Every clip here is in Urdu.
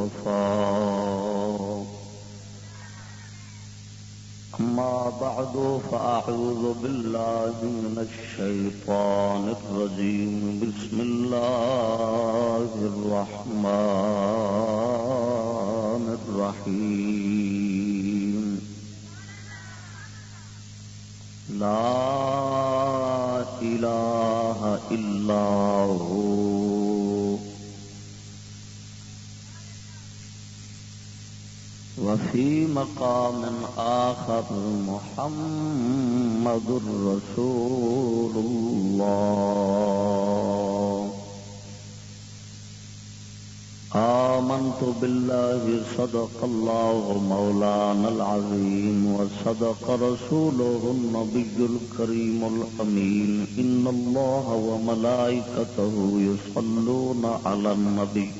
والوفاء أما بعد، فأعوذ بالله من الشيطان الرجيم. بسم الله الرحمن الرحيم. لا إله إلا هو. وفي مقام آخر محمد رسول الله. آمنت بالله، صدق الله مولانا العظيم، وصدق رسوله النبي الكريم الأمين. إن الله وملائكته يصلون على النبي.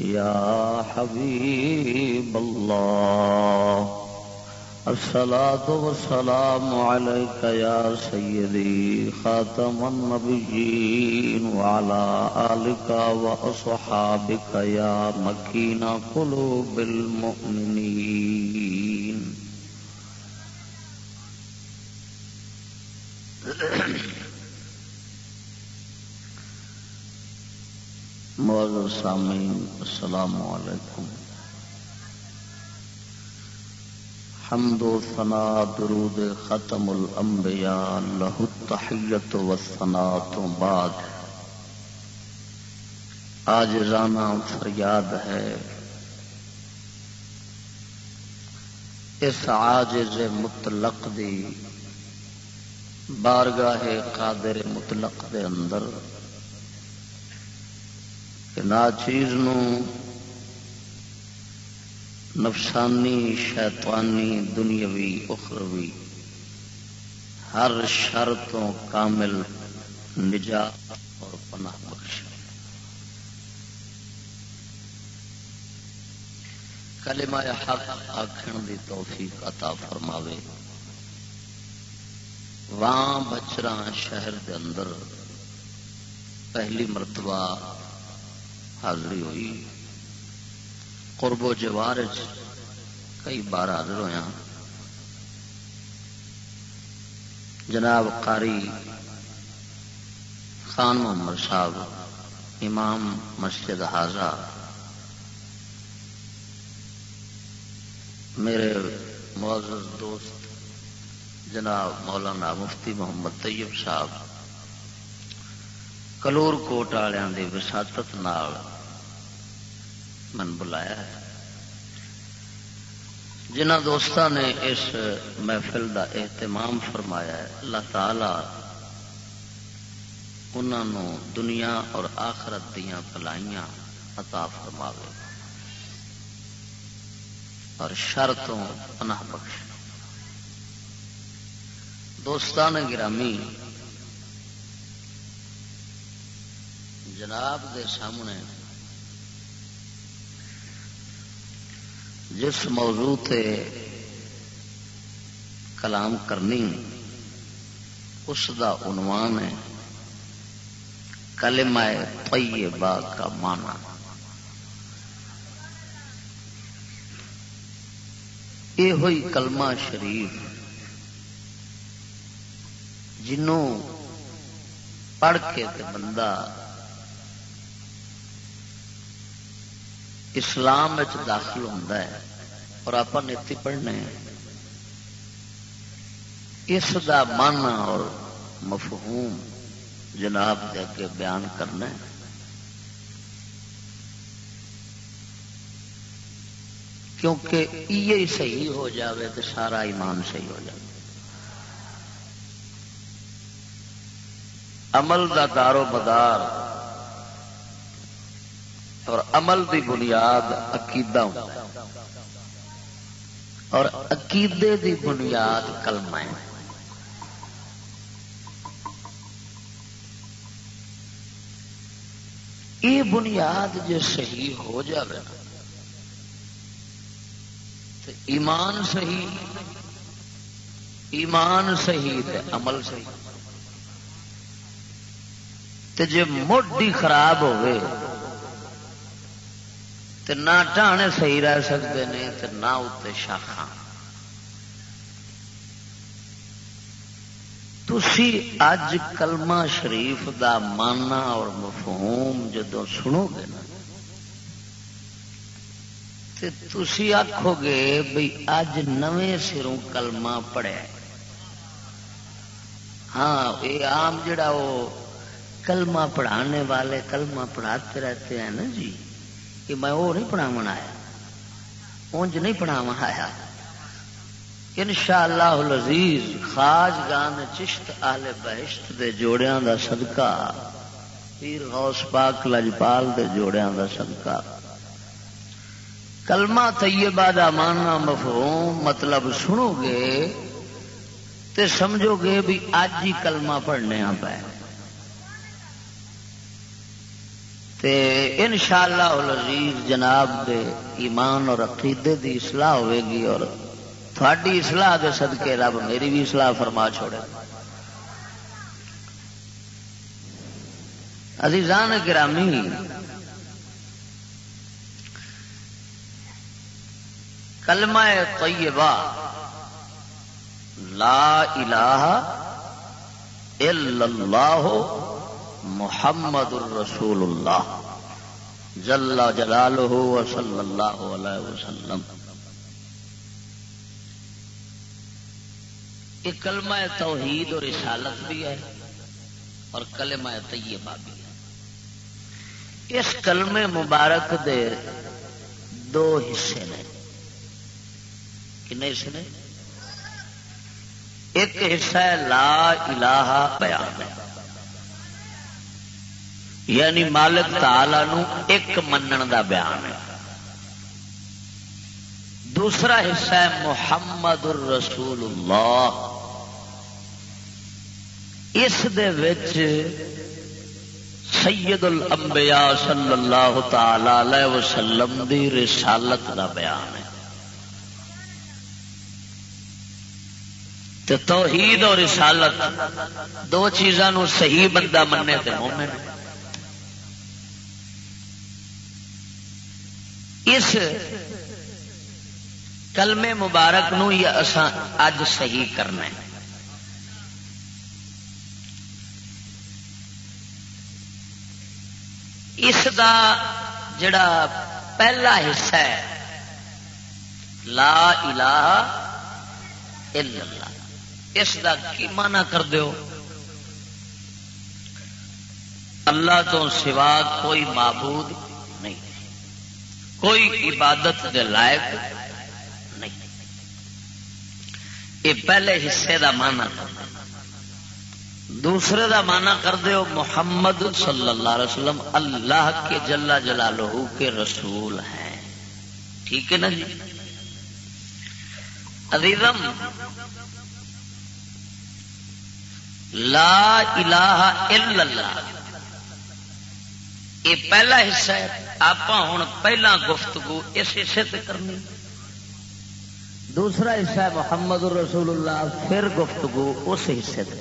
يا حبيب الله، الصلاة والسلام عليك يا سيدي، خاتم النبيين، وعلى آلك وأصحابك يا مكين قلوب المؤمنين. معذر سامعین، السلام علیکم۔ حمد و ثنا، درود ختم الانبیاء، لہ التحیت و ثنا تو بعد۔ آج رانا فریاد ہے۔ اس عاجز مطلق دی، بارگاہ قادر مطلق دے اندر۔ کہ نا چیز نفسانی، شیطانی، دنیاوی، اخروی، ہر شر تو کامل نجات اور پناہ بخش کلمہ حق آخر دی توفیق عطا فرماوے۔ وہاں بچرا شہر دے اندر پہلی مرتبہ حاضری ہوئی۔ قرب و جوار کئی بار حاضر ہوا جناب قاری خان محمد صاحب، امام مسجد حاضہ میرے معزز دوست جناب مولانا مفتی محمد طیب صاحب، کلور کوٹ والوں کی وساطت من بلایا ہے۔ جنہ دوستوں نے اس محفل کا اہتمام فرمایا ہے، اللہ تعالی انہوں دنیا اور آخرت دیا پلائیاں عطا فرماوے۔ اور شر تو پناہ بخش۔ دوستان گرامی جناب دے سامنے جس موضوع تے کلام کرنی، اس دا عنوان ہے کلمہ طیبہ کا معنی۔ یہ ہوئی کلمہ شریف جنوں پڑھ کے تے بندہ اسلام داخل ہوتا ہے اور آپ نیتی پڑھنے اس دا مانا اور مفہوم جناب کے بیان کرنا ہے۔ کیونکہ یہ صحیح ہو جاوے تو سارا ایمان صحیح ہو جائے عمل دا دارو مدار اور عمل دی بنیاد عقیدہ اور عقیدے دی بنیاد کلمہ ہے۔ یہ بنیاد جو صحیح ہو جائے تو ایمان صحیح ایمان صحیح تے عمل صحیح۔ تے جے موڈی خراب ہوئے تے نہ ٹانے صحیح رہ سکتے ہیں تے نہ اتنے شاخا تھی اج کلمہ شریف دا مانا اور مفہوم جدو سنو گے نا تھی آخو گے بھائی اج نویں سروں کلمہ پڑھیا۔ ہاں یہ آم جڑا وہ کلمہ پڑھانے والے کلمہ پڑھاتے رہتے ہیں نا جی۔ کہ میں وہ نہیں پڑھاو آیا اونج نہیں پڑھاو آیا ان شاء اللہ لذیذ خاج گان چشت آل بہشت دے جوڑیاں دا صدقہ، پیر غوث پاک لجپال دے جوڑیاں دا صدقہ۔ کلمہ طیبہ دا ماننا مفہوم مطلب سنو گے تے سمجھو گے بھی اج ہی کلمہ پڑھنے آ پائے ان شاء اللہ جناب دے ایمان اور عقیدے دی اصلاح ہوے گی اور تھوڑی اصلاح دے صدقے رب میری بھی اصلاح فرما چھوڑے۔ عزیزان گرامی، کلمہ طیبہ، لا الہ الا اللہ محمد الرسول اللہ جل جلالہ صلی اللہ علیہ وسلم۔ یہ کلمہ توحید اور رسالت بھی ہے اور کلمہ طیبہ بھی ہے۔ اس کلم مبارک دے دو حصے نے۔ کنے حصے نے؟ ایک حصہ ہے لا الہ بیان۔ ہے یعنی مالک تعالی نو ایک منن دا بیان ہے۔ دوسرا حصہ ہے محمد الرسول اللہ۔ اس دے وچ سید الانبیاء صلی اللہ تعالی علیہ وسلم دی رسالت دا بیان ہے۔ تو توحید اور رسالت دو چیزوں صحیح بندہ مننے تے مومن اس کلمے مبارک نو ہی اج صحیح کرنا ہے۔ اس دا جڑا پہلا حصہ ہے، لا الہ الا اللہ۔ اس دا کی مانا کر دیو اللہ تو سوا کوئی معبود کوئی عبادت دے لائق نہیں۔ یہ پہلے حصے دا مانا کرنا دوسرے دا مانا کر دیو محمد صلی اللہ علیہ وسلم، اللہ کے جلا جلالہ کے رسول ہیں۔ ٹھیک ہے نا جی؟ عزیزم، لا الہ الا اللہ۔ یہ پہلا حصہ ہے۔ آپ ہوں پہلا گفتگو اس حصے سے کرنی۔ دوسرا حصہ محمد الرسول اللہ، پھر گفتگو اس حصے سے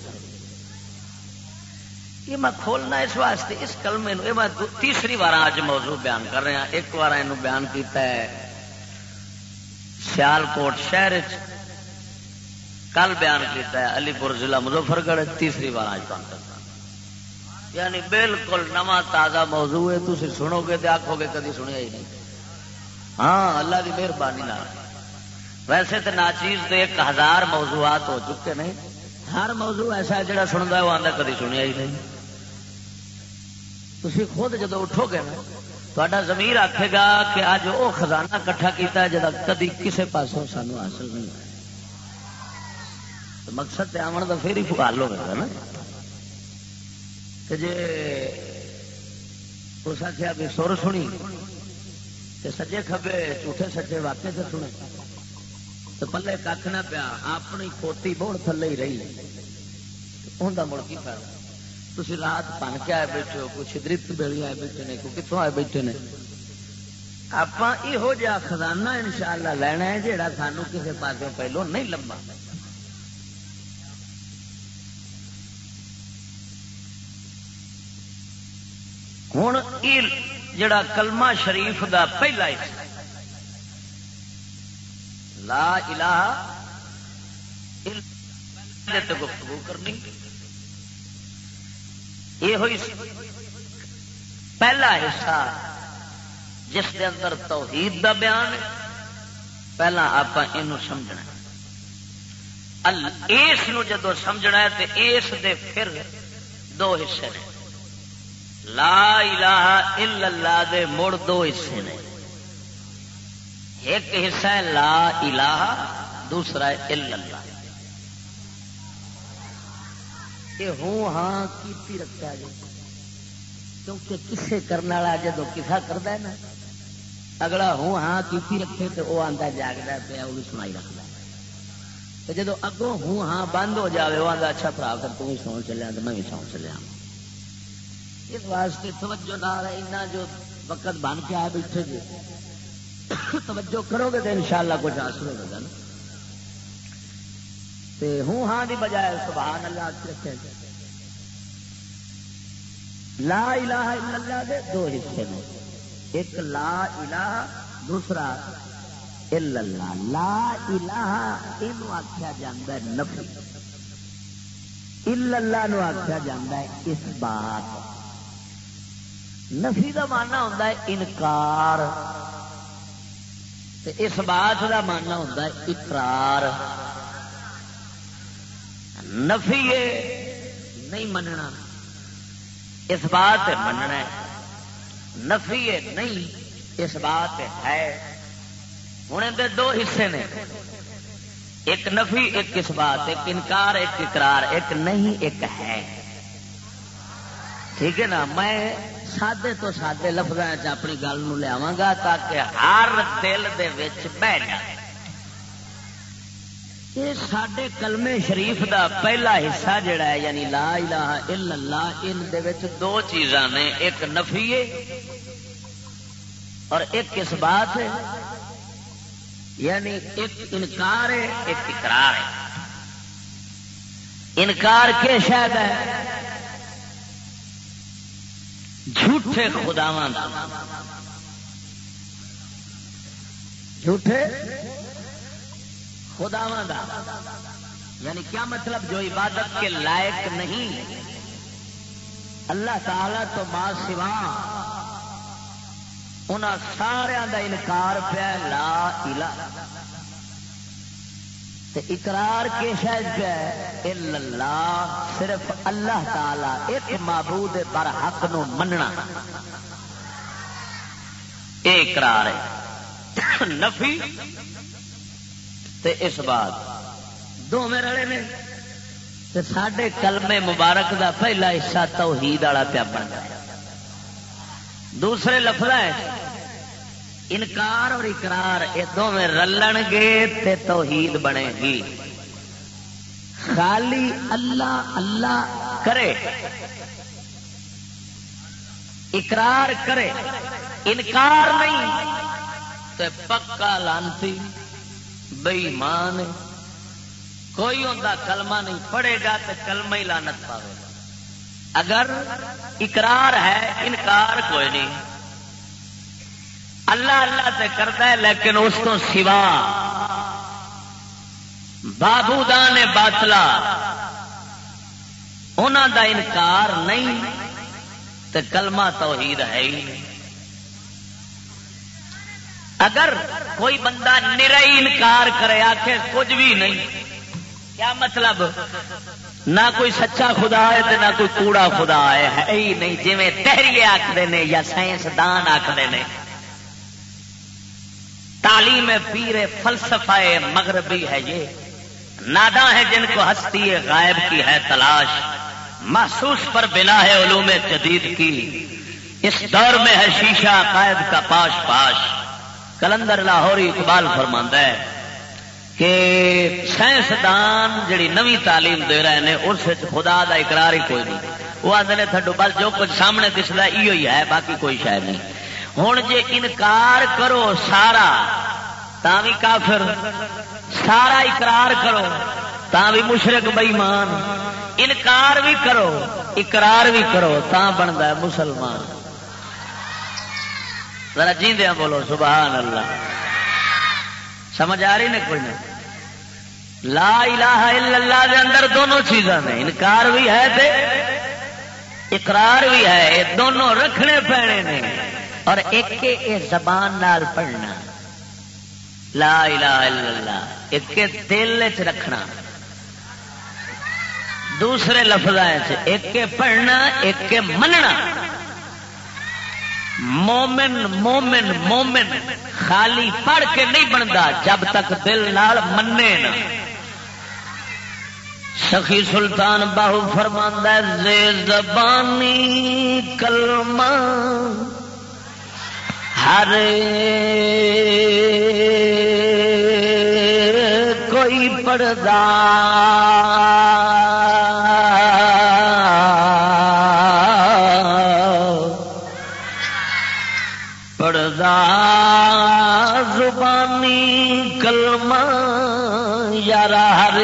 یہ میں کھولنا اس واسطے، اس کلمے یہ میں تیسری بار اج موضوع بیان کر رہا ایک بار یہ بیان کیتا ہے۔ سیال کوٹ شہر کل بیان کیتا ہے، علی پور ضلع مظفر گڑھ تیسری بار آج بند کرتا یعنی بالکل نواں تازہ موضوع ہے تھی سنو گے تو آخو گے کدی سنیا ہی نہیں۔ ہاں اللہ کی مہربانی ویسے تو ناچیز تو ایک ہزار موضوعات ہو چکے نہیں ہر موضوع ایسا جڑا سنتا ہے، وہ آدھا کدی سنیا ہی نہیں۔ تھی خود جدو اٹھو گے نا تا زمیر آخے گا کہ اج وہ خزانہ کٹھا کیتا ہے جا کدی کسی پاسوں سانو حاصل نہیں۔ ہوا مقصد آمن کا پھر ہی حل ہوگا نا۔ کہ جی اس آخیا بھی سر سنی سجے کبے جھوٹے سچے واقع سے سنے تو پلے کھ نہ پیا اپنی کھوتی بوڑ تھلے ہی رہی ان مڑ کی پڑ تھی رات بن کے آئے بیٹھے ہو کچھ درت بیلی آئے بیٹھے نے کوئی کتوں آئے بیٹھے نے آپ یہو جہا خزانہ ان شاء اللہ لینا ہے جہاں سانو کسی پاس پہلو نہیں لمبا ہوں جڑا کلمہ شریف دا پہلا حصہ لا الہ گفتگو کرنی یہ ہوئی پہلا حصہ جس کے اندر توحید دا بیان ہے پہلا آپ یہ سمجھنا اس جدو سمجھنا ہے تو اس دے پھر دو حصے نے لا الہ الا اللہ دے مڑ دو حصے نے۔ ایک حصہ ہے لا الہ، دوسرا ہے الا اللہ۔ یہ ہوں ہاں کی رکھا جی کیونکہ کسے کرنے والا جدو کسا کرتا ہے نا، اگلا ہوں ہاں کی رکھے تو وہ آتا جاگتا پیا وہ بھی سنائی رکھتا ہے۔ جدو اگوں ہوں ہاں بند ہو جائے وہ آتا اچھا پرا کر تھی سو چلیا تو میں بھی سو چلیا۔ ہوں اس واسطے توجہ نہ رہے جو وقت بن کے آئے بیٹھے جی توجہ کرو گے تو ان شاء کچھ حاصل ہوگا نا۔ ہوں ہاں دی بجائے سبحان اللہ رکھے لا الہ الا اللہ دے دو حصے میں ایک لا الہ، دوسرا الا اللہ۔ لا الہ یہ آخیا جا نفی۔ الا اللہ نو آخیا جا اس بات۔ نفی کا ماننا ہوتا ہے انکار اس بات کا ماننا ہوتا ہے اقرار۔ نفی نہیں مننا، اس بات مننا ہے۔ نفی نہیں، اس بات ہے۔ ہوں اندر دو حصے نے۔ ایک نفی، ایک اس بات، ایک انکار، ایک اقرار۔ ایک نہیں، ایک ہے۔ ٹھیک ہے نا؟ میں سادے تو سادے لفظ اپنی گل لیا گا تاکہ ہر دل دے بہ جائے۔ یہ سڈے کلمے شریف دا پہلا حصہ جڑا ہے یعنی لا الہ الا اللہ، ان دے وچ دو چیزاں نے، ایک نفی اور ایک کس بات ہے۔ یعنی ایک انکار ہے، ایک اقرار ہے۔ انکار کے شاید ہے جھوٹے خداوا جھوٹے خداوا یعنی کیا مطلب جو عبادت کے لائق نہیں؟ اللہ تعالی تو ماں سوا ان سارا انکار پہ لا الہ۔ اقرار کے شاید ہے، اللہ، صرف اللہ تعالی، ایک معبود پر حق نو مننا۔ اقرار ہے۔ نفی تے اس بات۔ دو رلے نے سڈے کلمے مبارک دا پہلا حصہ توحید والا پیا بن دوسرے لفظ ہے انکار اور اقرار، یہ دونوں رلن گے تے توحید بنے گی۔ خالی اللہ اللہ کرے۔ اقرار کرے۔ انکار نہیں تو پکا لانتی بئی مان کوئی ہوں کلمہ نہیں پڑے گا تو کلمہ ہی لانت پاوے اگر اقرار ہے، انکار کوئی نہیں۔ اللہ اللہ سے کرتا ہے، لیکن اس کو سوا بابو دان باطلا انہوں دا انکار نہیں تو کلمہ توحید ہے ہی اگر کوئی بندہ نرائی انکار کرے آ کچھ بھی نہیں، کیا مطلب؟ نہ کوئی سچا خدا ہے نہ کوئی کوڑا خدا ہے ہی نہیں جی تحریے آخر نے یا سائنسدان آخر نے۔ تعلیم پیر فلسفہ مغربی ہے یہ۔ نادا ہے جن کو ہستی غائب کی ہے تلاش۔ محسوس پر بنا ہے علوم جدید کی۔ اس دور میں ہے شیشہ قائد کا پاش پاش۔ کلندر لاہوری اقبال فرماندہ ہے کہ سائنسدان جڑی نوی تعلیم دے رہے ہیں اس خدا دا اقرار ہی کوئی نہیں۔ وہ آدھے تھڈو، بس جو کچھ سامنے دستا ہی ہے، باقی کوئی شاید نہیں۔ ہوں جے انکار کرو سارا تا بھی کافر، سارا اقرار کرو تا بھی مشرق بئیمان۔ انکار بھی کرو، اقرار بھی کرو تا بنتا ہے مسلمان۔ ذرا جیندیا بولو، سبحان اللہ۔ سمجھ آ رہی نے کوئی نہیں؟ لا الہ الا اللہ دے اندر دونوں چیزاں نے۔ انکار بھی ہے تے اقرار بھی ہے دونوں رکھنے پینے نے۔ اور ایک زبان نال پڑھنا۔ لا الہ الا اللہ، ایک دل چ رکھنا۔ دوسرے لفظ ایک پڑھنا، ایک مننا۔ مومن مومن مومن، خالی پڑھ کے نہیں بنتا جب تک دل نال منے نا سخی سلطان باہو فرماندہ زبانی کلمہ۔ ہر کوئی پڑدا پڑدا زبانی کلمہ یار ہر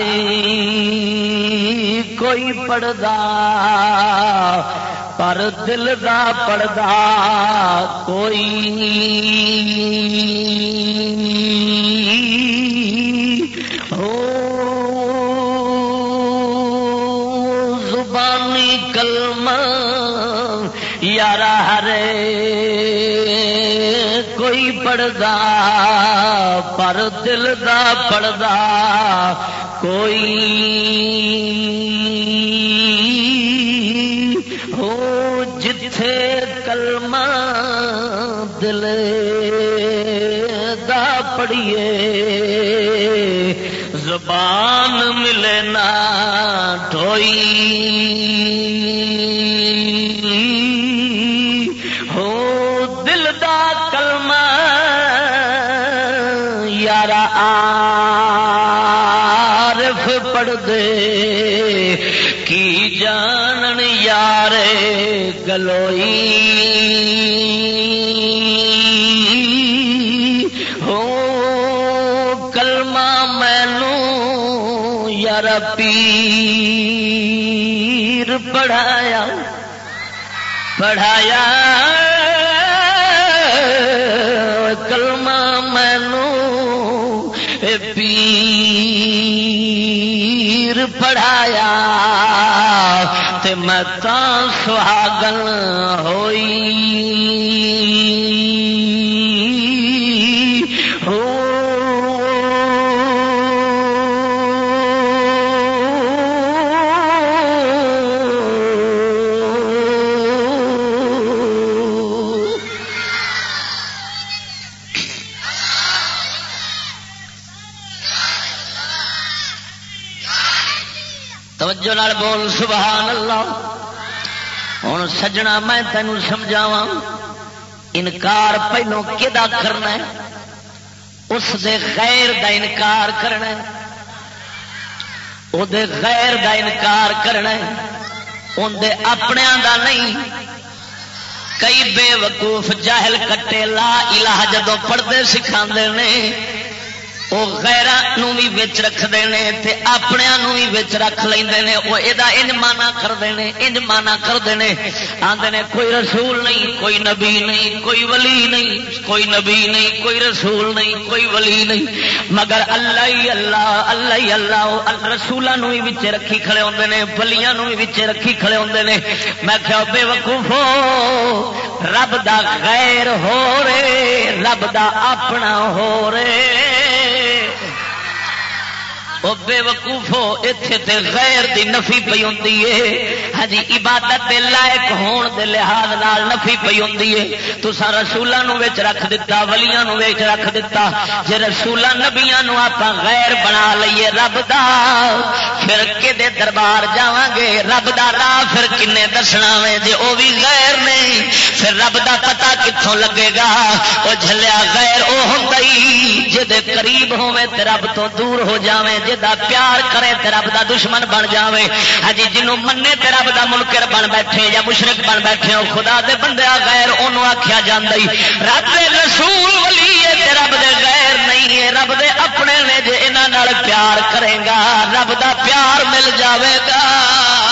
کوئی پڑدا پر دل دا پڑدا کوئی ہو۔ زبانی کلم یار ہرے، کوئی پڑدا پر دل دا پڑدا کوئی دل دا پڑیے زبان ملے نا ڈوئی ہو دل دا کلمہ یار آرف پڑھ دے۔ کی جانن یار گلوئی۔ پیر پڑھایا پڑھایا کلمہ مینو پیر پڑھایا مت سہاگن ہوئی۔ بول، سبحان اللہ۔ ہوں سجنا میں تینوں سمجھاوا انکار پہلو کدا کرنا ہے؟ اس دے غیر دا انکار کرنا ہے۔ او دے غیر دا انکار کرنا ہے۔ ان دے اپنے دا نہیں۔ کئی بے وقوف جاہل کٹے لا الہ جدو پڑھتے سکھا وہ غیران بھی بچ رکھتے ہیں اپنے بھی رکھ لیں وہ یہ مانا کرتے ہیں انج مانا کرتے ہیں آتے کوئی رسول نہیں، کوئی نبی نہیں، کوئی ولی نہیں، کوئی نبی نہیں، کوئی رسول نہیں، کوئی ولی نہیں۔ مگر اللہ ہی اللہ اللہ ہی اللہ رسولوں بھی بچے رکھی کھڑے ہوتے ہیں بلیاں بھی بچے رکھی کھڑے ہوتے ہیں میں کیا بے وقوف ہو، رب دا غیر ہو رے، رب دا اپنا ہو رے۔ بے وقوفو اتنے تے غیر دی نفی پی ہوں ہاں جی، عبادت دے لائق ہون دے لحاظ نال نفی پی ہوں تو سا رسولوں رکھ دیتا ولیاں ویچ رکھ دیتا جے رسولوں نبیاں آپ غیر بنا لیے رب دا پھر کہ دربار جاواں گے رب دا راہ پھر کنے دسنا وے؟ جے او بھی غیر نہیں پھر رب دا پتہ کتوں لگے گا۔ وہ جھلیا غیر او ہوں جے قریب ہوے تے رب تو دور ہو جاویں۔ جے دا پیار کرے تے رب دا دشمن بن جاوے۔ ہجی جنوں منے تے رب دا منکر بن بیٹھے یا مشرک بن بیٹھے ہو، خدا دے بندے غیر انہوں آکھیا جاندی رب دے رسول ولی ہے تے رب دے غیر نہیں ہے رب دے اپنے نے جے انہاں نال پیار کرے گا، رب دا پیار مل جاوے گا۔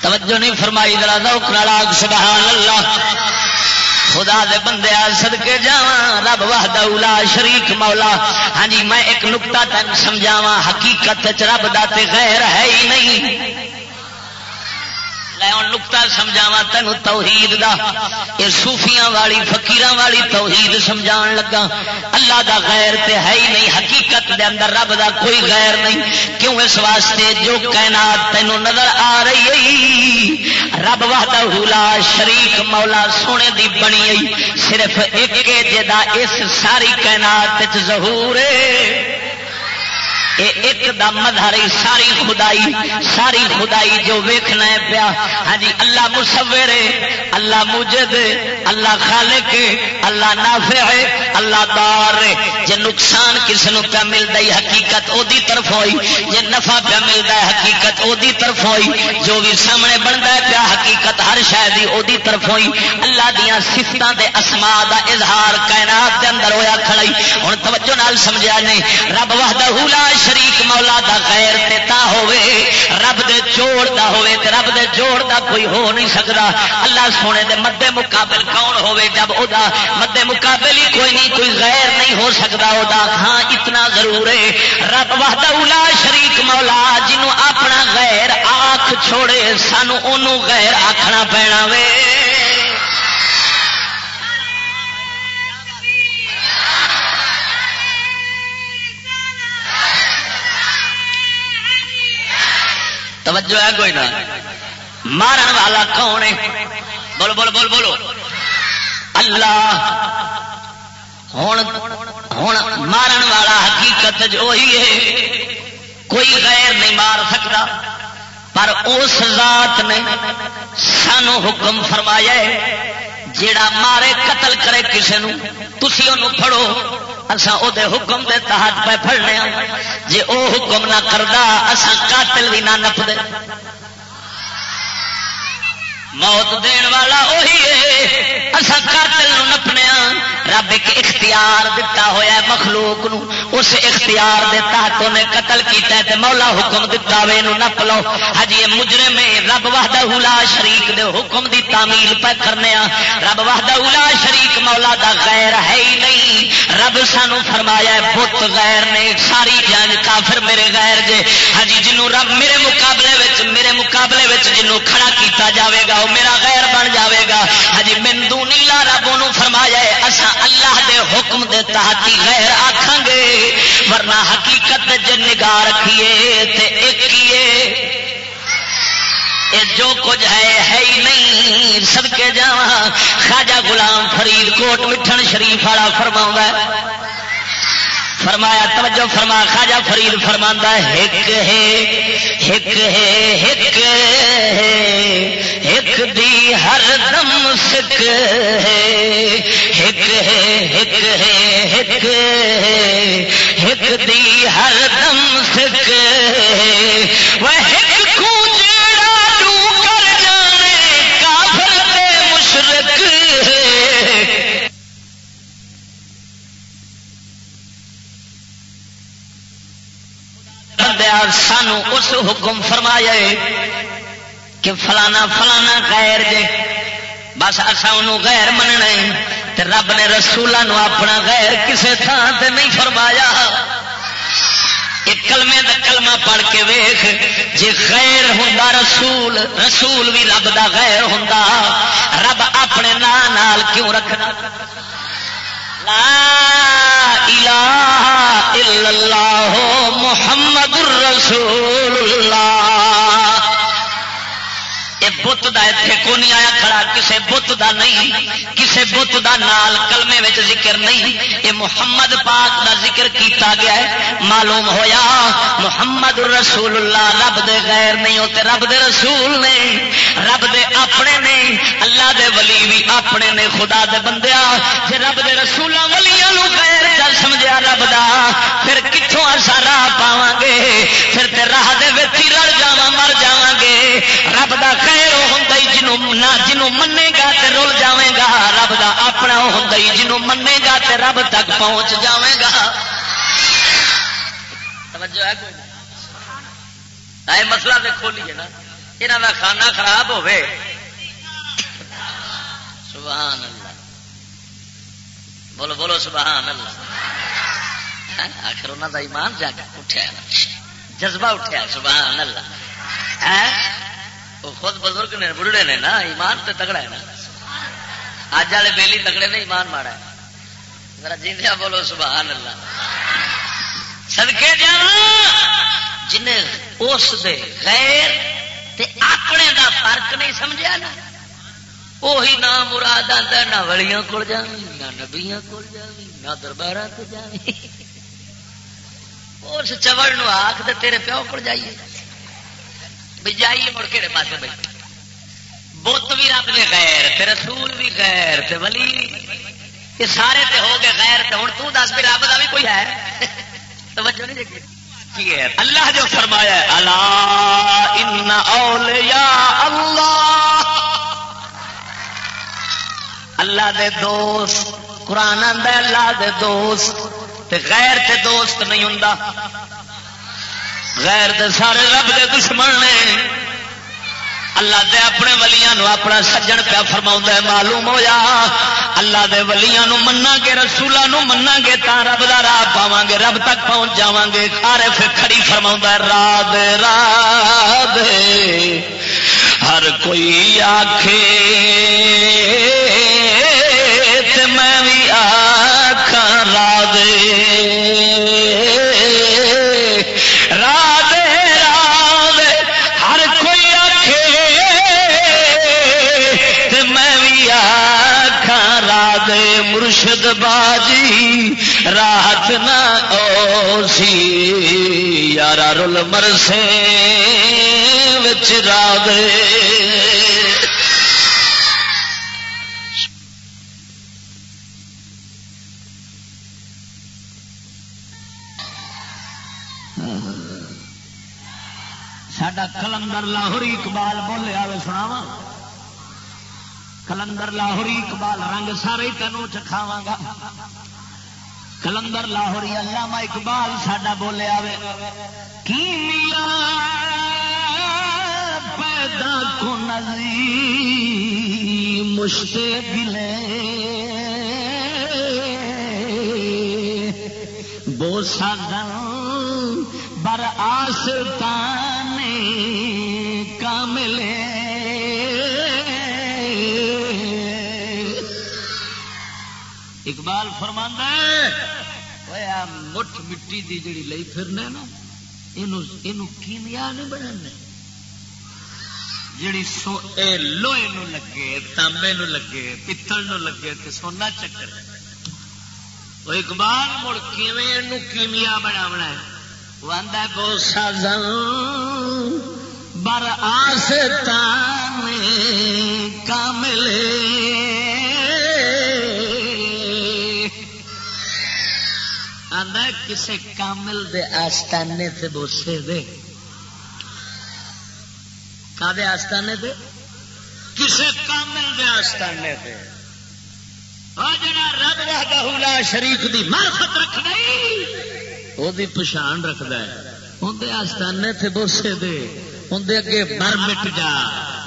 توجہ نہیں فرمائی، ذرا ذوق نالاگ سبحان اللہ خدا دے بندے سد کے جا رب واہدہ اولا شریک مولا۔ ہاں جی میں ایک نقطہ تین سمجھاوا حقیقت رب دا تے غیر ہے ہی نہیں۔ نکتا سمجھاوا تین توحید دا۔ یہ سوفیاں والی فکیر والی توحید سمجھا لگا اللہ دا غیر تے ہے ہی نہیں، حقیقت دے اندر رب دا کوئی غیر نہیں۔ کیوں اس واسطے جو کائنات تینوں نظر آ رہی ہے؟ رب وحدہ حولا شریک مولا سونے دی بنی ہے۔ صرف ایک جا اس ساری کائنات ظہور ہے۔ ایک دا مظہر ساری خدائی ساری خدائی جو ویکھنا ہے پیا۔ ہاں جی اللہ مصور اللہ مجد اللہ خالق اللہ نافع اللہ دار جے نقصان کس نو پیا ملتا ہے حقیقت او دی طرف ہوئی، جے نفع پیا ملتا ہے حقیقت او دی طرف ہوئی۔ جو بھی سامنے بنتا ہے پیا حقیقت ہر شاید او دی طرف ہوئی۔ اللہ دیا سفتوں دے اسما دا اظہار کائنات دے اندر ہویا کھڑائی ہوں توجہ نال سمجھا نہیں۔ رب وحدہ لا شریک مولا دا غیر تے تا ہوئے، رب دے جوڑ دا ہوئے تے رب دے جوڑ دا کوئی ہو نہیں سکتا اللہ سونے دے مد مقابل کون ہوئے جب او دا مد مقابل ہی کوئی نہیں، کوئی غیر نہیں ہو سکتا او دا ہاں اتنا ضرور ہے۔ رب وحدہ اولا شریک مولا، جنوں اپنا غیر آنکھ چھوڑے سانو انہوں غیر آکھنا پینا وے۔ توجہ ہے کوئی نہ؟ مارن والا کون ہے؟ بولو بولو بولو بولو۔ اللہ۔ ہوں ہوں مارن والا حقیقت وہی ہے، کوئی غیر نہیں مار سکتا۔ پر اس ذات نے سانو حکم فرمایا جیڑا مارے قتل کرے کسی تھی انہوں اساں او دے حکم دے تحت پہ پڑنے جی وہ حکم نہ کرتا اسان قاتل بھی نہ نپ دے موت دین والا وہی ہے۔ اصا قاتل نپنے رب ایک اختیار دتا ہوا مخلوق نو اس اختیار دے تحت انہیں قتل کیتا ہے تے مولا حکم دتا وے نو نپ لو۔ ہجی مجرم رب وحدہ لا شریک دے حکم دی تعمیل پہ کرنے رب وحدہ لا شریک مولا دا غیر ہے ہی نہیں۔ رب سانو فرمایا ہے، بت غیر نے، ساری جان کافر میرے غیر جے ہجی ہاں جنوں رب میرے مقابلے وچ، میرے مقابلے وچ جنوں کھڑا کیتا جاوے گا وہ میرا غیر بن جاوے گا۔ ہجی مندو نیلا رب فرمایا ہے اللہ دے حکم دے تحت غیر آکھاں گے، ورنہ حقیقت جن نگاہ رکھیے تے ایک ہی جو کچھ ہے ہے ہی نہیں سدکے جا خاجا غلام فرید کوٹ، مٹھن شریف والا فرما فرمایا، توجہ فرما خاجا فرید فرما ہک ایک ایک ایک دی ہر دم سکھ ایک ایک ایک دی ہر دم سکھ وہ سانو اس حکم فرمایا کہ فلانا فلانا غیر جے بس اصا غیر مننا تے رب نے رسولوں اپنا غیر کسے تھان تے نہیں فرمایا۔ کلمے دا کلمہ پڑھ کے ویخ جی غیر ہوں رسول رسول بھی رب دا غیر ہوں رب اپنے نال کیوں رکھنا؟ لا الہ الا اللہ محمد الرسول اللہ بت کا اتنے کو نہیں آیا کھڑا، کسے بت دا نہیں، کسے بت دا نال کلمے میں ذکر نہیں۔ یہ محمد پاک دا ذکر کیتا گیا ہے۔ معلوم ہویا، محمد رسول اللہ رب دے غیر نہیں ہوتے رب دے رسول نے، رب دے اپنے نے، اللہ دے ولی بھی اپنے نے، خدا دے بندیا جی رب دے رسول ولیاں غیر چل سمجھا رب دا، پھر کتوں اصا راہ پاواں گے، پھر تے راہ دے وچ رل جاواں، مر جاواں گے۔ رب دا خیر ہوں جنوں نہ جنوں منے گا تے رول جاوے گا، رب دا اپنا ہوں جنوں منے گا تے رب تک پہنچ جاوے گا۔ توجہ ہے کوئی؟ نہ مسئلہ تو کھولیے نا۔ یہاں کا کھانا خراب ہوے سبحان اللہ۔ بولو بولو سبحان اللہ۔ ہاں، آخر انہوں کا ایمان جاگ اٹھا جذبہ اٹھا سبحان اللہ۔ ہاں؟ وہ خود بزرگ نے، بڑھڑے نے نا، ایمان تو تگڑا ہے نا۔ اج والے بیلی تگڑے نے ایمان ماڑا ہے۔ ذرا جیندیا بولو، سبحان اللہ۔ سدکے جا جن اس دے غیر تے اپنے دا فرق نہیں سمجھا نا وہی نہ مراد آتا نہ ولیاں کول جاوی نہ نبیاں کول جاوی نہ دربار کو جاوی اس چوڑ نو آخ تیرے پیو کو جائیے۔ جائیے مڑ کے پاس بھائی بت بھی رب نے غیر تے رسول بھی غیر تے ولی۔ یہ سارے تے ہو گئے غیر تے ہوں تو دس بھی رب کا بھی کوئی ہے۔ توجہ نہیں دیکھی اللہ جو فرمایا اللہ ان اولیاء اللہ اللہ دے دوست قرآن آدھا اللہ دے دوست۔ تے غیر تے دوست نہیں ہوں غیر دے سارے رب دے دشمن نے اللہ دے اپنے ولیاں نو اپنا سجن پیا فرما ہے، معلوم ہویا۔ اللہ دے ولیاں نو منا گے رسولہ نو منا گے تا رب دا راہ پاواں گے، رب تک پہنچ جاواں گے۔ کھارے پھر کھڑی فرما ہے راد راد ہر کوئی آکھے تے میں بھی آکھاں راد مرشد باجی رات نہ او سی یارا رول مرسے وچ راد ساڈا کلندر لاہوری اقبال بولے آئے سناواں۔ کلندر لاہوری، اقبال رنگ سارے تینوں چکھاوا گا۔ کلندر لاہوری، علامہ اقبال ساڈا بولے آوے، کی ملا پیدا کو نظی مشتے دلے بوسا دن بر آسان کاملے اقبال فرماندہ مٹھ مٹی دی جڑی لئی پھرنے نا یہ کیمیا نہیں بنا جڑی سو اے لوہے نو لگے، تانبے نو لگے پتل نو لگے تے سونا چکر وہ اقبال مڑ کیمیا بناونا ہے؟ وہ آدھا گو سازن بر آستان کامل کسے کامل دے آستانے تے بوسے دے۔ کا دے آستانے تے کسے کامل دے آستانے تے جڑا رب وحدہ شریف دی معرفت رکھ وہ پچھان رکھد اندر آستانے تھے بوسے دے اندر اگے مر مٹ جا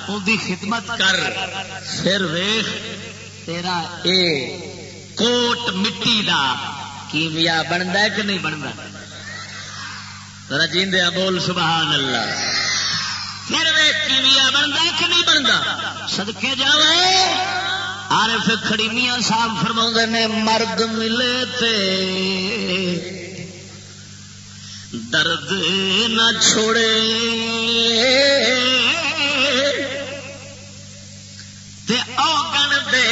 ان دی خدمت کر۔ پھر ویخ تیرا اے کوٹ مٹی دا کیمیا بنتا ہے کہ نہیں بنتا رجیندیا بول، سبحان اللہ۔ پھر ویخ کیمیا بنتا ہے کہ نہیں بنتا سدکے جاؤ عارف کھڑی میاں صاحب فرما نے، مرد ملے تے درد نہ چھوڑے۔ تے اوگن دے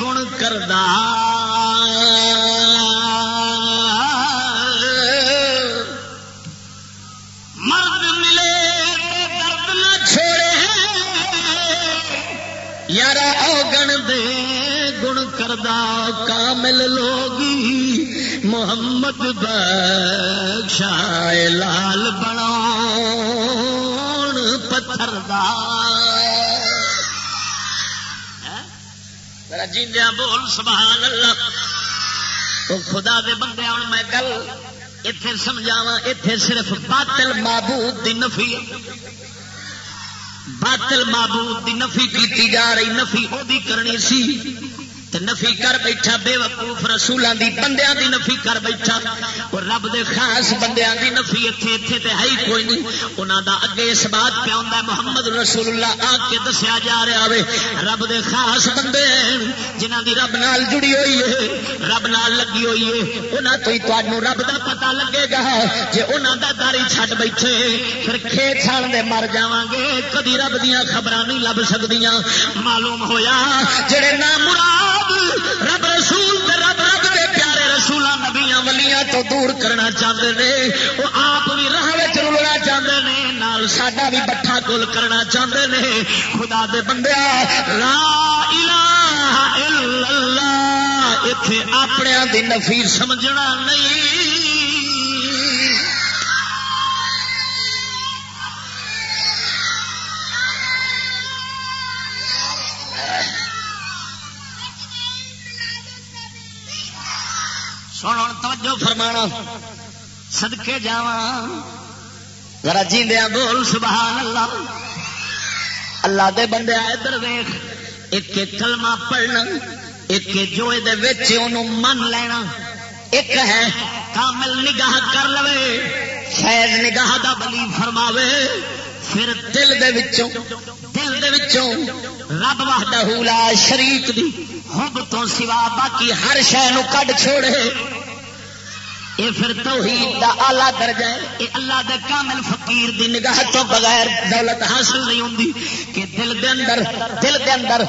گن کردار کامل لوگی محمد بخشائے لال بنا پتھر ہاں؟ جیندیا بول، سبحان اللہ۔ تو خدا دے بندے، ہوں میں گل اتے سمجھاوا اتے صرف باطل معبود دی نفی باطل معبود دی نفی کی جا رہی، نفی وہ کرنی سی۔ نفی کر بیٹھا بے وقوف رسولوں دی بندیاں دی نفی کر بیٹھا۔ اور رب دے خاص بندیاں دی نفی اتنے اتنے تے ہے ہی کوئی نہیں۔ انہوں دا اگے اس بات پہ آتا محمد رسول اللہ آ کے دسیا جا رہا ہے رب دے خاص بندے ہیں جنہ دی رب نال جڑی ہوئی ہے، رب نال لگی ہوئی ہے۔ انہوں تو ہی تمہیں رب دا پتا لگے گا۔ جی انہوں دا داری چھٹ بیٹھے، پھر کھیت چھان دے مر جا گے۔ کدی رب دیا خبر نہیں لب سکتی معلوم ہویا، جڑے نام مراد رب رسول رب رب دے پیارے رسول نبیا ولیاں تو دور کرنا چاہتے ہیں وہ آپ بھی راہ رلنا چاہتے ہیں نال ساڈا بھی بٹھا گول کرنا چاہتے ہیں خدا دے بندے، لا الہ الا اللہ اتے اپنے دی سمجھنا نہیں۔ سن توجہ فرمانا سدکے جا ذرا جیندیا بول سبحان اللہ اللہ دے بندے ادھر ویخ ایک کلمہ پڑھنا، ایک جو من لینا۔ ایک ہے، کامل نگاہ کر لو فیض نگاہ دا بلی فرماوے۔ پھر دل دے وچوں، دل دے وچوں، رب وحدہ لا شریک دی۔ حب تو سوا باقی ہر شہ کڈ چھوڑے۔ یہ پھر توحید دا آلہ درجہ ہے۔ یہ اللہ دے کامل فقیر دی نگاہ تو بغیر دولت حاصل نہیں ہوندی کہ دل دے اندر دل دے اندر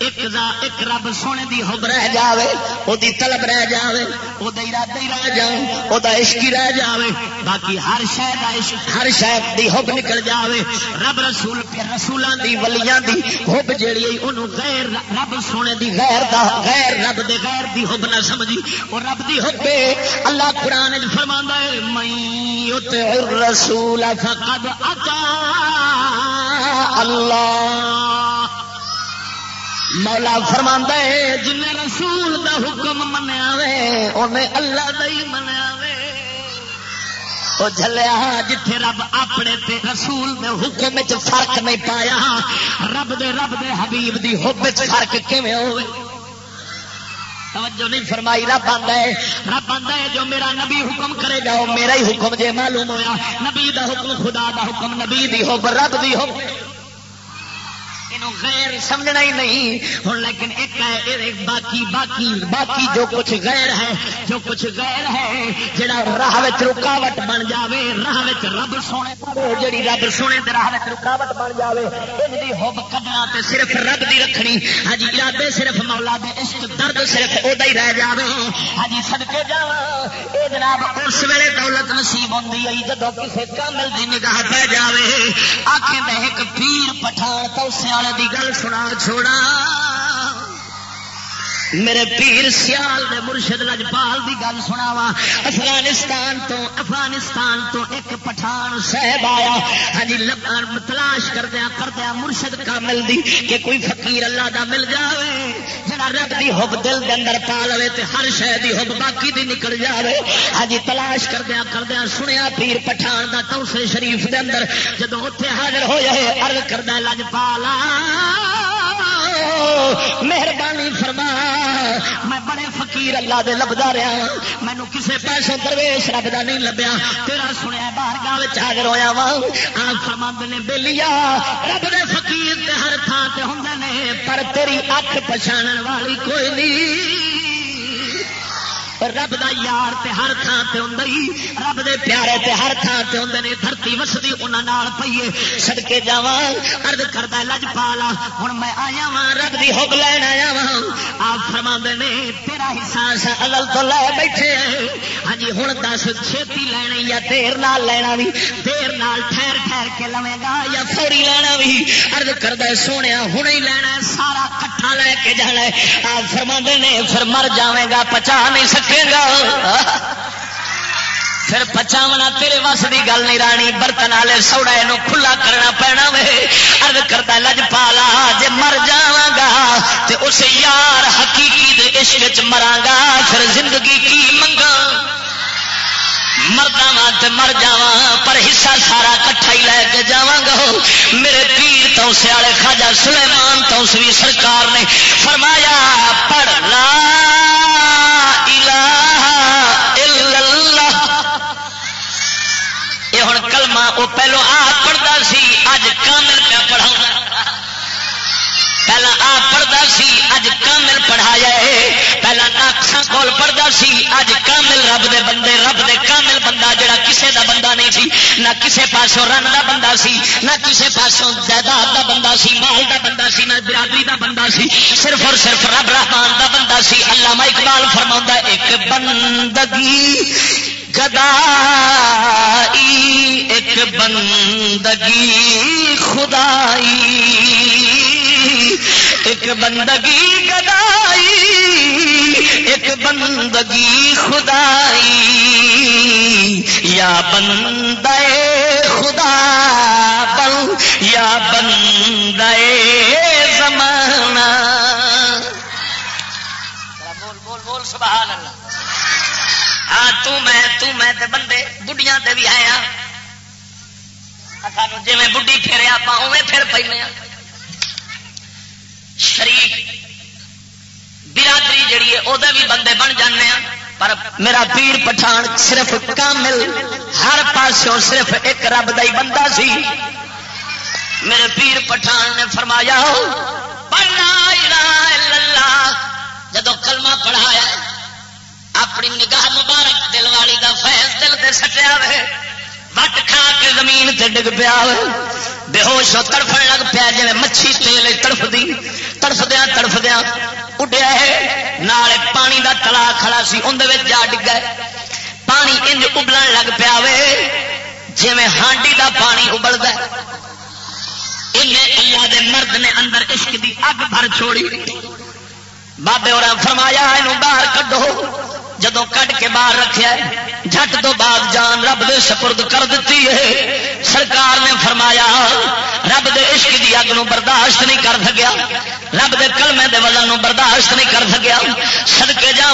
ایک دا ایک رب سونے دی حب رہ جاوے، او دی طلب رہ جاوے، او دا ارادہ ہی رہ جاوے او دا عشق ہی رہ جاوے۔ باقی ہر شے دا عشق ہر شے دی حب نکل جاوے۔ رب رسول پھر رسولاں دی ولیاں دی حب جیڑی ہے، اونوں غیر رب سونے دی غیر دا غیر رب دے غیر دی حب نہ سمجھی۔ او رب دی حب اللہ قرآن فرما رسول فقد اتا اللہ۔ مولا فرما ہے، جن رسول دا حکم منیا وے انہیں اللہ دا ہی منیا وے۔ وہ جلیا جتھے رب اپنے تے رسول دے حکم فرق نہیں پایا، رب دے رب دے حبیب دی حب فرق کیویں ہوئے توجہ نہیں فرمائی، رب آتا ہے۔ رب آتا ہے جو میرا نبی حکم کرے گا، وہ میرا ہی حکم جے معلوم ہویا۔ نبی دا حکم خدا دا حکم، نبی دی ہو، رب دی ہو۔ غیر سمجھنا ہی نہیں۔ ہوں لیکن ایک ہے باقی باقی باقی جو کچھ غیر ہے، جو کچھ غیر ہے، جڑا راہ رکاوٹ بن جاوے، راہ رب سونے جڑی رب سونے راہ رکاوٹ بن جاوے، ان ہوب کڈنا تے صرف رب دی رکھنی۔ ہاں ارادے صرف مولا دے عشق، درد صرف ادا ہی رہ جاوے۔ ہاں سڑکے جا اے جناب، اس ویلے دولت نصیب ہوندی ہے جدو کسے کامل دی نگاہ پہ جاوے آنکھیں دے، ایک پیر پٹھان تو سیال دی گل سنا چھوڑا۔ میرے پیر سیال دے مرشد لجپال دی گل سناوا افغانستان تو افغانستان تو ایک پٹھان صاحب آیا۔ ہاں جی، تلاش کردیا کردیا مرشد کامل دی کہ کوئی فقیر اللہ دا مل جاوے۔ جڑا رب دی حب دل دے اندر پا لے تے ہر شے دی حب باقی دی نکل جاوے۔ ہاں جی، تلاش کردیا کردیا سنیا پیر پٹھان دا توسے شریف دے اندر۔ جدو اوتھے حاضر ہو جائے عرض کردا لجپالا، مہربانی فرما۔ میں بڑے فقیر اللہ دے لبدا رہا ہاں۔ مینو کسے پیسے درویش رب دا نہیں لبیا۔ تیرا سنیا باہر گاہ حاضر رویا وا۔ آپ فرما نے بےلیا رب دے فقیر تے ہر تھان تے ہوں نے، پر تیری اکھ پچھان والی کوئی نہیں۔ رب دا یار تے ہر تھان تے ہوں رب دے پیارے تے ہر تھان تے ہوں نے دھرتی وسدی انہوں پیے سڑکے جا ارد کرتا لج پالا ہوں میں آیا وا رب دی ہوگ لین آیا وا آپ فرما نے، تیرا حصہ الل تو لے بیٹھے ہاں جی ہوں دس چھتی لینی یا دیر نال لینا بھی دیر نال ٹھہر ٹھہر کے لوے گا یا فوری لینا بھی ارد کرتا سونے ہوں ہی لینا سارا کٹھا لے کے جانا آپ فرما نے، پھر مر جائے گا، پچا نہیں سکتا۔ گا۔ پھر پچاونا تیرے وس کی گل نہیں رانی، برتن والے سوڑا یہ کھلا کرنا پینا وے۔ ارد کرتا لج پالا جی مر جا گا تو اس یار حقیقی عشق مرا گا، پھر زندگی کی منگا مرد مر جا پر حصہ سارا کٹھا ہی لے کے جا گا۔ میرے پیر تو سیالے خاجا سلیمان تو بھی سرکار نے فرمایا، پڑھ، لا وہ پہلو آپ پڑھتا سی اج کامل پہ پڑھا پہلا آپ پڑھتا سی اج کامل پڑھایا پہلا ناکسا کول پڑھتا سی اج کامل رب دے بندے، رب دے کامل بندہ جڑا کسے دا بندہ نہیں سی، نہ کسے پاسوں رن دا بندہ سی، نہ کسے پاسوں جائیداد دا بندہ سی، مال دا بندہ سی، نہ برادری دا بندہ سی، صرف اور صرف رب رحمان دا بندہ سی۔ علامہ اقبال فرما ایک بندگی گدائی، ایک بندگی خدائی۔ ایک بندگی گدائی، ایک بندگی خدائی۔ یا بندے خدا بل یا بندے زمانہ۔ بول بول بول، سبحان اللہ۔ ہاں تو میں تو میں تے بندے بڑھیاں تے بھی آیا۔ سانو جی بڑھی پھر آپ اوے پھر پہ شریف برادری جڑی ہے وہ بھی بندے بن جانے ہیں پر میرا پیر پٹھان صرف کامل، ہر پاسوں صرف ایک رب کا ہی بندہ سی۔ میرے پیر پٹھان نے فرمایا جدو کلمہ پڑھایا اپنی نگاہ مبارک دل والی دا فیض دل سے سٹیا وے وٹ کھا کے زمین سے ڈگ پیا بے ہوش تڑفن لگ پیا جی مچھی تیل تڑف دی تڑف دیا اڈیا ہے۔ نال پانی دا تلا کھڑا سی اندر جا ڈگا پانی انج ابلن لگ پیا جی ہانڈی دا پانی ابلتا اللہ دے مرد نے اندر عشق دی اگ بھر چھوڑی۔ بابے اور فرمایا یہ باہر کڈو۔ جدو کٹ کے باہر رکھا جٹ تو بعد جان رب دے سپرد کر دیتی ہے۔ سرکار نے فرمایا، رب دے عشق دی اگ نو برداشت نہیں کر سکیا۔ رب دے کلمے دے ولن نو برداشت نہیں کر سکیا۔ سڑکے جا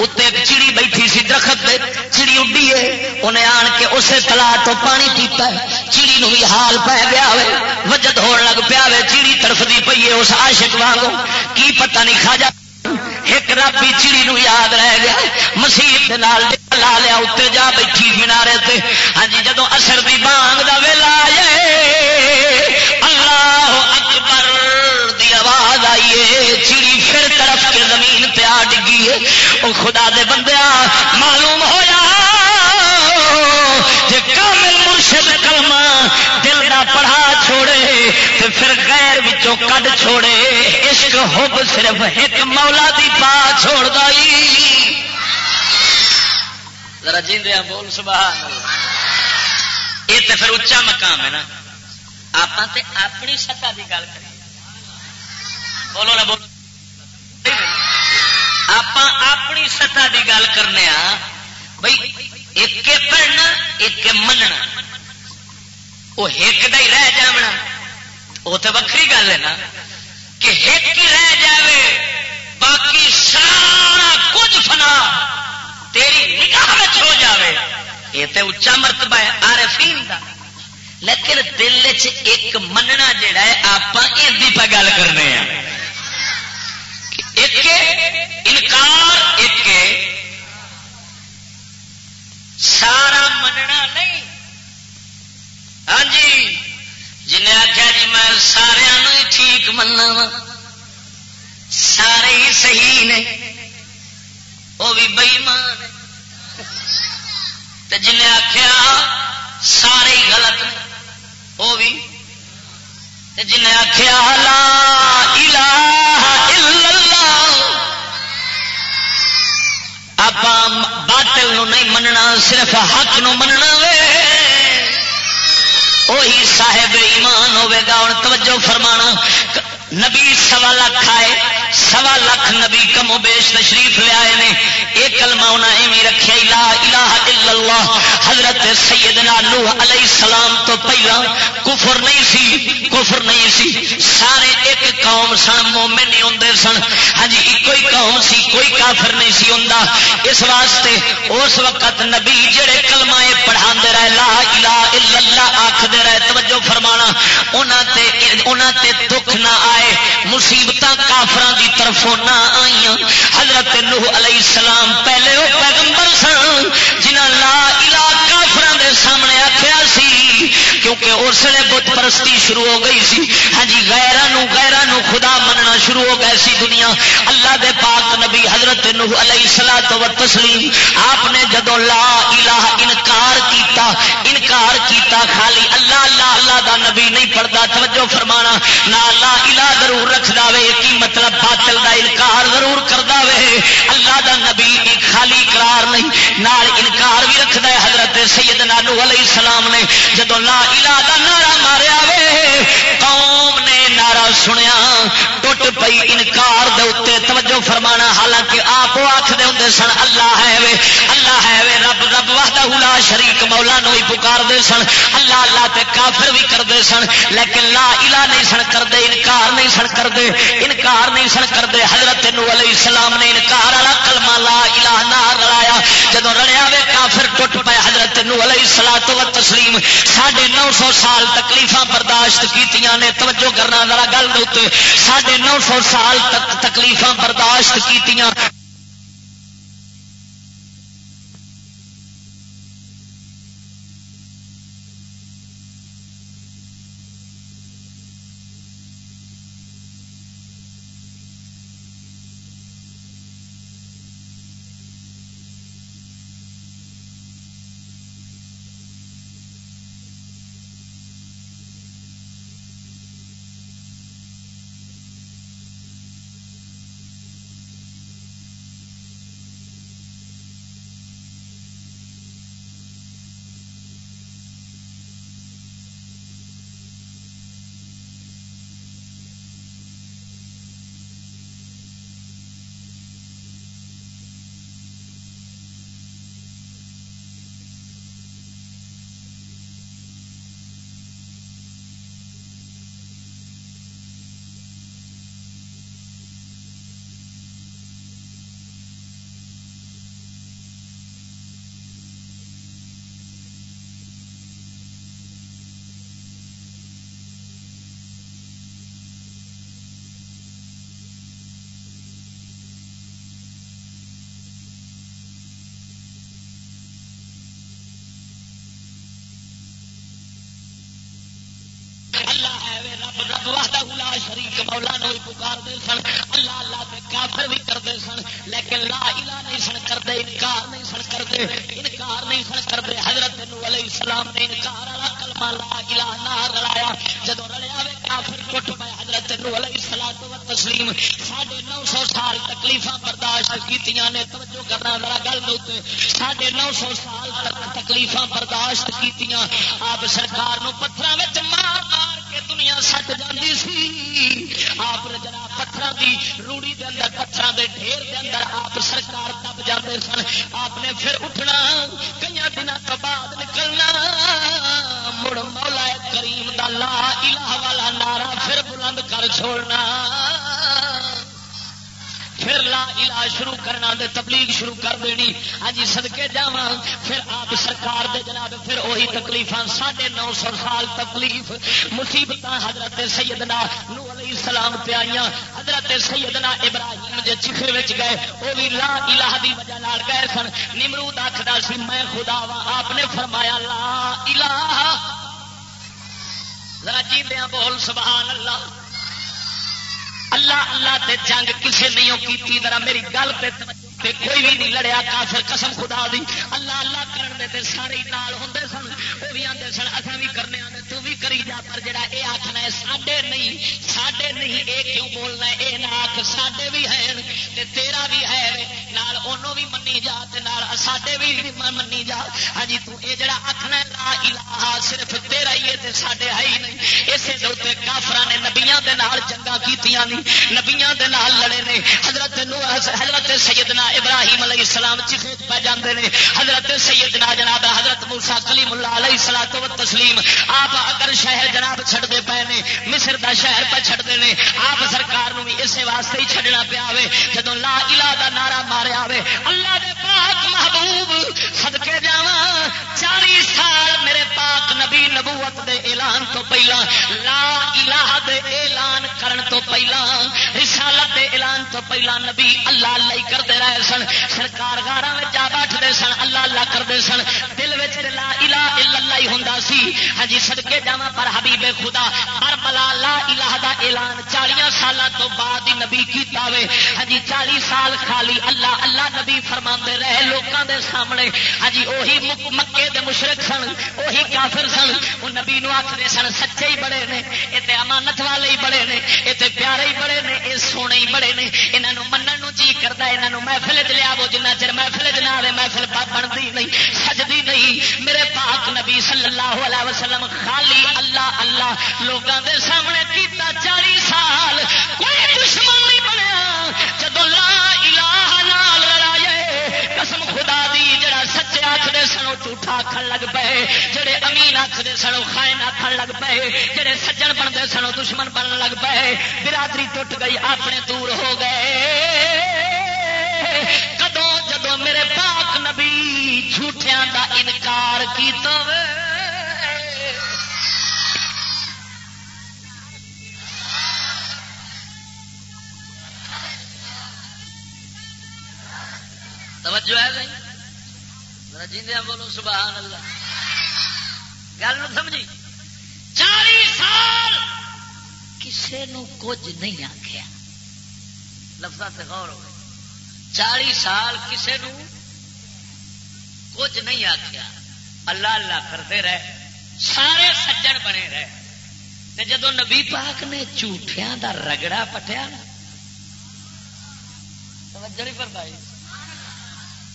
اتنے ایک چڑی بیٹھی سی درخت دے چڑی اڈی ہے۔ انہیں آن کے اسے تلا تو پانی پیتا ہے۔ چڑی نو بھی حال پی گیا وجد ہون لگ پیا چیڑی تڑفتی پی ہے اس عاشق وانگو کی پتہ نہیں کھا جا ایک رابی چڑی نو یاد رہ گیا، مسیح لا لیا، اتنے جا بیٹھی کنارے تے۔ ہاں جی جدو اثر دی بانگ دا ویلا آئے، اللہ اکبر دی آواز آئیے چڑی پھر طرف کے زمین پہ آ ڈگی ہے۔ وہ خدا دے بندیاں معلوم ہویا۔ چھوڑے تو پھر غیر وچوں کڈ چھوڑے۔ عشق حب صرف ایک مولا دی پا چھوڑ دائی۔ ذرا جیندیا بول، سبحان اللہ۔ یہ تو پھر اچا مقام ہے نا۔ آپ اپنی سطح کی گل کریے بولو نا، بولو۔ آپ اپنی سطح کی گل کرنے بھائی ایک پڑھنا، ایک مننا۔ وہ ایک دا ہی رہ جانا وہ تو وکری گل ہے نا، کہ ایک ہی رہ جاوے، باقی سارا کچھ فنا، تیری نگاہ ہو جاوے۔ یہ تو اچا مرتبہ ہے آرفین کا لیکن دل چ ایک مننا جڑا ہے آپ یہ پہ گل کرنے ہیں۔ ایک انکار، ایک سارا مننا نہیں۔ ہاں جی۔ جنہیں آخیا جی میں سارا ہی ٹھیک مننا وا سارے ہی صحیح نے، وہ بھی بئیمان جنہیں آخیا سارے ہی غلط نے، وہ بھی۔ جنہیں آخیا لا الہ الا اللہ آپ باطل نو نہیں مننا، صرف حق نو مننا وے۔ وہی صاحب ایمان ہوے گا۔ ہوں توجہ فرمانا نبی سوا لکھ آئے سوا لکھ نبی کم بیش تشریف لے آئے نے۔ ایک کلمہ انہیں ایویں رکھے، لا الہ الا اللہ۔ حضرت سیدنا نوح علیہ السلام تو پہلا کفر نہیں سی، کفر نہیں سی۔ سارے ایک قوم سن، مومن نہیں ہوندے سن۔ ہاں جی ایک ہی قوم سی، کوئی کافر نہیں سی ہوندا۔ اس واسطے اس وقت نبی جڑے کلمہ پڑھا رہے، لا الہ الا اللہ آخر رہے۔ توجہ فرمانا، انہاں تے انہاں تے دکھ نہ آئے مصیبت کافران دی طرفوں نہ آئی حضرت نوح علیہ السلام پہلے وہ پیغمبر سن جنہ لا الہ کیونکہ اس لیے بت پرستی شروع ہو گئی سی۔ ہاں جی غیران غیران خدا مننا شروع ہو گئے سی دنیا۔ اللہ دے پاک نبی حضرت نوح علیہ السلام تو تسلیم آپ نے جدو لا الہ انکار کیتا انکار کیتا، خالی اللہ اللہ اللہ دا نبی نہیں پڑھتا، توجہ فرمانا، نہ اللہ الہ ضرور رکھ دے کی مطلب باطل دا انکار ضرور کر دے اللہ دا نبی ایک خالی قرار نہیں، نال انکار بھی رکھ دے حضرت سید نانو علیہ السلام نے۔ جدو لا الہ دا نعرہ ماریا وے۔ قوم نے نعرہ سنیا، ٹوٹ پئی انکار دے اتنے توجہ فرمانا، حالانکہ آپ آخر ہوں سن، اللہ ہے وے، اللہ ہے وے، رب رب لا شریک مولا نو ہی پکار دے سن، اللہ اللہ تے کافر بھی کرتے سن، لیکن لا الہ نہیں سن کرتے، انکار نہیں سن کرتے، انکار نہیں سن کرتے۔ حضرت نو علیہ السلام نے انکار والا کلمہ لا الہ نہ رلایا۔ جدو رلیا وے کافر ٹوٹ پائے، حضرت نو علیہ السلام تو تسلیم ساڑھے نو سو سال تکلیف برداشت کی نے۔ توجہ کرنا ذرا گل دے ساڑھے نو سو سال تک تکلیف برداشت کی مولا سن، اللہ اللہ کے کافر بھی کرتے سن، لیکن لا الہ نہیں سن کرتے انکار نہیں سن کرتے انکار نہیں سن کرتے حضرت علیہ السلام نے انکار والا کلمہ لا الہ نہ رلایا۔ جدو رلیا وے کافر ٹوٹ پے حضرت نو علیہ الصلوۃ والتسلیم ساڑھے نو سو سال تکلیفاں برداشت کیتیاں نے، توجہ کرنا ذرا گل دے ساڑھے نو سو سال تک تکلیفاں برداشت کیتیاں، آپ سرکار نو پتھراں وچ مار دنیا سٹ جاتی سی۔ آپ جناب پتھر دی روڑی دے اندر پتھر دے ڈھیر دے اندر آپ سرکار دب جاتے سن۔ آپ نے پھر اٹھنا کئی دنوں تو بعد نکلنا۔ مڑ مولا کریم دا لا الہ والا نعرہ پھر بلند کر چھوڑنا۔ پھر لا الہ شروع کرنا دے، تبلیغ شروع کر دینی۔ ہاں جی، سدکے جا پھر آپ سرکار دے جناب، پھر وہی تکلیف ساڑھے نو سو سال تکلیف مصیبت حضرت سیدنا نو علیہ السلام پہ آئی حضرت سیدنا ابراہیم جے چکھر گئے، وہ بھی لا الہ دی وجہ نال گئے سن۔ نمرود آخر سی، میں خدا وا آپ نے فرمایا، لا الہ۔ ذرا جی بول، سبحان اللہ۔ اللہ اللہ تے جنگ کسے نہیں کی ذرا میری گل پہ تے کوئی بھی نہیں لڑیا، کافر قسم خدا دی۔ اللہ اللہ کرن دے تے سارے نال ہوندے سن، وہ بھی آندے سن اساں بھی کرنے آندے تو بھی کری جا پر جڑا اے آکھنا ہے ساڈے نہیں ساڈے نہیں اے کیوں بولنا ہے اے نہ آکھ ساڈے بھی ہیں تے تیرا بھی ہے نال اونوں بھی منی جا تے نال ساڈے بھی منی جا ہاں جی تو اے جڑا آکھنا ہے لا الہ صرف تیرا ہی ہے تے ساڈے ہے ہی نہیں اسے دے اوتے کافراں نے نبیاں دے نال جنگاں کیتیاں نہیں نبیاں دے نال لڑے نے حضرت نوح حضرت سیدنا ابراہیم علیہ السلام چیخے پہ جاندے نے حضرت سیدنا جناب حضرت موسا کلیم اللہ علیہ السلام تو تسلیم اگر شہر جناب چھڑتے پے نے، مصر دا شہر پہ چھڑتے ہیں آپ سرکار نو بھی اسی واسطے ہی چھڈنا پیا جدو لا الہ دا نعرہ ماریا ہوے، اللہ دے پاک محبوب صدقے جاواں چالی سال میرے پاک نبی نبوت دے اعلان تو پہلا، لا الہ دے اعلان کرن تو پہلا، رسالت دے اعلان تو پہلا نبی اللہ اللہ ہی کرتے رہے سن۔ سرکار گارا جا بیٹھتے سن، اللہ اللہ کرتے سن۔ دل میں لا الہ الا اللہ ہی ہوں سی۔ ہاں جی سدکے جا پر حبیب خدا پر بلا لا الہ دا اعلان چالیا سال تو بعد ہی نبی کیتا وے۔ ہاں جی چالی سال خالی اللہ اللہ نبی فرما رہے لوگوں دے سامنے۔ ہاں جی وہی مکے دے مشرق سن وہی کافر سن، وہ نبی نو آخر سن، سچے ہی بڑے نے، یہ امانت والے ہی بڑے نے، یہ پیارے ہی بڑے نے، یہ سونے ہی بڑے نے یہاں منن جی کرتا یہاں محفل چ لیا وہ جنہ چر محفل چ نہ آئے محفل بنتی نہیں، سجدی نہیں۔ میرے پاک نبی صلی اللہ علیہ وسلم، خالی اللہ اللہ لوگوں کے سامنے کیتا چالی سال، کوئی جھوٹا آخر لگ پے جڑے امین آخر سنو خائن آخر لگ پے جڑے سجن بنتے سنو دشمن بن لگ پے برادری ٹوٹ گئی اپنے دور ہو گئے۔ کدو جدو میرے پاک نبی جھوٹیاں دا انکار کی توجہ ہے نہیں جی بولو سبحان اللہ۔ گل سمجھی؟ چالی سال کسے نو کچھ نہیں آخیا لفظ سے غور ہو چالی سال کسے نو کچھ نہیں آخیا اللہ اللہ کرتے رہے۔ سارے سجن بنے رہے۔ جدو نبی پاک نے جھوٹیا دا رگڑا پٹیا نا۔ پر بھائی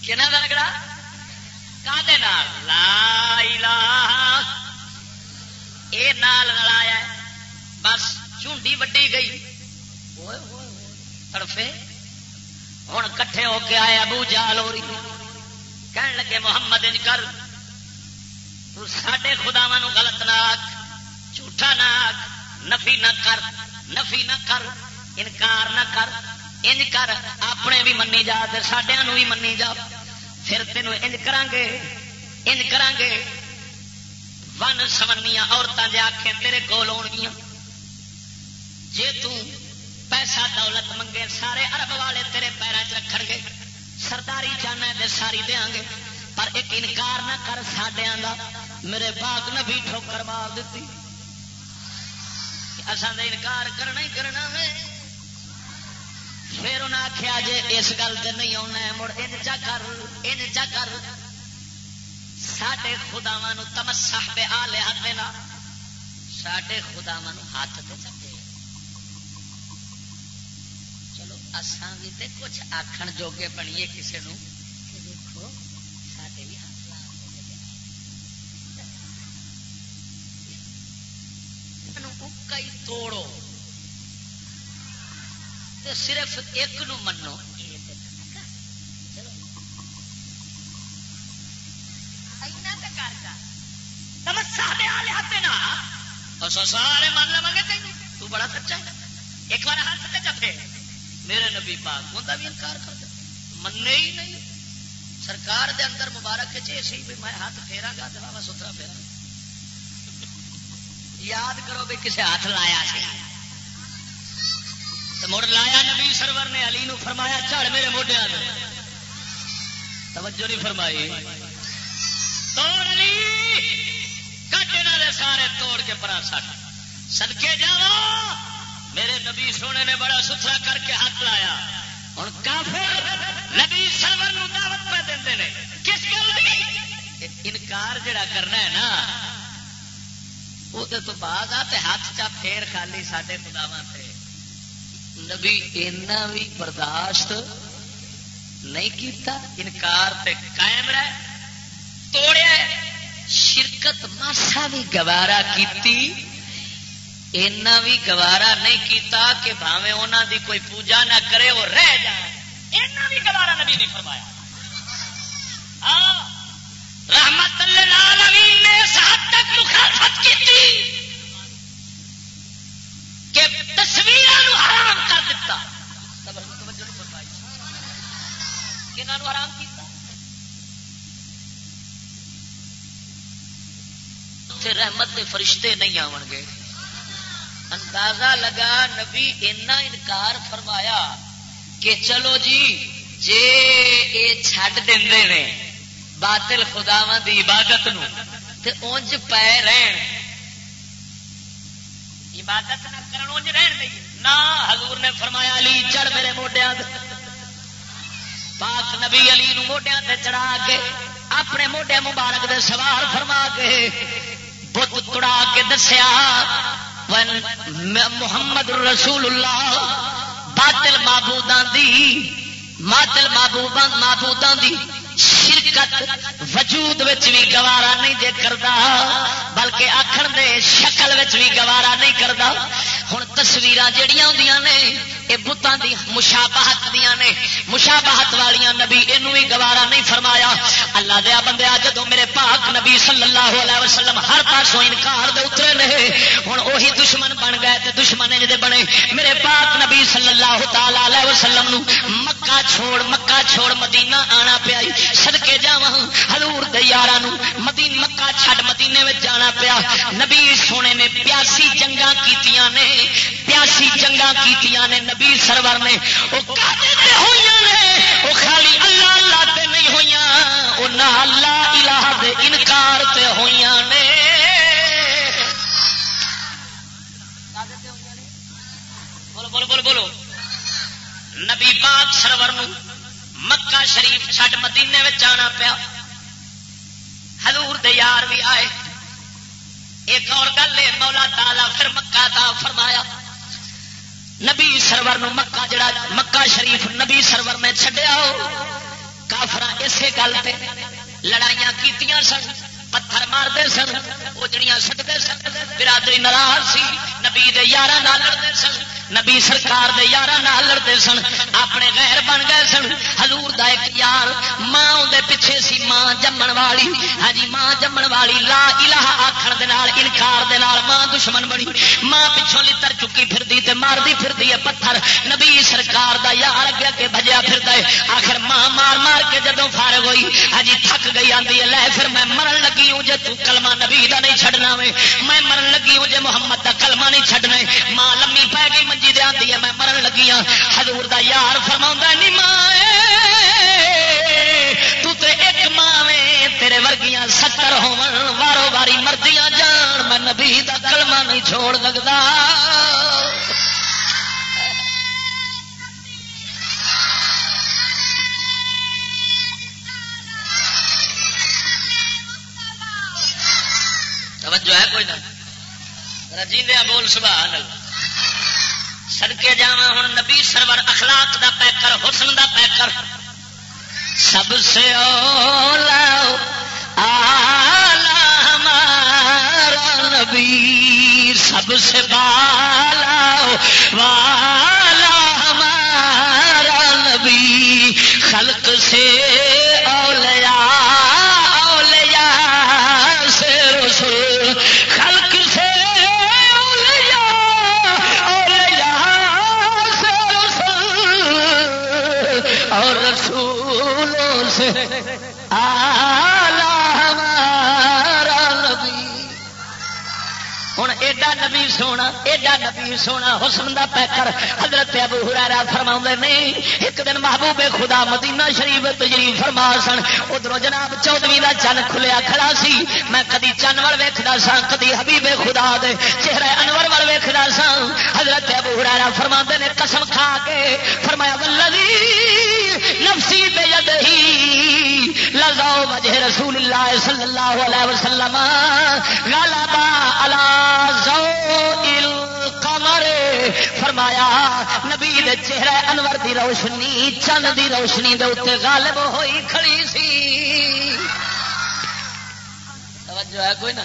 کہنا دا رگڑا؟ کا لا الہ۔ اے نال لڑایا بس چونڈی وڈی گئی۔ تڑفے۔ ہوں کٹھے ہو کے آئے ابو جال ہو رہی کہنے لگے، محمد انج کر۔ سڈے خداوا غلط نہ آخ جھوٹا نہ آخ نفی نہ کر، نفی نہ کر، انکار نہ کر۔ انج کر، اپنے بھی منی جا سڈیا بھی منی جا۔ پھر تینوں انج کران گے انج کران گے ون سمنیا عورتیں جا کے تیرے کول آن گیا جی پیسہ دولت منگے، سارے ارب والے تیرے پیروں چ رکھ گے۔ سرداری چاہنا ہے ساری دیا گے۔ پر ایک انکار نہ کر سڈیا کا میرے باغ نے بھی ٹھوکر مار دیتی۔ اصل انکار کرنا ہی کرنا وے پھر انہیں آخیا جی اس گل سے نہیں آنا مڑ ان چا کر ان چا کر۔ سڈے خداوا تمسا بے آ لیا دینا سڈے خداوا ہاتھ دے چکے۔ چلو اسان بھی تے کچھ آخر جوگے بنیے کسی نو۔ دیکھو بھی ہاتھ لا توڑو۔ تے صرف ایک نو منو۔ سارے من لوا گے تین تو بڑا سچا ہے۔ ایک بار ہاتھ سے چپے میرے نبی پاک ہوتا بھی انکار کر دے۔ مننے ہی نہیں۔ سرکار دے اندر مبارک چی سی بھی میں ہاتھ پھیرا گا دوا ستھرا پھیرا یاد کرو بھی کسے ہاتھ لایا سی۔ مڑ لایا نبی سرور نے علی نو فرمایا، چڑھ میرے موڈیا توجہ نہیں فرمائی۔ توڑ لی۔ کٹ دے سارے توڑ کے پرا سٹ۔ سدکے جا میرے نبی سونے نے بڑا ستھرا کر کے ہاتھ لایا۔ ہوں کافر نبی سرور نو دعوت پہ دے کس گل انکار جڑا کرنا ہے نا وہ تو بعد آ ہاتھ چا پھیر خالی سڈے خداوا سے نبی اینا بھی برداشت نہیں کیتا، انکار تے قائم رہ توڑیا شرکت ماسا بھی گوارا کیتی، اینا بھی گوارا نہیں کیتا کہ بھاوے انہوں دی کوئی پوجا نہ کرے، وہ رہ جائے۔ اینا بھی گوارا نبی نہیں فرمایا۔ رحمت اللہ نے اس حد تک مخالفت کی کہ تصویر حرام کر دیتا حرام کیتا؟ رحمت کے فرشتے نہیں آن گے۔ اندازہ لگا نبی اینا انکار فرمایا کہ چلو جی جے یہ چڈ دے باطل خداوا دی عبادت نو، تے اونج پے رہن۔ عبادت نہ کرن انج رہن دئی نہ حضور نے فرمایا، علی، چڑھ میرے موڈیاں تے پاک نبی علی نو موڈیاں تے چڑھا کے، اپنے موڈے مبارک دے سوار فرما کے بت تڑا کے دسیا محمد رسول اللہ باطل معبوداں دی، ماتل معبوداں معبوداں دی شرکت وجود بھی گوارا نہیں دے کرتا بلکہ آخر دے شکل بھی گوارا نہیں کرتا ہوں تصویر جہیا ہوں نے یہ بتان دی مشابہت دیا نے، مشابہت والیا نبی یہ گوارا نہیں فرمایا۔ اللہ دیا بندیا جدو میرے پاک نبی صلی اللہ علیہ وسلم ہر پاسوں انکار دے اترے نے ہوں وہی دشمن بن گئے تے دشمن جدے بنے۔ میرے پاک نبی صلی اللہ تعالی علیہ وسلم نو مکہ چھوڑ مکہ چھوڑ مدینہ آنا پیا۔ سدکے جا ہلور دارا مدین، مکہ چھڈ مدینے میں جانا پیا۔ نبی سونے نے پیاسی جنگا کی نے، پیاسی جنگا کی نے۔ نبی سرور نے وہ خالی اللہ اللہ تے نہیں ہوئی وہ نہ اللہ الہ دے انکار تے ہوئی نے۔ بولو بولو بولو بولو۔ نبی پاک سرور مکہ شریف چھٹ مدینے میں جانا پیا۔ حضور دے یار بھی آئے۔ ایک اور گل ہے، مولا تالا پھر مکہ تا فرمایا۔ نبی سرور نو مکہ جڑا مکہ شریف نبی سرور نے چڈیا کافر اسی گل پہ لڑائیاں کیتیاں سن، پتھر مارتے سن اجڑیاں سٹتے سن، برادری ناراض سی، نبی دے یارہ لڑتے سن نبی سرکار دے یار لڑتے سن، اپنے غیر بن گئے سن۔ ہزور ایک یار، ماں دے پیچھے سی ماں جمن والی۔ ہاں جی، ماں جمن والی، لا الہ آخر دے نال، انکار دے نال ماں دشمن بنی۔ ماں پچھوں لتر چکی پھردی تے مار دی پھر ہے پتھر۔ نبی سرکار دا یار اگے اگے بجیا پھر دے آخر ماں مار مار کے جدوں فارغ ہوئی ہاں جی، تھک گئی، آندی ہے، لے پھر میں مرن لگی ہوں جے تو کلمہ نبی دا نہیں چھڑنا میں میں مرن لگی ہوں جے محمد دا کلمہ نہیں چھڑنا ماں لمبی پہ گئی منجی آتی ہے میں مرن لگی ہوں حضور دا یار فرما نہیں ماں تو تے ایک ماں تیرے ورگیاں ستر ہو وارو واری مردیاں جان میں نبی دا کلمہ نہیں چھوڑ سکتا توجہ ہے کوئی نہ رجیندیا بول سبحان اللہ سڑکے جا ہوں نبی سرور اخلاق دا پیکر، حسن دا پیکر۔ سب سے اولا ہمارا نبی۔ سب سے بالا، والا ہمارا نبی۔ خلق سے نبی سونا، ایڈا نبی سونا، حسن دا پیکر حضرت ابو ہرارا فرما نہیں ایک دن محبوب خدا مدینہ شریف تجریف فرما سن ادھر جناب چودوی کا چن کھلیا کھڑا سی، میں کدی چن وال ویکدا سا کدی حبیب خدا دے چہرے انور وال ویکدا سا حضرت ابو ہرارا فرما نے قسم کھا کے فرمایا ولدی نفسی بے یدہی وجہ رسول اللہ صلی اللہ علیہ وسلم غلبا علی فرمایا، نبی دے چہرے انور دی روشنی، چند دی روشنی دے اتنے غالب ہوئی کھڑی سی۔ توجہ ہے کوئی نا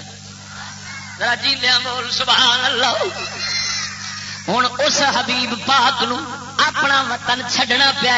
راجی لیا بول سبحان اللہ۔ ہوں اس حبیب پاک نو اپنا وطن چھڈنا پیا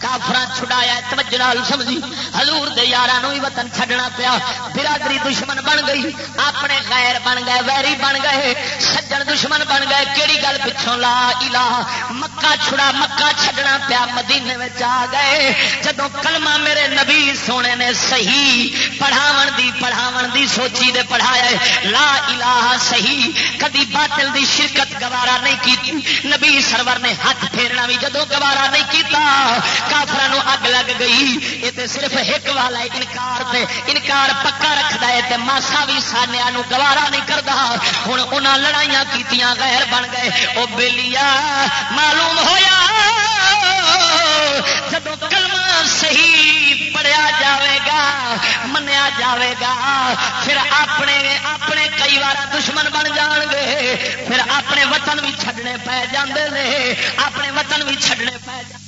کافر چھڑایا توجہ سمجھی۔ ہزور یار بھی وطن چھڈنا پیا۔ برادری دشمن بن گئی، اپنے غیر بن گئے، ویری بن گئے، سجن دشمن بن گئے۔ کہڑی گل پچھوں؟ لا الہ۔ مکہ چھڑا، مکہ چھڈنا پیا۔ مدینے میں آ گئے۔ جدو کلمہ میرے نبی سونے نے صحیح پڑھاو دی پڑھاو دی سوچی دے پڑھایا لا الہ صحیح۔ کدی باطل دی شرکت گوارا نہیں کی نبی سرور نے ہاتھ پھیرنا بھی جدو گوارا نہیں کیتا۔ کافر اگ لگ گئی۔ یہ تو صرف ایک والا انکار تے انکار پکا رکھتا ہے تے ماسا بھی سانیا گوارا نہیں کرتا ہوں انہیں لڑائیاں کیتیاں غیر بن گئے۔ وہ بےلیا معلوم ہویا۔ جب کلمہ صحیح پڑھیا جاوے گا، منیا جاوے گا، پھر اپنے اپنے کئی بار دشمن بن جان گے۔ پھر اپنے وطن بھی چھڈنے پی جاندے اپنے وطن بھی چھڈنے پی جاندے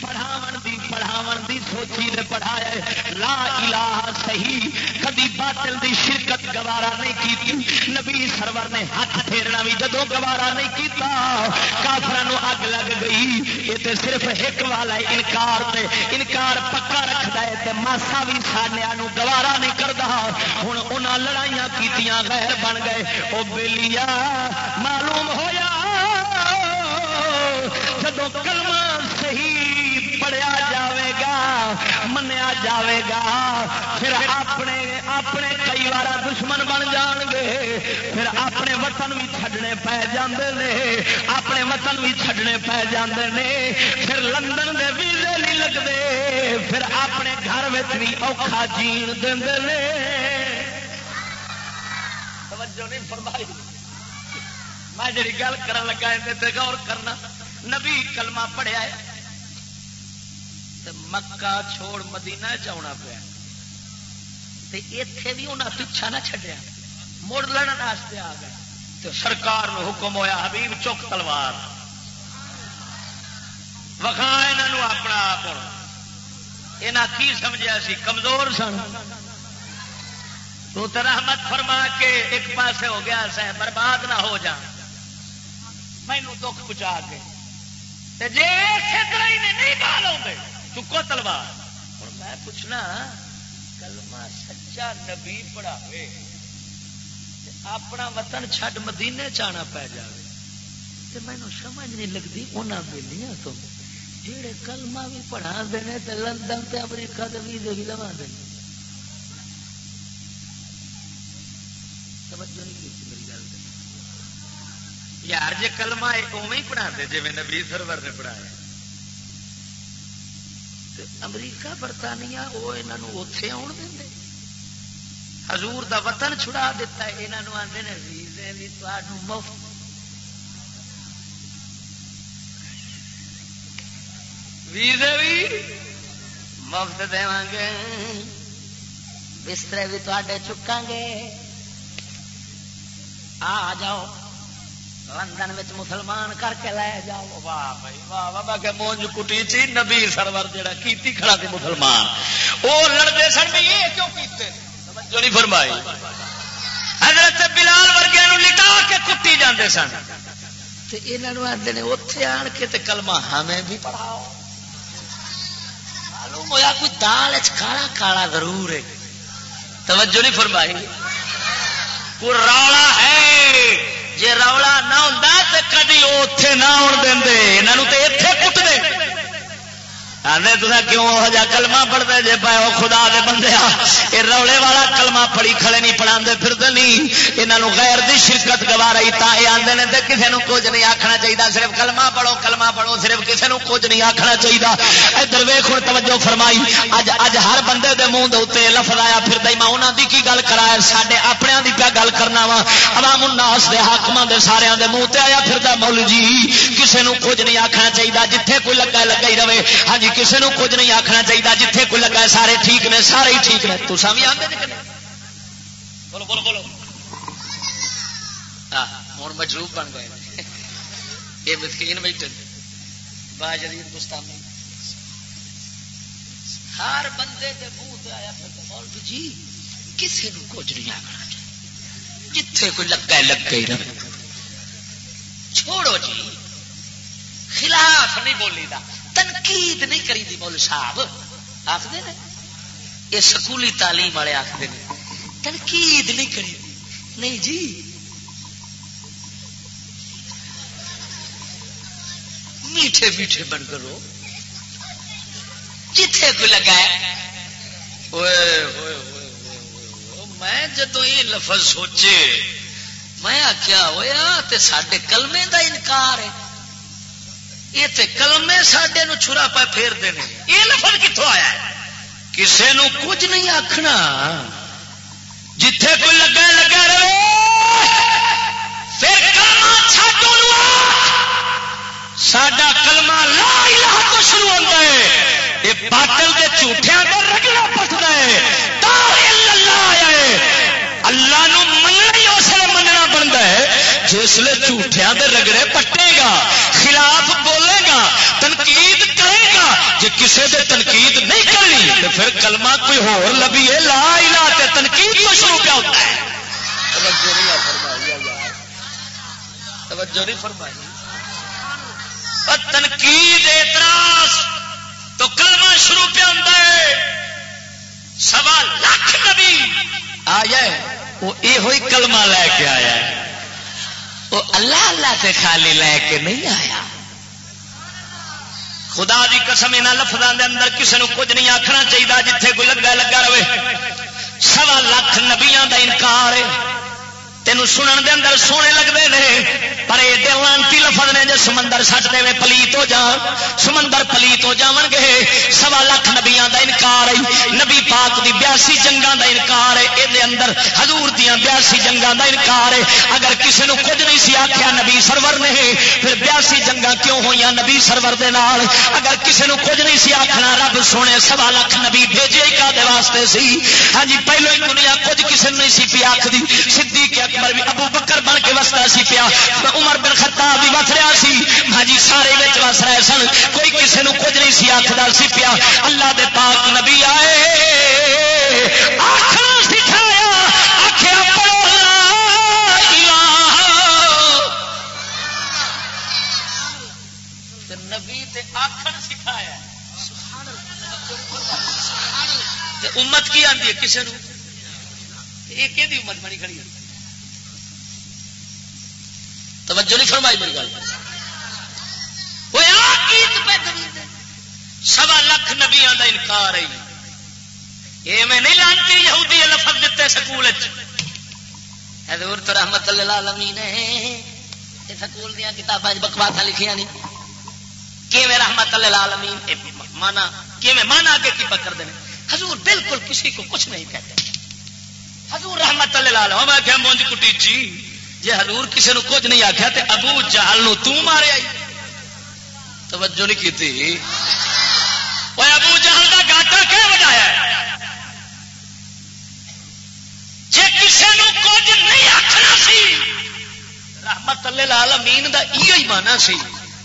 پڑھاون دی پڑھاون دی سوچی نے پڑھایا لا الہ صحیح۔ کدی باطل دی شرکت گوارا نہیں کی نبی سرور نے ہاتھ پھیرنا بھی جدو گوارا نہیں کیتا۔ کافر اگ لگ گئی۔ یہ تے صرف ایک والا انکار تے۔ انکار پکا رکھتا ہے تے ماسا بھی سانیا گوارا نہیں کرتا ہوں انہیں لڑائیاں کیتیاں غیر بن گئے۔ وہ بےلیا معلوم ہویا۔ جدو کلمہ صحیح پڑھیا جاوے گا، منیا جاوے گا، پھر اپنے اپنے کئی بار دشمن بن جان گے، پھر اپنے وطن بھی چھڈنے پی جاندے اپنے وطن بھی چھڈنے پی جاندے نے، پھر لندن دے ویزے نہیں لگتے پھر اپنے گھر بھی اوکھا جین دے توجہ نہیں فرمائی۔ میں جی گل کر لگا غور کرنا۔ نبی کلمہ پڑھیا ہے مکہ چھوڑ مدینہ چنا پیا اتے بھی انہیں پیچھا نہ چڈیا مڑ لڑن واسطے آ گئے۔ تو سرکار نو حکم ہویا، حبیب چک تلوار۔ وکھا یہ اپنا آپ یہاں کی سمجھا سی؟ کمزور سن۔ تو رحمت فرما کے ایک پاسے ہو گیا، سہ برباد نہ ہو جا۔ مینو دکھ پہنچا کے۔ جی نہیں بال آؤ چکو تلوار۔ اور میں پوچھنا، کلمہ سچا نبی پڑھاوے اپنا وطن چھڈ مدینے چانا پی جائے تو مینو سمجھ نہیں لگتی انہوں بےلیاں تو۔ جہے کلمہ بھی پڑھا دے تو لندن تے امریکہ کے ویزے بھی لوا دیں توجہ نہیں یار جی کلمہ اوے ہی پڑھا دے جی نبی سرور نے پڑھایا۔ امریکہ برطانیہ وہ یہاں اتے آن دیں حضور دا وطن چھڑا دیتا ہے یہاں آتے ہیں ویزے بھی مفت ویزے بھی مفت دے گے۔ بسترے بھی تے چکا گے۔ آ جاؤ۔ لندن مسلمان کر کے لے جاؤ۔ واہ بھائی واہ بابا مونج کٹی چی نبی سرور جڑا کیتی کھڑا سی مسلمان۔ وہ لڑتے سن بھی یہ کیوں کیتے؟ جو نہیں فرمائی۔ حضرت بلال ورگے لٹا کے کٹی جاندے سن۔ یہاں آتے ہیں اتے آن کے کلمہ ہمیں بھی پڑھاؤ۔ معلوم ہوا کوئی دال کالا کالا ضرور ہے۔ توجہ نہیں فرمائی۔ کوئی رولا ہے۔ جی رولا نہ ہوں تو کدی وہ اتے نہ آن دے یہاں تو اتے کٹ دے کیوں وہ جا کلمہ پڑھتے جی پائے وہ خدا دے بندے یہ روڑے والا کلمہ پڑھی کھڑے نہیں پڑھا پھرتے نہیں۔ یہاں غیر دی شرکت گوا رہی تا یہ آتے ہیں تو کسی نے کچھ نہیں آخنا چاہیے صرف کلمہ پڑھو کلمہ پڑھو، صرف کسی نے کچھ نہیں آخنا چاہیے ادھر ویخ توجہ فرمائی۔ اج اج ہر بندے دے منہ دے لفظ آیا پھر میں انہوں دی کی گل کرا سارے اپنے دی پیا گل کرنا وا۔ عوام الناس دے حاکم دے سارے دے منہ تے آیا پھر مول جی۔ کسی نے کچھ نہیں آخنا چاہیے جتھے کوئی لگا لگا ہی رہے۔ ہاں جی کسی نے کچھ نہیں آخنا چاہیے جتھے کوئی لگا سارے ٹھیک نے، سارے ہی ٹھیک نے۔ تو بھی آتے بولو بولو بولو۔ ہوں مجروب بن گئے۔ یہ مسکین بیٹھے۔ باجر ہندوستان ہر بندے کے منہ آیا جی کسی نے کچھ نہیں آخنا جتھے کوئی لگا لگا ہی رہے۔ چھوڑو جی خلاف نہیں بولی دا تنقید نہیں کری دی مول صاحب آخر یہ سکولی تعلیم والے آخر تنقید نہیں کری۔ دی نہیں جی۔ میٹھے میٹھے بن کرو جتھے کو لگا میں جدو یہ لفظ سوچے، میں آخیا ہوا سڈے کلمے دا انکار ہے۔ یہ کلمے سڈے چھرا پا پھیر دے یہ لفظ کتوں آیا ہے؟ کسی نو کچھ نہیں آخنا جتھے کوئی لگا لگا رہے پھر سڈا کلمہ لا الہ تو شروع ہوتا ہے۔ یہ باطل کے جھوٹیا کا رگڑا پٹتا ہے۔ اللہ آیا ہے۔ اللہ نو مننا ہی اس بنتا ہے جس لیے جھوٹیا کے رگڑے پٹے گا خلاف بولے گا تنقید کرے گا جی کسی نے تنقید نہیں کرنی تو پھر کلمہ کوئی ہور لبی ہے لا تے تنقید کو شروع کیا ہوتا ہے؟ توجہ نہیں فرمائی تنقید اعتراض تو کلمہ شروع پہ ہوتا ہے۔ سوا لاکھ نبی۔ آیا وہ یہ کلمہ لے کے آیا وہ اللہ اللہ سے خالی لے کے نہیں آیا۔ خدا دی قسم یہاں لفظوں دے اندر کسی نے کچھ نہیں آخنا چاہیے جتھے کوئی لگا لگا رہے۔ سوا لاکھ نبیا کا انکار ہے۔ تینوں سنن دے اندر سونے لگتے ہیں پر یہ لانتی لفظ نے جو سمندر سٹ دے پلیت ہو جان سمندر پلیت ہو جان گے، سوا لاکھ نبیا کا انکار ہے، نبی پاک دی بیاسی جنگا کا انکار ہے یہ اندر حضور دیا بیاسی جنگا کا انکار ہے۔ اگر کسی نے کچھ نہیں سی آخیا نبی سرور نے، پھر بیاسی جنگا کیوں ہوئی نبی سرور دے نال؟ اگر کسی نے کچھ نہیں سی آخنا رب سونے سوا لاکھ نبی بھیجے کا واسطے سی۔ ہاں جی پہلو ہی دنیا کچھ کسی نے سی پی آخری سی کیا ابو بکر بن کے وستا سی پیا۔ عمر بن خطاب بھی وس رہا سی۔ ہاں جی سارے وس رہے سن۔ کوئی کسی نے کچھ نہیں سی آخر سی پیا۔ اللہ دے پاک نبی آئے۔ آخر سکھایا۔ آخیا نبی آخر سکھایا۔ امت کی آتی ہے کسی نے یہ کہ امت بنی کھڑی ہے؟ توجہ نہیں فرمائی میری گل۔ سوا لکھ نبیا کا انکار ہے۔ میں نہیں لانتی یہودی لفظ دیتے سکول حضور تو رحمت اللہ نے سکول دیا کتابیں بکواسا لکھیا نہیں۔ کیویں رحمت اللہ عالمین مانا، کیویں مانا آگے کی پکڑ دیں حضور بالکل کسی کو کچھ نہیں کہتے۔ حضور رحمت اللہ علیہ ہاں، میں کیا مونج کٹی کٹیچی جی حضور کسی نے کچھ نہیں آخیا تو ابو جہل نو تو مارے توجہ نہیں کی ابو جہل کا گاٹا کیا بجایا جی کسی نے کچھ نہیں آخنا سی، رحمت اللہ العالمین دا یہ مانا سی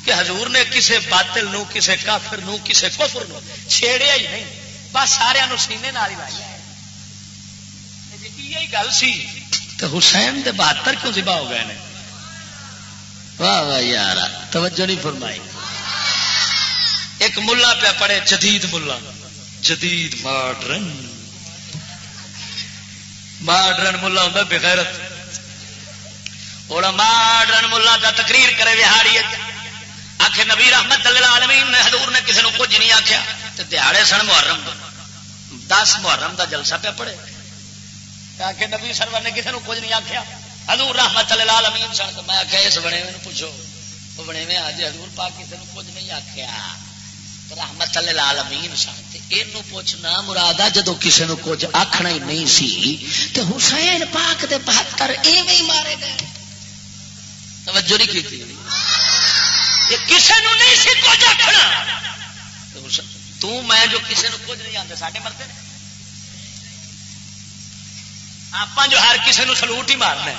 کہ حضور نے کسی باطل نو کسی کافر نو کسی کفر نو چھیڑیا ہی نہیں۔ بس سارا سینے نال ہی لائی۔ جی گل سی تو حسین دے بہتر کیوں سبا ہو گئے واہ واہ یار، توجہ نہیں فرمائی۔ ایک ملا پہ پڑے جدید ملا۔ جدید ماڈرن۔ ماڈرن ملا ہوں بغیرت۔ اور ماڈرن ملا کا تقریر کرے بہاری آخ نبی رحمت اللہ عالمین نے حضور نے کسی نے کچھ نہیں آخیا تو دیہڑے سن محرم دس محرم دا جلسہ پہ پڑے کہ نبی سرور نے کسی نے کچھ نہیں آخیا حضور رحمت اللہ عالمین سن تو میں آخیا اس بنے میں پوچھو۔ وہ بنے میں آج حضور پاک کسی نے کچھ نہیں آخیا رحمت اللہ عالمین سن یہ پوچھنا، مراد جدو کسی نے کچھ آخنا ہی نہیں سی تو حسین پاک دے بہتر ایویں مارے گئے۔ توجہ نہیں کی کسی نے نہیں سی کچھ آخنا تو میں جو کسی نے کچھ نہیں آتے سارے مرتے آپ جو ہر کسی نے سلوٹ ہی مارنا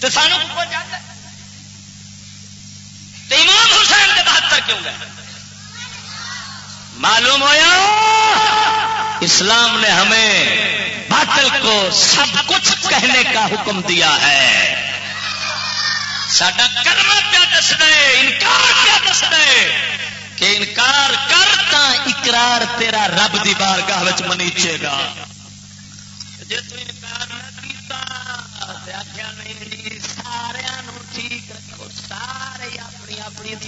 تو سانو امام حسین کے بہتر کیوں گئے؟ معلوم ہوا اسلام نے ہمیں باطل کو سب کچھ کہنے کا حکم دیا ہے۔ سڈا کرم کیا دس دے انکار کیا دس دے کہ انکار کرتا اقرار تیرا رب دی بارگاہ منیچے گا۔ جی تو انکار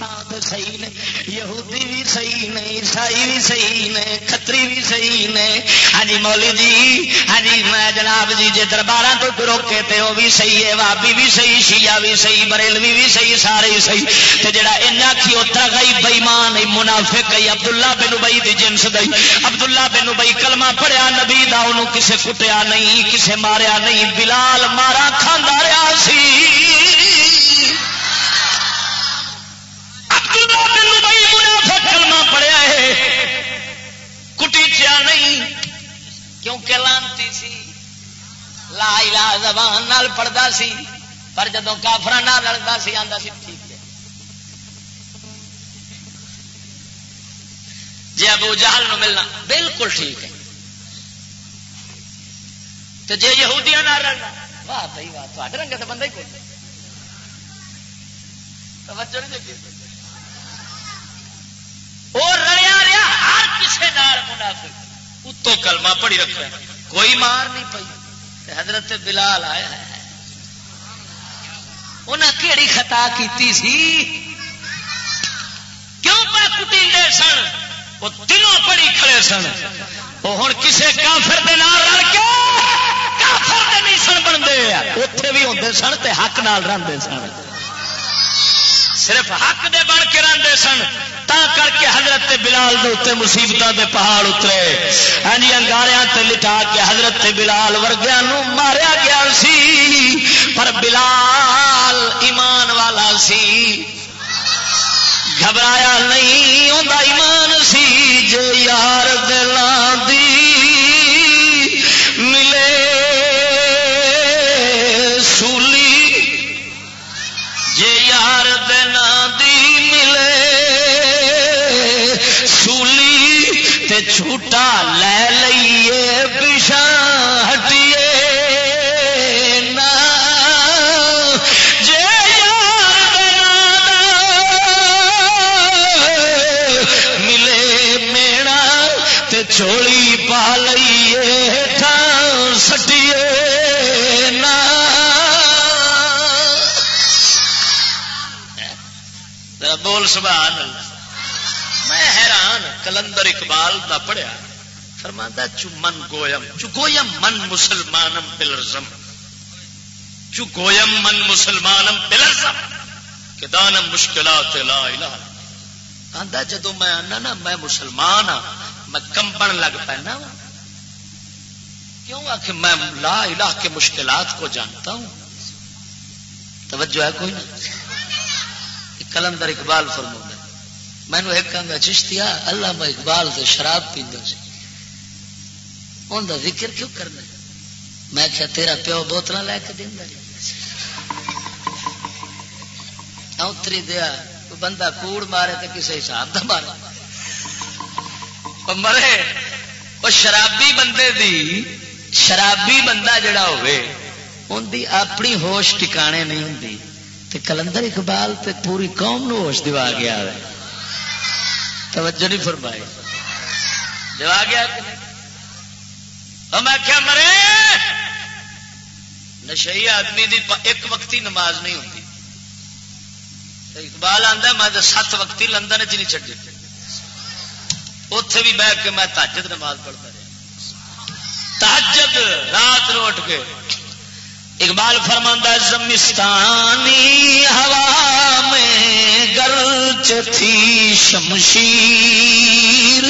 اپنی تھان صحیح نے، یہودی بھی صحیح نے، عیسائی بھی صحیح نے، کتری بھی صحیح نے۔ ہاں جی مولی جی ہاں جی میں جناب جی جی دربار تو روکے تے وہ بھی صحیح ہے وابی بھی صحیح، شیعہ بھی صحیح، بریلوی بھی صحیح، سارے ہی صحیح۔ تے جڑا ان آخی اتنا گئی بئیمان منافق گئی، عبداللہ بن بئی دی جنس گئی۔ عبداللہ بن بئی کلمہ پڑھیا، نبی دا انہوں کسے کٹیا نہیں، کسے ماریا نہیں، بلال مارا کھانا رہا سی۔ کلمہ پڑیا ہے کٹیچیا نہیں کیونکہ لانتی سی لا زبان نال پڑھتا سی پر جدو کافر لڑتا سی آتا سی ٹھیک ہے جی ابو جہل نو ملنا بالکل ٹھیک ہے تو جی یہودیاں نہ لڑنا واہ بھائی، واہ رنگ تو بندہ ہی کوئی توجہ نہیں دیکھی وہ رڑیا رہا ہر کسی منافق اتو کلمہ پڑی رکھا کوئی مار نہیں پی حضرت بلال آیا ہے۔ انہیں کہڑی خطا کی سی؟ کیوں پہ کٹی گئے سن؟ وہ دنوں پڑی کھڑے سن۔ وہ ہوں کسی کافر دے نال رل کے کافر دے نہیں سن بنتے۔ اتے بھی ہوتے سن تے حق نال رنتے سن۔ صرف حق دے بن کے رنتے سن۔ تا کر کے حضرت بلال دے اتنے دے پہاڑ اترے۔ ہاں جی انگاریا لٹا کے حضرت بلال ورگیا ماریا گیا سی۔ پر بلال ایمان والا سی۔ گھبرایا نہیں ہوتا ایمان سی۔ جو یار دلان دی چھوٹا لے لئیے پچھا ہٹیے۔ ملے میڑا تے چھوڑی پا لئیے تھان سٹیے۔ نا بول سبحان اللہ۔ کلندر اقبال دا پڑھیا فرماندہ چمن گویم چو گویم من مسلمانم بلرزم۔ چو گویم من مسلمانم بلرزم۔ کہ دانم مشکلات لا الہ آندا جدو میں آنا نا، میں مسلمان ہاں میں کمبن لگ پہنا کیوں؟ آ کہ میں لا الہ کے مشکلات کو جانتا ہوں۔ توجہ ہے کوئی نہ کلندر اقبال فرما مینو ایک کہا چشتیا اللہ میں اقبال سے شراب پیندا سی۔ ان کا ذکر کیوں کرنا میں کیا تیرا پیو بوتل لے کے دینا اتری دیا بندہ کوڑ مارے تو کسی حساب کا مارے۔ مرے وہ شرابی بندے دی، شرابی بندہ جڑا ہوئے ان دی اپنی ہوش ٹکانے نہیں ہوں تے کلندر اقبال تے پوری قوم نو ہوش دوا گیا ہے توجہ نہیں فرمائی۔ دوا گیا میں کیا مرے! نشئی آدمی دی ایک وقتی نماز نہیں ہوتی۔ اقبال آتا میں سات وقتی لندن چ نہیں چڈی اتے بھی بہ کے میں تاجد نماز پڑھتا رہا۔ تاجد رات رو اٹھ کے اقبال فرماندہ زمستانی ہوا میں گرچ تھی شمشیر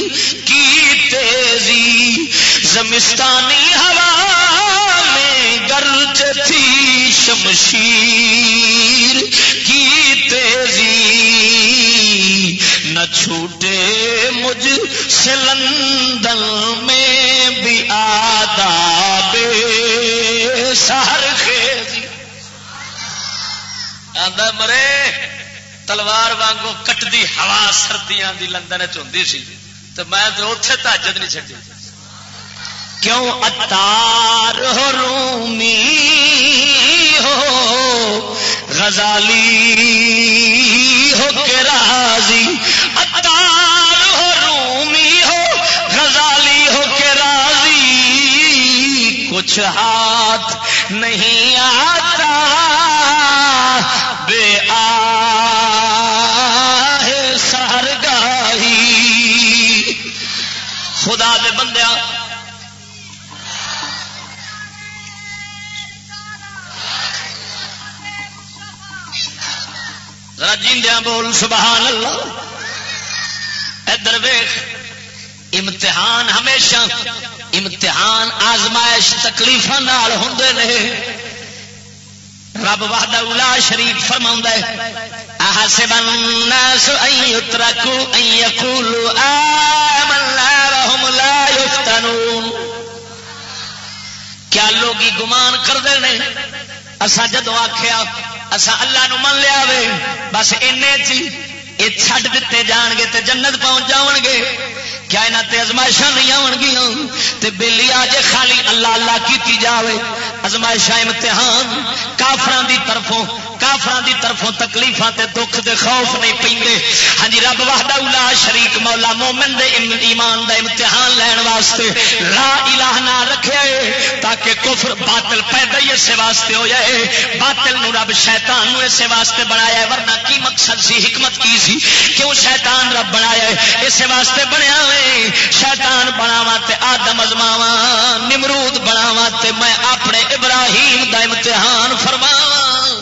کی تیزی۔ زمستانی ہوا میں گرچ تھی شمشیر کی تیزی۔ نہ چھوٹے مجھ سے لندن میں بھی آداب سہر خیزی آدھا مرے، تلوار وانگو کٹتی ہوا سردیاں دی لندن چی سی۔ تو میں تو اتے تاجت نہیں چڑی کیوں اتار ہو رومی ہو، غزالی ہو کے راضی۔ اتار ہو رومی ہو، غزالی ہو کے راضی۔ کچھ ہاتھ نہیں آتا۔ بے سر گاہی خدا دے بندیاں۔ جیندیا بول، سبحان اللہ۔ ادھر ویخ امتحان ہمیشہ۔ امتحان آزمائش تکلیف ہوں رب وحدہ الا شریف فرما احسب الناس ان يتركوا ان يقولوا آمنا وهم لا يفتنون کیا لوگ گمان کرتے ہیں اسا جدو آخیا اسا اللہ نو من لیا وے، بس این چی یہ چھڈ دیتے جان گے تے جنت پہنچ جاؤ گے کیا یہاں تے ازمائشاں نہیں آن گیا تے بلی آ جے خالی اللہ اللہ کی جاوے۔ ازمائشاں امتحان ہاں، کافران دی طرفوں کافران دی طرفوں تکلیفاں تے دکھ دے خوف نہیں پیندے ہاں جی رب وحدہ الا شریک مولا، مومن دے ایمان دا امتحان لین واسطے لا الہ نہ رکھیا ہے تاکہ کفر باطل پیدا ہی اس واسطے ہو جائے۔ باطل نو رب شیطان نو اس واسطے بنایا ہے، ورنہ کی مقصد سی، حکمت کی سی؟ کیوں شیطان رب بنایا ہے؟ اس واسطے بنیا ہوئے شیطان بناوا تے آدم ازماوا نمرود بناوا تے میں اپنے ابراہیم دا امتحان فرماواں۔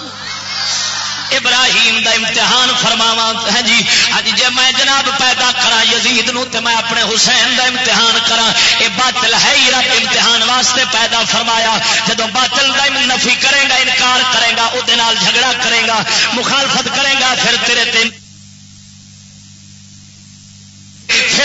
ابراہیم دا امتحان فرماوا ہے ہاں جی اج جے میں جناب پیدا کرا یزید نو تے میں اپنے حسین دا امتحان کرا اے باطل ہے ہی رب امتحان واسطے پیدا فرمایا۔ جدو باطل دا نفی کرے گا، انکار کرے گا وہ جھگڑا کرے گا، مخالفت کرے گا، پھر تیرے تے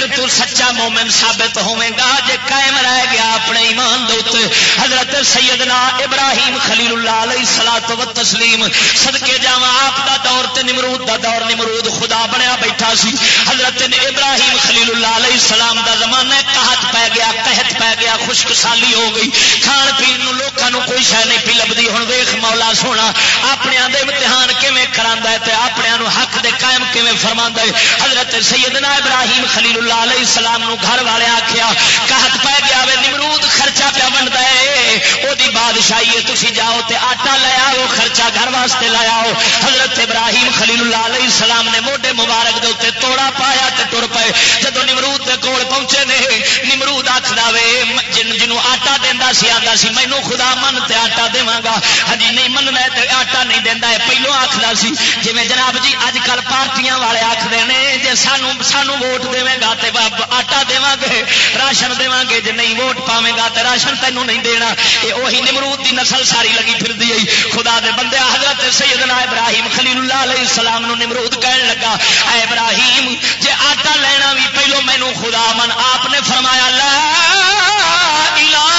پھر تو سچا مومن ثابت ہوے گا جے قائم رہ گیا اپنے ایمان دے حضرت سیدنا ابراہیم خلیل اللہ علیہ سلاۃ و تسلیم صدقے جاواں آپ دا دور تے نمرود دا دور نمرود خدا بنیا بیٹھا سی۔ حضرت ابراہیم خلیل اللہ علیہ السلام دا زمانہ قحط پی گیا، قحط پی گیا خشک سالی ہو گئی۔ کھان پین نو لوکاں نو کوئی شے نہیں پی لبدی ہن ویکھ مولا سونا اپنے دے امتحان کیویں کراندا ہے تے اپنے نو حق دے قائم کیویں فرماندا ہے۔ حضرت سیدنا ابراہیم خلیل اللہ علیہ السلام نو گھر والے آخیا کہت پی گیا وے، نمرود خرچہ پیا بنتا ہے۔ وہ بادشاہی ہے تھی جاؤ تے آٹا لے آؤ، خرچہ گھر واسطے لے آؤ۔ حضرت ابراہیم خلیل اللہ علیہ السلام نے موڈے مبارک دے اتنے توڑا پایا تے تر پے۔ جدو نمرود دے کول پہنچے نے، نمرود آخر وے، جن جنوں آٹا دینا سی آتا سی مینو خدا من تے آٹا دوا گا۔ ہجی نہیں مننا تے آٹا نہیں دینا ہے۔ پہلو آخر سی جی جناب جی اج کل پارٹیاں والے آخر نے جی سانو سانو ووٹ دے گا تے آٹا دے گے راشن دے گے جی نہیں ووٹ پاوے گا تو راشن تینوں نہیں دینا۔ یہ وہی نمرود دی نسل ساری لگی پھر دی خدا دے بندے، حضرت سیدنا ابراہیم خلیل اللہ علیہ السلام نو نمرود کہن لگا، اے ابراہیم، جے آٹا لینا بھی پہلو مینو خدا من آپ نے فرمایا، لا الہ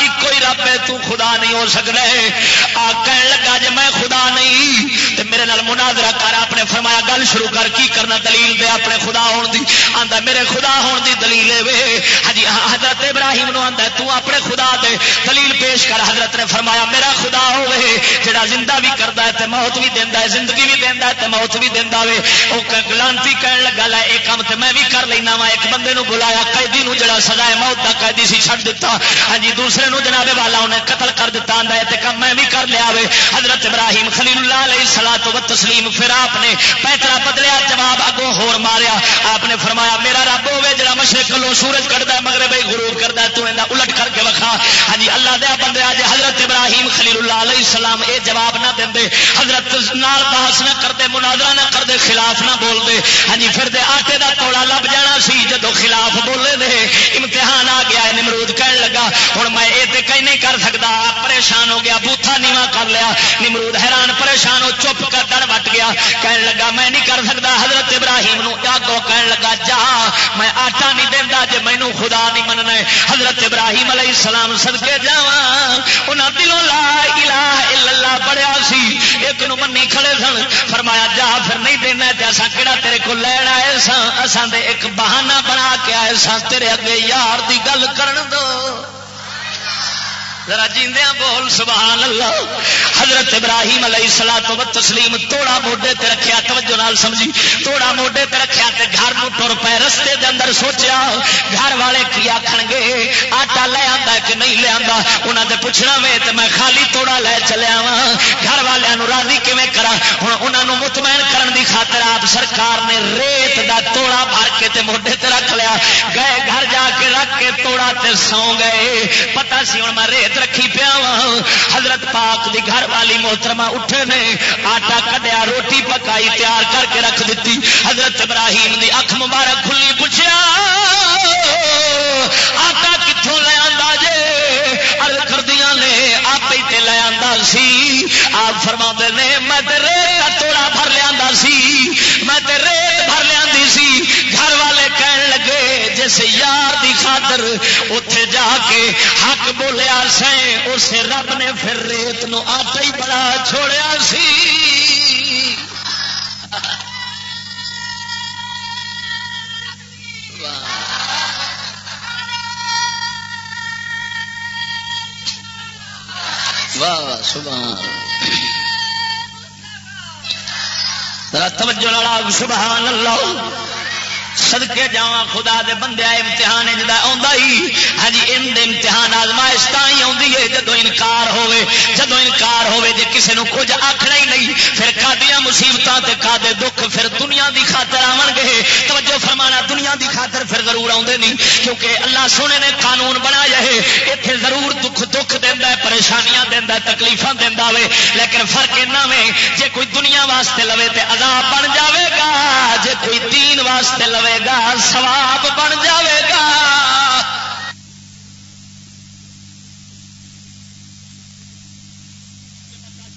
ایک ہی رب ہے، تو خدا نہیں ہو سکتا ہے آ کہن لگا جی میں خدا نہیں تو میرے نال مناظرہ کر، اپنے فرمایا گل شروع کر، کی کرنا دلیل دے اپنے خدا ہون دی؟ آندا میرے خدا ہون دی دلیل وے۔ ہجی حضرت ابراہیم نو آندا تو اپنے خدا دے دلیل پیش کر۔ حضرت نے فرمایا، میرا خدا ہوے، جڑا زندہ بھی کردا ہے، تے موت بھی دیندا ہے، زندگی بھی دیندا ہے، تے موت بھی دیندا وے۔ او گلانتی کہن لگا، لے، اے کام تے میں بھی کر لینا وا۔ ایک بندے نو بلایا، قیدی نو جڑا سزا موت دا قیدی سی چھڈ دتا۔ ہاں جی، جی دوسرے نو جناب والا انہیں قتل کر دیتا ہے کم میں بھی کر لیا وے۔ حضرت ابراہیم خلیل اللہ علیہ سلا تو تسلیم پھر آپ نے پیترا بدلیا، جواب اگوں ہور ماریا۔ آپ نے فرمایا، میرا رب ہوے جڑا مشرق لو سورج کرتا ہے مگر بھائی غرور کرتا ہے، تو الٹ کر کے وکھا۔ ہاں جی اللہ دیا بندے آج حضرت ابراہیم خلیل اللہ علیہ السلام یہ جواب نہ دے حضرت نال بحث نہ کرتے مناظرہ نہ کرتے خلاف نہ بولتے ہاں جی پھر دے آٹے دا توڑا لب جانا سی جدو خلاف بولے دے، امتحان آ گیا، نمرود کہن لگا ہوں میں یہ کہیں نہیں کر سکتا۔ پریشان ہو گیا، بوتھا نیوا کر لیا۔ نمرود حیران، پریشان ہو، چپ کر ڈر وٹ گیا۔ کہن لگا، میں نہیں کر سکتا۔ حضرت ابراہیم آگو کہن لگا، جا، میں آٹا نہیں دینا جی مینو خدا نہیں مننا حضرت ابراہیم علیہ السلام سدکے جا انہیں دلوں لا الہ الا اللہ پڑھیا سی۔ ایک نو منی کھڑے سن، فرمایا، جا پھر نہیں دینا جیسا کہڑا تیرے کو لین آئے سن اصل ایک بہانہ بنا کے آئے سن تیرے اگے یار دی گل کرن دو۔ ذرا جیندیاں بول، سبحان اللہ۔ حضرت ابراہیم علیہ السلام تو تسلیم، توڑا موڈے تے رکھیا، توجہ نال سمجھی۔ توڑا موڈے تے رکھیا تے گھر نو ٹر پے، رستے دے اندر سوچیا، گھر والے کی آکھن گے، آٹا لے آندا کہ نہیں لے آندا؟ انہاں تے پوچھنا وے تے میں خالی توڑا لے چلیا وا گھر والے نو راضی کیویں کرا ہن انہاں نو مطمئن کرن دی خاطر آپ سرکار نے ریت دا توڑا بھر کے تے موڈے تے رکھ لیا۔ گئے گھر جا کے رکھ کے توڑا تے سو گئے۔ پتہ سی ہن میں ریت نیت رکھی پیا وا حضرت پاک دی گھر والی محترمہ اٹھے نے، آٹا کڈیا، روٹی پکائی، تیار کر کے رکھ دیتی حضرت ابراہیم دی اکھ مبارک کھلی پوچھا آٹا کتوں لے آ جے؟ ارد کردیا نے آپ ہی لے آ سی۔ آپ فرما نے، میں ریت توڑا بھر لیا سی۔ میں ریت جس یار دی خاطر اتے جا کے حق بولیا سائیں اسے رب نے پھر ریت نو آتا ہی بڑا چھوڑیا سی۔ واہ واہ سبحان توجہ لڑا سبحان اللہ۔ سدکے جا خدا دے بندے امتحان ہاں جی ان امتحان آزمائش ہی آئی ہے۔ جدو انکار ہوے جدو انکار ہوے جی کسی نے کچھ آخنا ہی نہیں، پھر کادیا مصیبت کا دکھ پھر دنیا دی خاطر آن گے۔ توجہ فرمانا، دنیا دی خاطر پھر ضرور آتے نہیں کیونکہ اللہ سونے نے قانون بنایا ہے۔ اتنے ضرور دکھ دکھ دینا ہے، پریشانیاں دینا تکلیف دینا وے۔ لیکن فرق اینا میں جے کوئی دنیا واسطے لوے تے عذاب بن جاوے گا، جے کوئی دین واسطے لوے جاوے گا سواب بن جاوے گا۔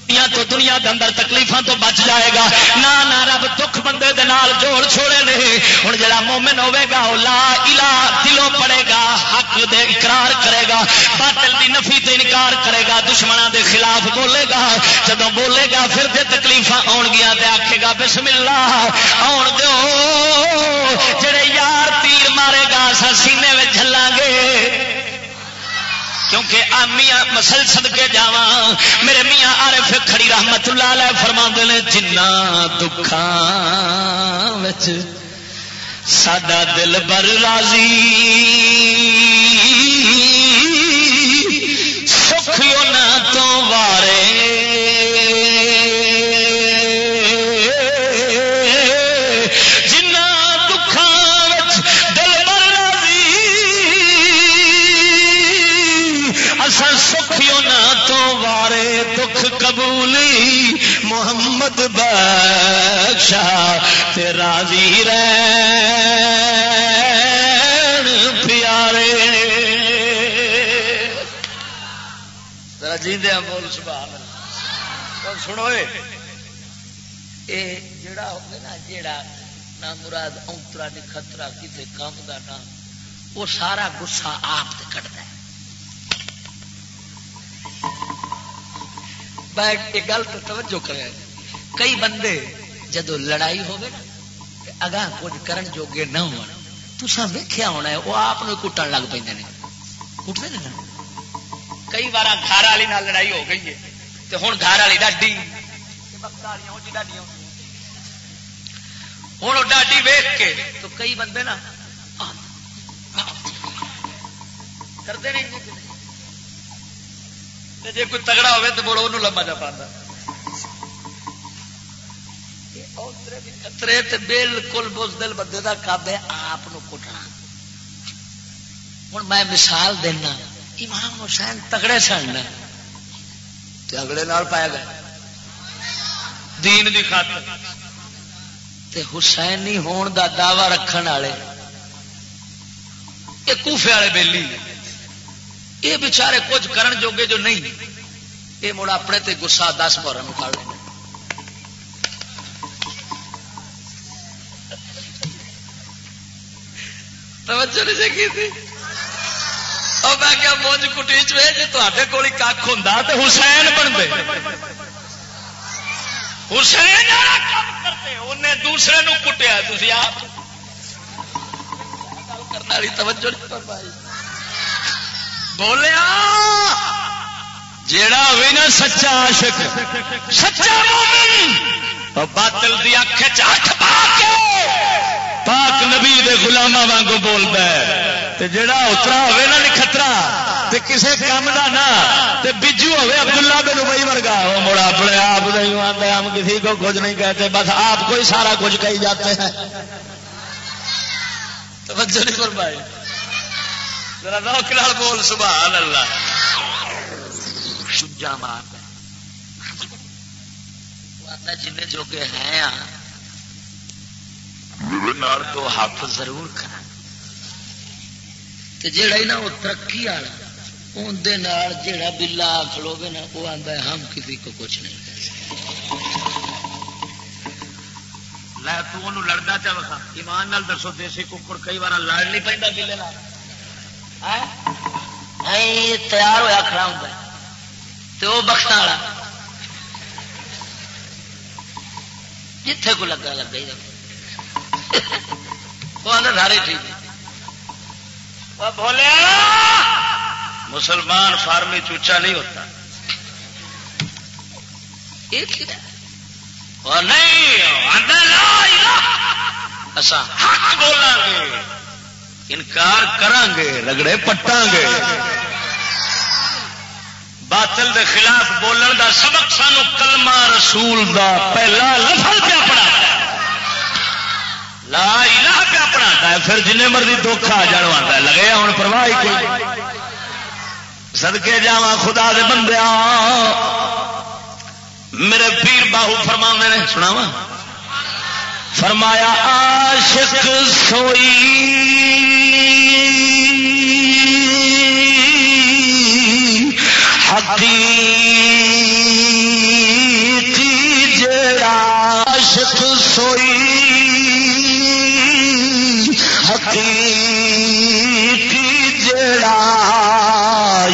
تو دنیا کے اندر تکلیفوں تو بچ جائے گا۔ نہ نہ رب دکھ بندے دے نال جوڑ چھوڑے نے۔ ہوں جا مومن ہوے گا وہ لا الا دلوں پڑے گا، حق دے اقرار کرے گا، باطل دی نفی تے انکار کرے گا دشمنوں دے خلاف بولے گا۔ جب بولے گا، پھر دے تکلیف آن گیا تے آکھے گا، بسم اللہ، آن دو جڑے یار تیر مارے گا سا سینے میں جھلاں گے کیونکہ میاں مسل سد کے جا میرے میاں آر کھڑی رحمت اللہ علیہ فرما نے جنا وچ ساڈا دل بر راضی۔ سکھ تو وارے۔ قبولی محمد بخشا راضی پیارے۔ جیندے بول، سبحان سنو یہ جڑا ہوگا نا جڑا نہ مراد اونترا نہیں خطرہ کسی کام کا نام وہ سارا گسا آپ کٹتا ہے۔ بیٹھ کے گل تو توجہ کرے کئی بندے جدو لڑائی ہوگی نا اگاں کچھ کرن جوگے نہ ہو تسا ویخیا ہونا ہے، وہ آپ کٹن لگ پہ کٹتے نہیں کئی بار گھر والی لڑائی ہو گئی ہے تو ہوں گھر والی ڈاڈی۔ ہوں ڈاڈی ویخ کے، تو کئی بندے نا کرتے نہیں۔ جی کوئی تگڑا ہوے تو بولو وہ لمبا جا پا خطرے بالکل بزدل بندے کا کب ہے آپ کٹنا ہوں میں مثال دینا، امام حسین تگڑے سن اگلے پایا گیا۔ دین دی خاطر۔ تے حسینی ہون دا دعوی رکھن والے، یہ کوفے والے بیلی۔ یہ بچارے کچھ کرن جوگے جو نہیں۔ یہ مڑ اپنے تے گسا دس بور کھڑ لیں توجہ نہیں سکی تھی؟ اور میں کیا مونج کٹی چوے جی تے کول کھ ہوں تو حسین بنتے۔ حسین کرتے انہیں دوسرے نو کٹیا تھی آپ۔ کرنے والی توجہ نہیں فرمائی۔ بولیا؟ جیڑا ہوئی نا سچا عاشق، سچا مومن باطل دی اکھ چھ پا کے پاک نبی دے غلامہ وانگو بولدا ہے۔ تے جیڑا اترا ہوے نا نکھترا، تے کسے کام دا نا، تے بجو ہوے عبداللہ بن ابی ورگا۔ وہ موڑا اپنے آپ نہیں آندا ہم کسی کو کچھ نہیں کہتے، بس آپ کو ہی سارا کچھ کہی جاتے ہیں۔ توجہ نہیں فرمائی۔ ذرا روک لال بول، سبحان اللہ۔ شجا مار جن جو کہ ہیں تو ہاتھ ضرور کرا جڑا ہی نا وہ ترقی والا اندر جڑا بلا کھلو گے نا، وہ آتا ہے، ہم کسی کو کچھ نہیں لے تو لڑتا چاہ ایمان نال دسو، دیسی ککڑ کئی بار لڑ نہیں پہ بلے تیار ہوا کھڑا ہوں تو وہ بخت والا۔ جتھے کو لگا لگا ہی وہ سارے ٹھیک۔ بولیا مسلمان فارمی چوچا نہیں ہوتا۔ نہیں بولا گے۔ انکار کران گے رگڑے پٹا گے باطل دے خلاف بولن دا سبق سانو کلمہ رسول دا پہلا لفظ پہ پڑا لا الہ پہ پڑھاتا ہے، پھر جن مرضی دکھ آ جان آتا ہے۔ لگے ہوں پرواہ کوئی۔ سدکے جا خدا دے بندے میرے پیر باہو فرما نے سنا وا فرمایا عاشق سوئی۔ حقیقی جڑا عاشق سوئی۔ حقیقی جڑا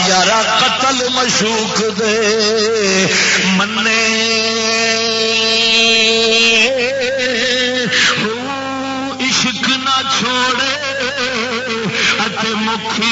یار قتل مشوق دے۔ منے مکھی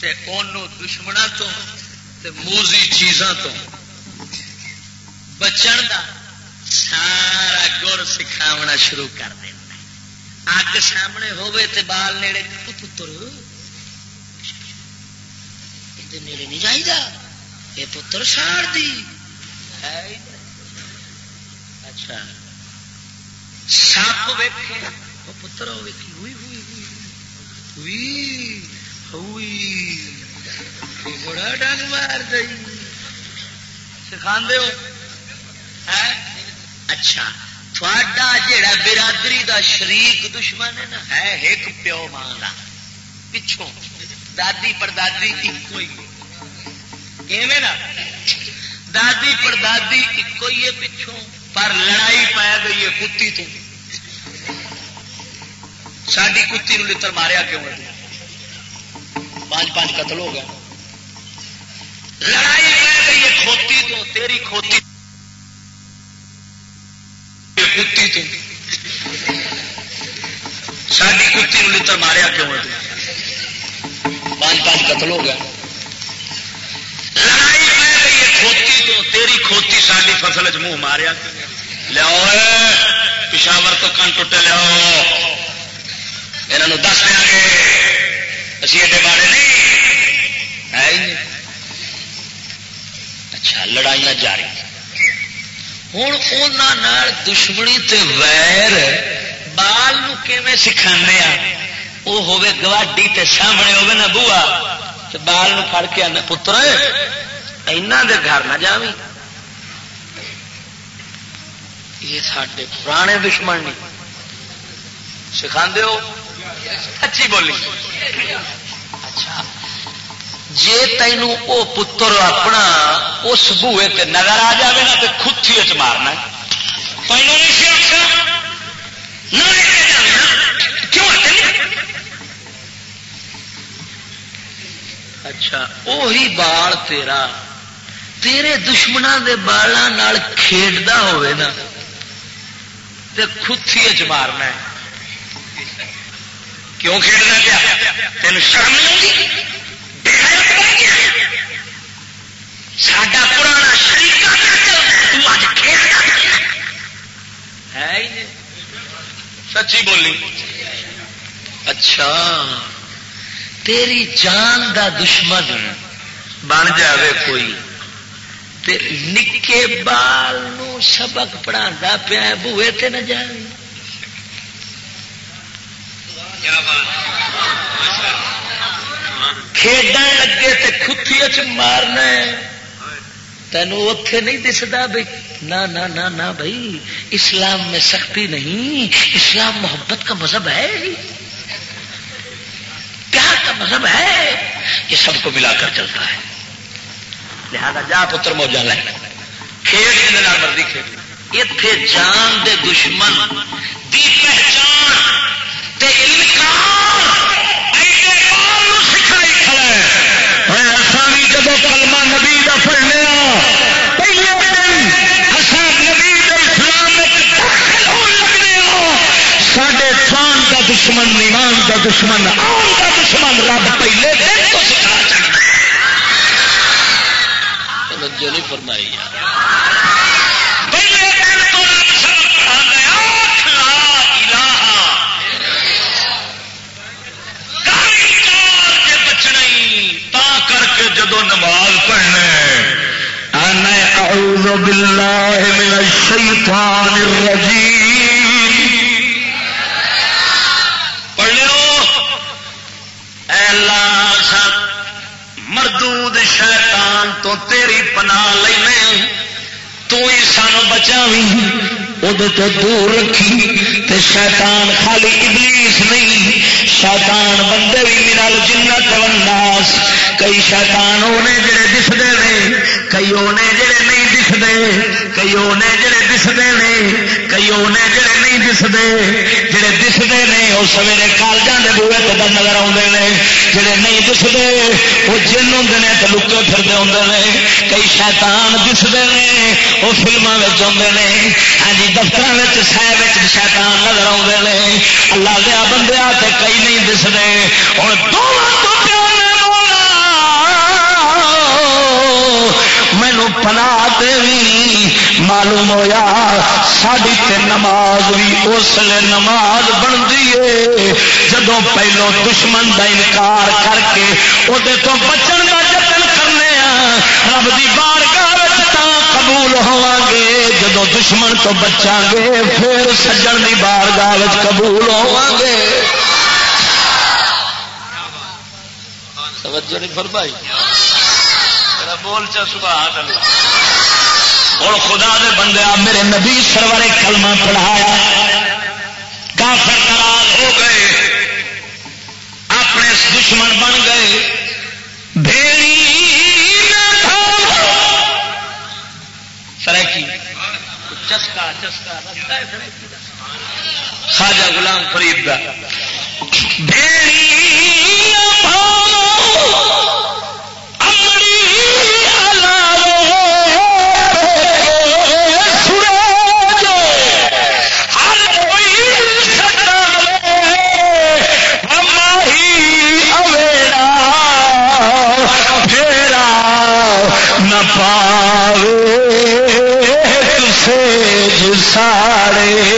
تے دشمنا تو تے موزی چیزاں تو۔ بچن دا سارا گر سکھاونا شروع کر دینا۔ اگ سامنے ہوے تے بال نیڑے پتر۔ نیڑے نہیں چاہیے یہ پتر ساڑ دی۔ اچھا۔ سپ ویکے وہ پتر ہوئی ہوئی ہوئی۔ ہوئی۔ بڑا ڈنگ مار دئی۔ سکھا ہو؟ اچھا تھوڑا جڑا برادری دا شریک دشمن ہے نا، ہے ایک پیو ماں کا پچھوں، دادی پردادی ایک ہی نا؟ دادی پردادی ایک ہی ہے پچھوں، پر لڑائی پی گئی ہے کتی تو۔ ساری کتی لڑ ماریا کیوں پانچ پانچ قتل ہو گیا۔ لڑائی پی گئی ہے، کھوتی تو، تیری کھوتی۔ کتی تو۔ ساری کتی لڑ ماریا کیوں ہے؟ پانچ پانچ قتل ہو گیا۔ لڑائی پہ گئی ہے، کھوتی تو، تیری کھوتی ساری فصل چ منہ ماریا۔ لیاؤ پشاور تو کن ٹوٹے لیاؤ یہاں دس دیا گے اسی ایڈے بارے نہیں ہے اچھا لڑائیاں جاری۔ ہوں ان دشمنی تے ویر بال سکھانے وہ ہوے گواڈی تے سامنے ہوے نا بوا بال پڑ کے آنے پتر اینا دے گھر نہ جا یہ سارے پرانے دشمن نہیں سکھا ہو؟ اچھی بولی۔ اچھا۔ جی تینوں وہ پتر اپنا اس بوے تے نظر آ جائے نا تو کتھی چ مارنا پہلے نہیں سی کیوں اچھا وہی بال تیرا۔ تیرے دشمنوں کے بالوں کھیڈتا ہوئے نا۔ تو کتھی چ مارنا ہے۔ کیوں کھیڈنا پیا تین شرم ساڈا پرانا شریف ہے سچی بولی۔ اچھا۔ تیری جان دا دشمن بن جاوے کوئی۔ نکے بال نو سبق پڑھا پیا بوے تے نہ جائے کھیڈا لگے تے کھتی چ مارنا تینوں اتے نہیں دستا بھائی نہ نہ بھائی اسلام میں سختی نہیں۔ اسلام محبت کا مذہب ہے۔ پیار کا مذہب ہے۔ یہ سب کو ملا کر چلتا ہے۔ لہذا جا پتر موجہ لے۔ کھیل مرضی کھیل۔ اتے جان دے دشمن۔ دی پہچان تے سکھائی کھڑا ہے۔ جب کلمہ نبی کا پڑھنے پہلے دن نبی اسلام سڈے تھان کا دشمن، ایمان کا دشمن دشمن آن کا دشمن، رب پہلے دن تو سکھا چڑھتا۔ نہیں فرمائی پہلے دن تو رب سب بچنا کر کے جدو نماز پڑھنا پڑھنے اعوذ باللہ من الشیطان الرجیم۔ پڑھ لو اے اللہ مردود شیطان تو تیری پناہ لینے، تو ہی سان بچاوی تو دور رکھی تے شیطان خالی ابلیس نہیں، شیطان بندے بھی ملال جنت وناس کئی شیطان ہونے جڑے دستے ہیں کئی ہونے جڑے نہیں دستے کئی ہونے جڑے دستے ہیں کئی ہونے جڑے نہیں دستے جڑے دستے ہیں وہ سویرے کالجوں کے بوے تو نظر آتے ہیں جڑے نہیں دستے وہ جن ہوں نے تو لکے پھرتے ہوں کئی شیطان دستے ہیں وہ فلموں آتے ہیں ہاں جی دفتر سہ شیطان نظر آتے ہیں اللہ دیا بندے کئی نہیں دستے اور دونوں مینو پنا معلوم ہوا ساری تے نماز بھی اس لیے نماز بنتی ہے۔ جدو پہلو دشمن کا انکار کر کے وہ بچن کا جتن کرنے رب کی بار قبول ہوا گے۔ جدو دشمن تو بچا گے، پھر سجن کی بار گاہ قبول ہوا گے۔ توجہ نہیں فرمائی؟ بول چا، سبحان اللہ۔ ہوں خدا دے بندے میرے نبی سرور کلمہ پڑھایا۔ کافر ناراض ہو گئے۔ اپنے دشمن بن گئے۔ بھیڑی سرکی چسکا چسکا خاجا غلام فرید کا سارے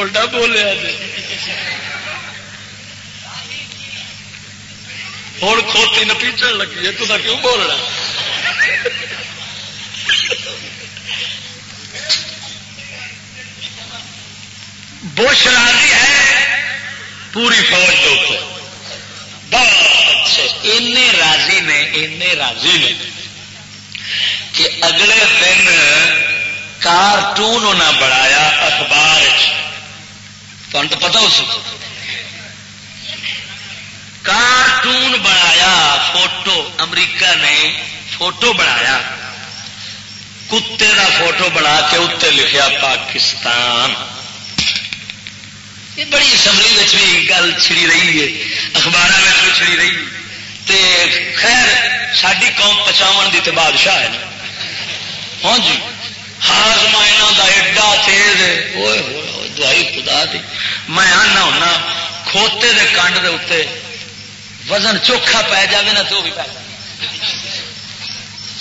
بڑا بولیا جی۔ ہوں کھوتی نپیچن لگی ہے تو کیوں بولنا؟ بوش راضی ہے پوری فوج کے اوپر۔ بہت اچھے راضی نے این راضی نے کہ اگلے دن کارٹون ہونا بڑا پتا اس کارٹون بنایا، فوٹو، امریکہ نے فوٹو بنایا۔ کتے کا فوٹو بنا کے اتنے لکھیا، پاکستان۔ یہ بڑی اسمبلی بھی گل چھڑی رہی ہے اخبار میں بھی چھڑی رہی۔ تے خیر ساری قوم پچاو کی تو بادشاہ ہے۔ ہاں جی ہاضما یہاں کا ایڈا تیز دوائی خدا دی۔ میں آنا ہونا، کھوتے دے کنڈ دے اتنے وزن چوکھا پی جائے نا تو بھی پی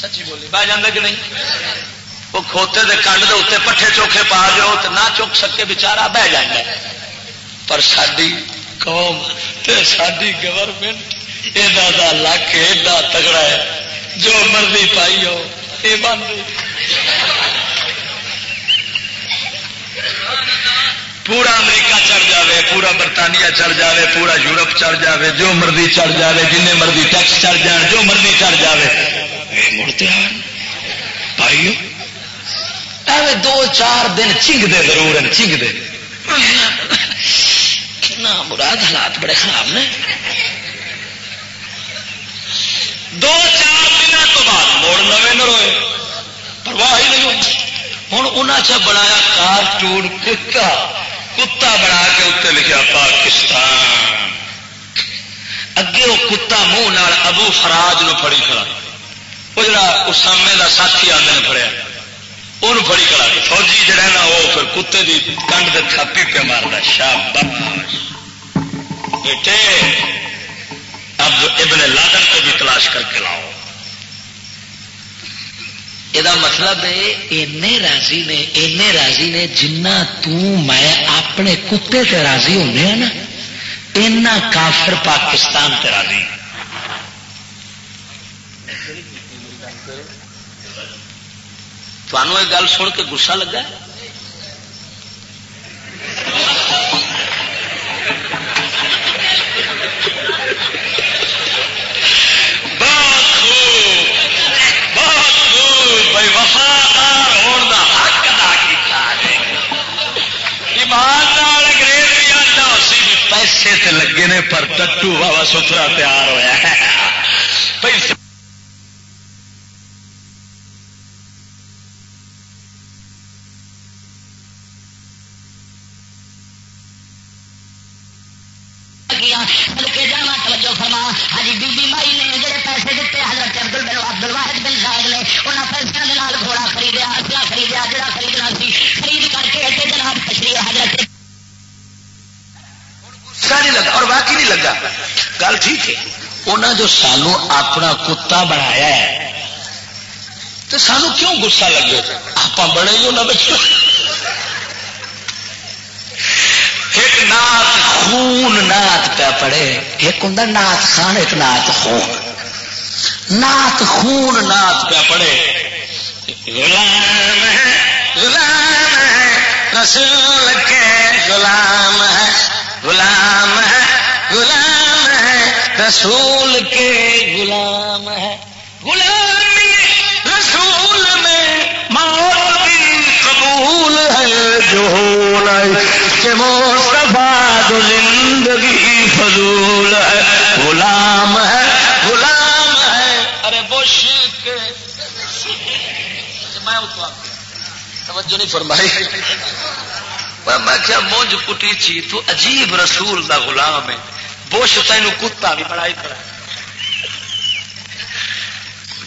سچی بولی بہ جانا کہ نہیں؟ وہ کھوتے دے کنڈ دے اتنے پٹھے چوکھے پا جاؤ تو نہ چک سکے بچارا بہ جائے پر ساری قوم ساری گورنمنٹ یہ لک ایڈا تگڑا ہے۔ جو مرضی پائی ہو یہ بند پورا امریکہ چڑھ جاوے، پورا برطانیہ چڑھ جاوے، پورا یورپ چڑھ جاوے، جو مرضی چڑھ جاوے جن مرضی ٹیکس چڑھ جان، جو مرضی چڑھ جائے مڑتے پائیو ایویں دو چار دن چنگ دے ضرور ہیں چنگ دے مراد حالات بڑے خراب نے۔ دو چار دن تو بعد موڑ نوے نہ روئے۔ پرواہ ہی نہیں ہوتی۔ ہوں انہیں چ بنایا کارٹون کتا۔ کتا بنا کے اتنے لکھا پاکستان۔ اگے وہ کتا منہ ابو فراج نو پڑی کھڑا۔ وہ جڑا اسامے کا ساتھی آدھے نے پڑیا وہ پڑی کھڑا۔ فوجی جڑا نا وہ پھر کتے کی کنڈ کے تھاپی پہ مارتا شاباش۔ بیٹے، اب ابن لادن کو بھی تلاش کر کے لاؤ۔ یہ مطلب ہے راضی نے اینے راضی نے جنہ میں اپنے کتے سے راضی ہونے ہیں نا اینا کافر پاکستان سے راضی تمہوں یہ گل سن کے گسا لگا وفادار ہونے کا حق ادا کیا ایماندار انگریز بھی آتا اسی بھی پیسے تے لگے نے، پر ٹٹو بابا ستھرا تیار ہوا ہے۔ پیسے بلکہ فرما ہاں جی, بی بی مائی نے جڑے پیسے دیتے حضرت عبد عبد الواحد بن شاہد نے انہوں پیسے کے نال گھوڑا خریدیا اصلا خریدیا، جڑا خریدنا سی، خرید کر کے ایسے جناب تشریح حضرت نہیں لگا اور باقی نہیں لگا۔ گل ٹھیک ہے انہیں جو سانو اپنا کتا بنایا ہے تو سانو کیوں گسا لگے؟ آپ بڑے ہی انہیں بچوں ایک نات خون نات پہ پڑے، ایک ہوں نات خان، ایک نات خون۔ نات خون نات پہ پڑے۔ غلام ہے غلام ہے، رسول کے غلام ہے غلام ہے غلام ہے، رسول کے غلام ہے۔ غلام رسول میں موت بھی قبول ہے، جو کہ مصطفیٰ تو زندگی فضول ہے۔ غلام ہے غلام ہے۔ ارے بوش کے میں توجہ نہیں فرمائی۔ میں کیا مونج کٹی چی تو عجیب رسول دا غلام ہے۔ بوش تین کتا بھی بڑا ہی پڑا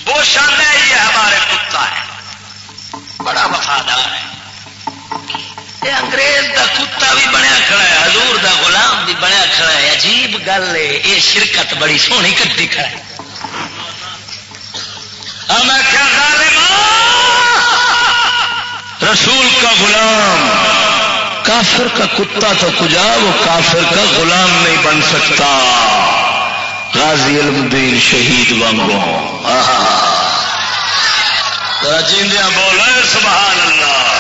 بوش آتا ہے، یہ ہمارے کتا ہے۔ بڑا وفادار ہے۔ یہ انگریز دا کتا بھی بنیا کھڑا ہے، حضور دا غلام بھی بنیا کھڑا ہے۔ عجیب گل ہے، یہ شرکت بڑی سونی کٹی کھڑا ہے۔ میں کیا رسول کا غلام۔ کافر کا کتا تو کجا، وہ کافر کا غلام نہیں بن سکتا۔ غازی الدین شہید وانگو جیندیاں بول سبحان اللہ۔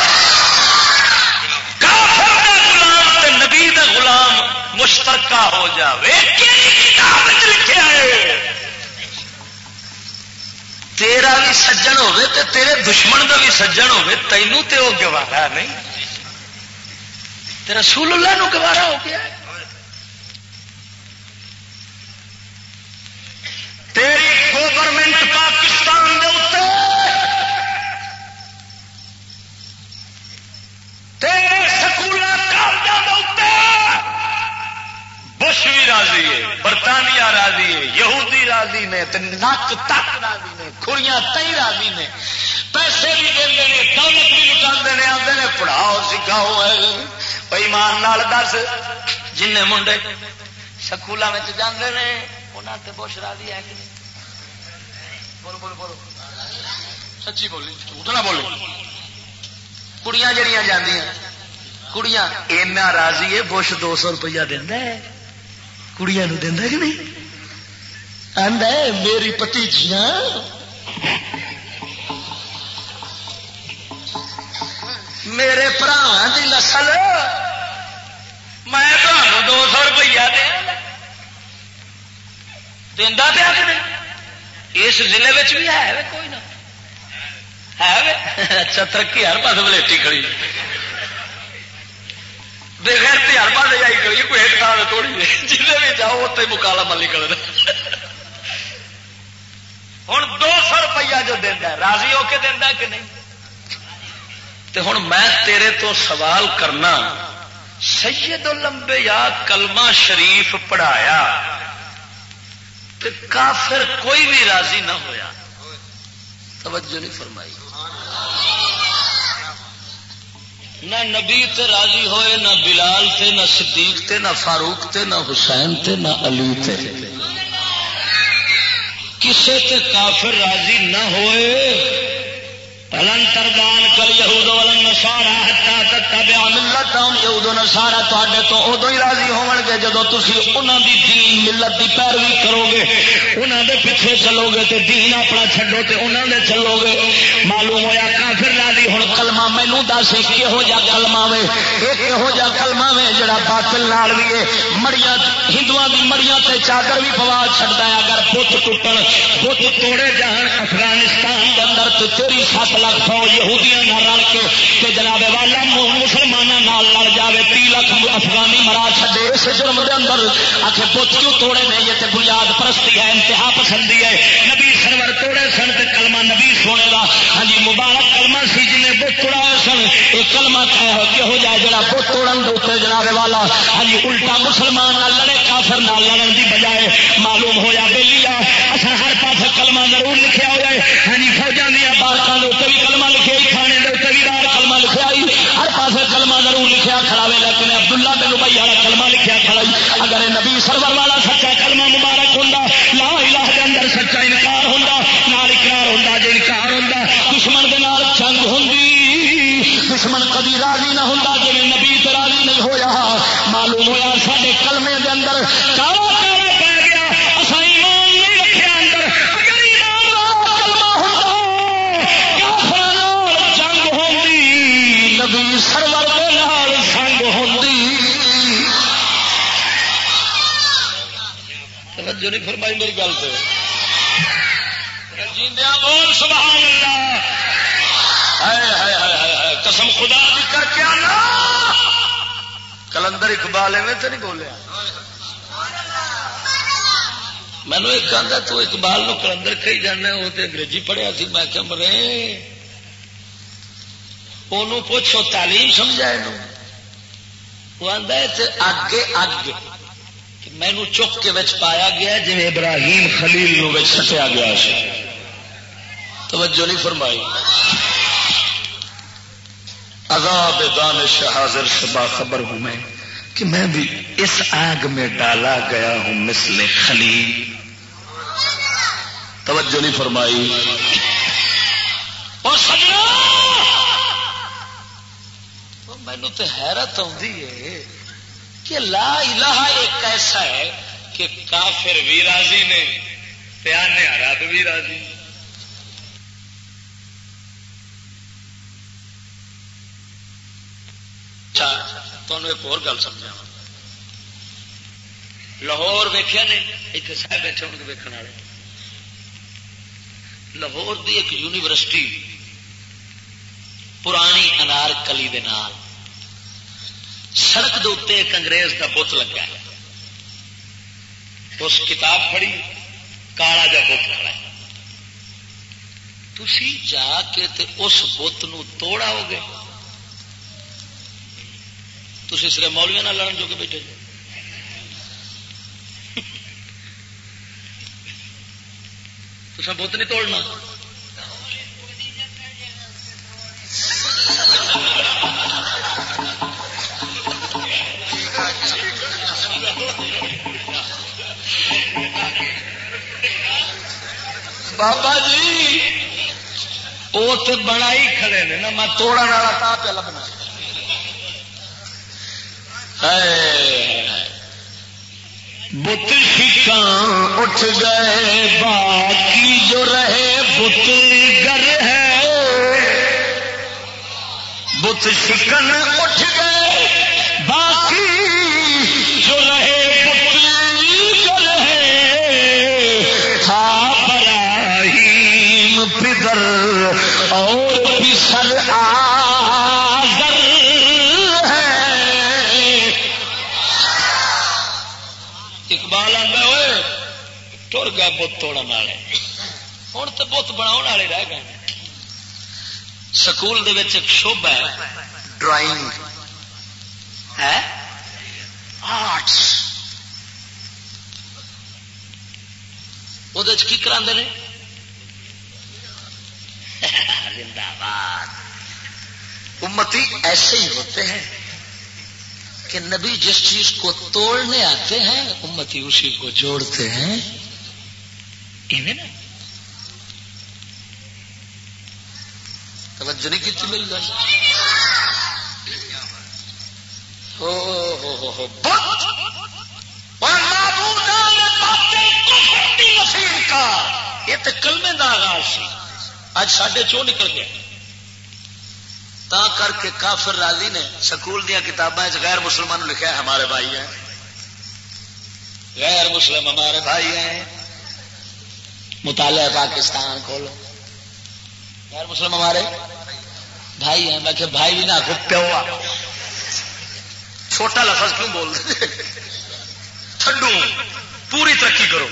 مشترکہ ہو جائے کتاب لکھا ہے؟ تیرا بھی سجن ہوے تے تیرے دشمن کا بھی سجن ہوے تینوں تے وہ گوارا نہیں۔ تے رسول اللہ نو گوارا ہو گیا تیری گورنمنٹ پاکستان دے تیرے سکول بش بھی راضی ہے، برطانیہ راضی ہے، یہودی راضی نے نک تک راضی نے کڑیاں تئی راضی نے۔ پیسے بھی دے دولت بھی نکالتے ہیں آتے ہیں پڑھاؤ، سکھاؤ ایمان نال دس۔ جن منڈے سکولوں میں جانے ہیں انہوں نے بش راضی ہے کہ نہیں؟ بولو بولو بولو۔ سچی بولی، جھوٹ نہ بولو۔ کڑیاں جڑیاں جاندیاں، کڑیاں اینا راضی ہے، بش دو سو روپیہ دینا ہے۔ کڑیاں دینا کہ نہیں آدھا میری پتیجیاں میرے برا کی نسل میں تمہوں دو سو روپیہ دیا دینا پیا کہ نہیں اس ضلع بھی ہے کوئی نہ ہے اچھا ترقی ہر پاس ولیٹی کھڑی بغیر ہر پاس جائی کری کوئی ایک سال تھوڑی جسے بھی جاؤ اتنے مکالا ملی کر ہوں دو سو روپیہ جو دینا راضی ہو کے دینا کہ نہیں؟ تو ہوں میں تیرے تو سوال کرنا سید لمبے یا کلمہ شریف پڑھایا تو کافر کوئی بھی راضی نہ ہویا۔ توجہ نہیں فرمائی۔ نہ نبی تے راضی ہوئے، نہ بلال تے، نہ صدیق تے، نہ فاروق تے، نہ حسین تے، نہ علی تے۔ کسے تے کافر راضی نہ ہوئے پلن تردان کل یہود ولن نسارا ہتا تتبع ملتهم یہود و نسارا تواڈے تو ادو ہی راضی ہون گے جدو تسی انہاں دی دین ملت دی پیروی کرو گے انہاں دے پیچھے چلو گے تے دین اپنا چھڈو تے انہاں دے چلو گے معلوم ہویا کافر راضی ہن، کلمہ مینوں دس کہو جا کلمہ وے؟ اے کہو جا کلمہ وے جڑا باطل نال وی اے؟ مڑیاں ہندوؤں دی مڑیاں تے چادر بھی پوا چھڈدا ہے۔ اگر بت ٹوٹن، بت توڑے جان افغانستان دے اندر تے تیری سات لاکھ فوج یہودیاں رل کے تے جناب والا مسلمانوں لڑ جائے تی لاکھ افغانی مرا چڈے اس جرم کے اندر آخر بت کیوں توڑے نہیں یہ بنیاد پرستی ہے، انتہا پسندی ہے۔ نبی سرور توڑے سن تے کلمہ نبی سونے کا ہاں جی مبارک کلمہ سی جن بت توڑا سن یہ کلمہ کہو جائے جڑا بت توڑن دے جناب والا۔ ہاں جی الٹا مسلمان نہ لڑے، کافر نہ لڑن کی بجائے معلوم ہوا بے لیا۔ اصل ہر پاس کلمہ ضرور لکھا ہوا ہے۔ ہاں جی فوجوں دیا بارکوں کے بھی کلمہ لکھے، کھانے بھی دار کلمہ لکھا ہی ہر پاس کلمہ ضرور لکھا کھڑا ہوئے لیکن عبداللہ بن بھائی والا کلمہ لکھا کھڑا اگر نبی سرور والا سچا کلمہ مبارک ہوں لا الہ کے اندر سچا انکار ہوں نال اقرار ہوں جی انکار ہوں دشمن کے نال جنگ ہوں دشمن کبھی راضی نہ ہوں توجہ نہیں فرمائی میری گل سے. بول، سبحان اللہ۔ قسم خدا بھی کر کے آنا۔ کلندر اقبال میں تو نہیں بولیا۔ مینو ایک آدھا تو اقبال نو کلندر کہی جانا وہ تو انگریزی پڑھیا سی۔ میں کہ مرے وہ پوچھو تعلیم سمجھا وہ آدھا اگے اگ مینو چک کے بچ پایا گیا جی ابراہیم خلیل نو سٹیا گیا سی توجہ نہیں فرمائی۔ عذاب دانش حاضر شبا خبر ہوں میں کہ میں بھی اس آگ میں ڈالا گیا ہوں مثل خلیل۔ توجہ نہیں فرمائی۔ اور سجنا! مینو تو حیرت آتی ہے۔ کہ لا الہ ایک ایسا ہے کہ کافر بھی راضی نے پیانے رب بھی راضی تمہیں اچھا، ایک اور گل سمجھا لاہور ویخیا نے اتنے سہ بیٹھے ہو ویکن والے۔ لاہور دی ایک یونیورسٹی پرانی انار کلی دے نال۔ سڑک دے ایک انگریز کا بت لگا ہے۔ اس کتاب پڑھی، کالا جا بت کھڑا ہے۔ تھی جا کے تے اس بت توڑا ہو گے تھی صرف مولویا نہ لڑن جو کہ بیٹھے تو بت نہیں توڑنا۔ بابا جی وہ تو بڑا ہی کھڑے نے نا، میں توڑا والا تا پہ لبنا۔ بت شکان اٹھ گئے، باقی جو رہے بت گر ہے۔ بت شکن اٹھ گئے، باقی پدر اور پسر آگر ہے۔ اقبال آتا ہوئے ٹر گیا بت توڑ والے۔ ہوں تو بت بنا والے رہ گئے۔ سکول ایک شوبہ ہے۔ ڈرائنگ۔ ہے؟ آرٹس۔ وہ کی کرا زندہ باد۔ امتی ایسے ہی ہوتے ہیں کہ نبی جس چیز کو توڑنے آتے ہیں، امتی اسی کو جوڑتے ہیں۔ نا۔ توجہ نہیں کی میری گل؟ یہ تو کلمے کا آغاز سی اج ساڈے چو نکل گیا تا کر کے کافر راضی نے سکول دیا کتابیں غیر مسلمان لکھا ہے، ہمارے بھائی ہیں۔ غیر مسلم ہمارے بھائی ہیں۔ مطالعہ پاکستان کھولو۔ غیر مسلم ہمارے بھائی ہیں۔ میں کہ بھائی بھی نہ پیو چھوٹا لفظ کیوں بول رہے ٹھنڈو پوری ترقی کرو۔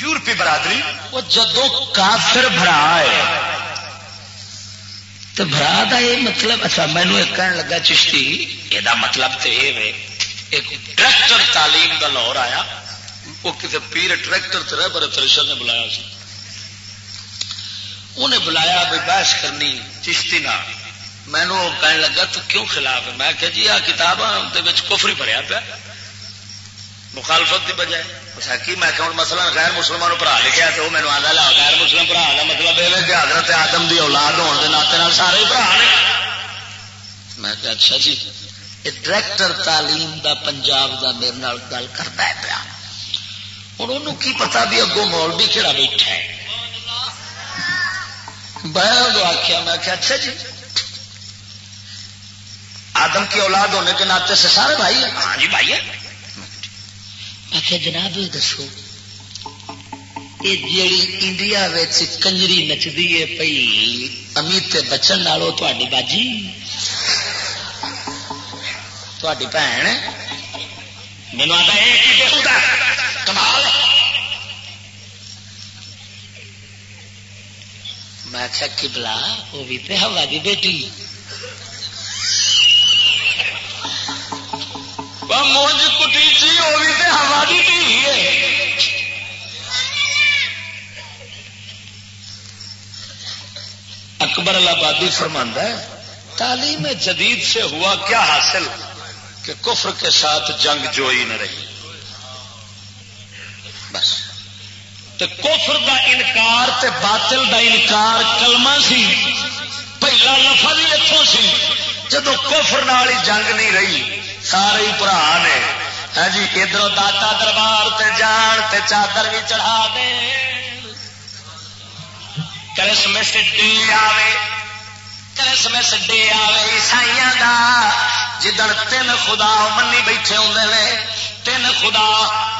یورپی برادری وہ جدو کافر برا ہے تو برا کا یہ مطلب اچھا مینو ایک کہنے لگا چشتی مطلب یہ مطلب تو یہ ایک ٹریکٹر تعلیم کا لاہور آیا، وہ کسی پیر ٹریکٹر تر بڑے تریشر نے بلایا سی۔ انہیں بلایا بھی بحث کرنی چشتی نہ مینو کہنے لگا، تو کیوں خلاف ہے؟ میں کہ جی آ کتاباں کفری بھریا پیا، مخالفت کی بجائے۔ اچھا کی? میں کہ مسئلہ غیر مسلمان برا لکھا تو وہ مینو آدھا لا، غیر مسلم برا کا مطلب یہ کہ حضرت آدم دی اولاد ہونے کے ناطے سارے برا نے میں کہ اچھا جی. یہ ڈائریکٹر تعلیم دا پنجاب دا میرے نال گل کرتا ہے پیا۔ ہوں انہوں کی پتا بھی اگوں مولوی کہڑا بیٹھا ہے؟ میں آخیا میں کہ اچھا جی. آدم کی اولاد ہونے کے ناطے سے سارے بھائی ہیں؟ ہاں جی بھائی ہے آخیا جناب دسو، یہ جیڑی انڈیا کنجری نچتی ہے پی امیت بچن والوں تاری باجی تاری بھن مینو آتا کمال۔ میں آخیا کبلا وہ بھی ہوا دی بیٹی۔ مونج کٹی چی وہ بھی تو ہوا دی دھی ہے؟ اکبر آبادی فرماندہ ہے، تعلیم جدید سے ہوا کیا حاصل؟ کہ کفر کے ساتھ جنگ جوئی نہ رہی۔ بس۔ تے کفر دا انکار تے باطل دا انکار کلمہ سی، پہلا لفظ ہی اتوں سی جدو کفر نال جنگ نہیں رہی۔ سارے ہی برا نے ہاں جی ادھر داتا دربار تے جان تے چادر بھی چڑھا دے کرسمس ڈے آوے کرسمس ڈے آوے عیسائی کا جدڑ تین خدا منی بیٹھے ہوں تین خدا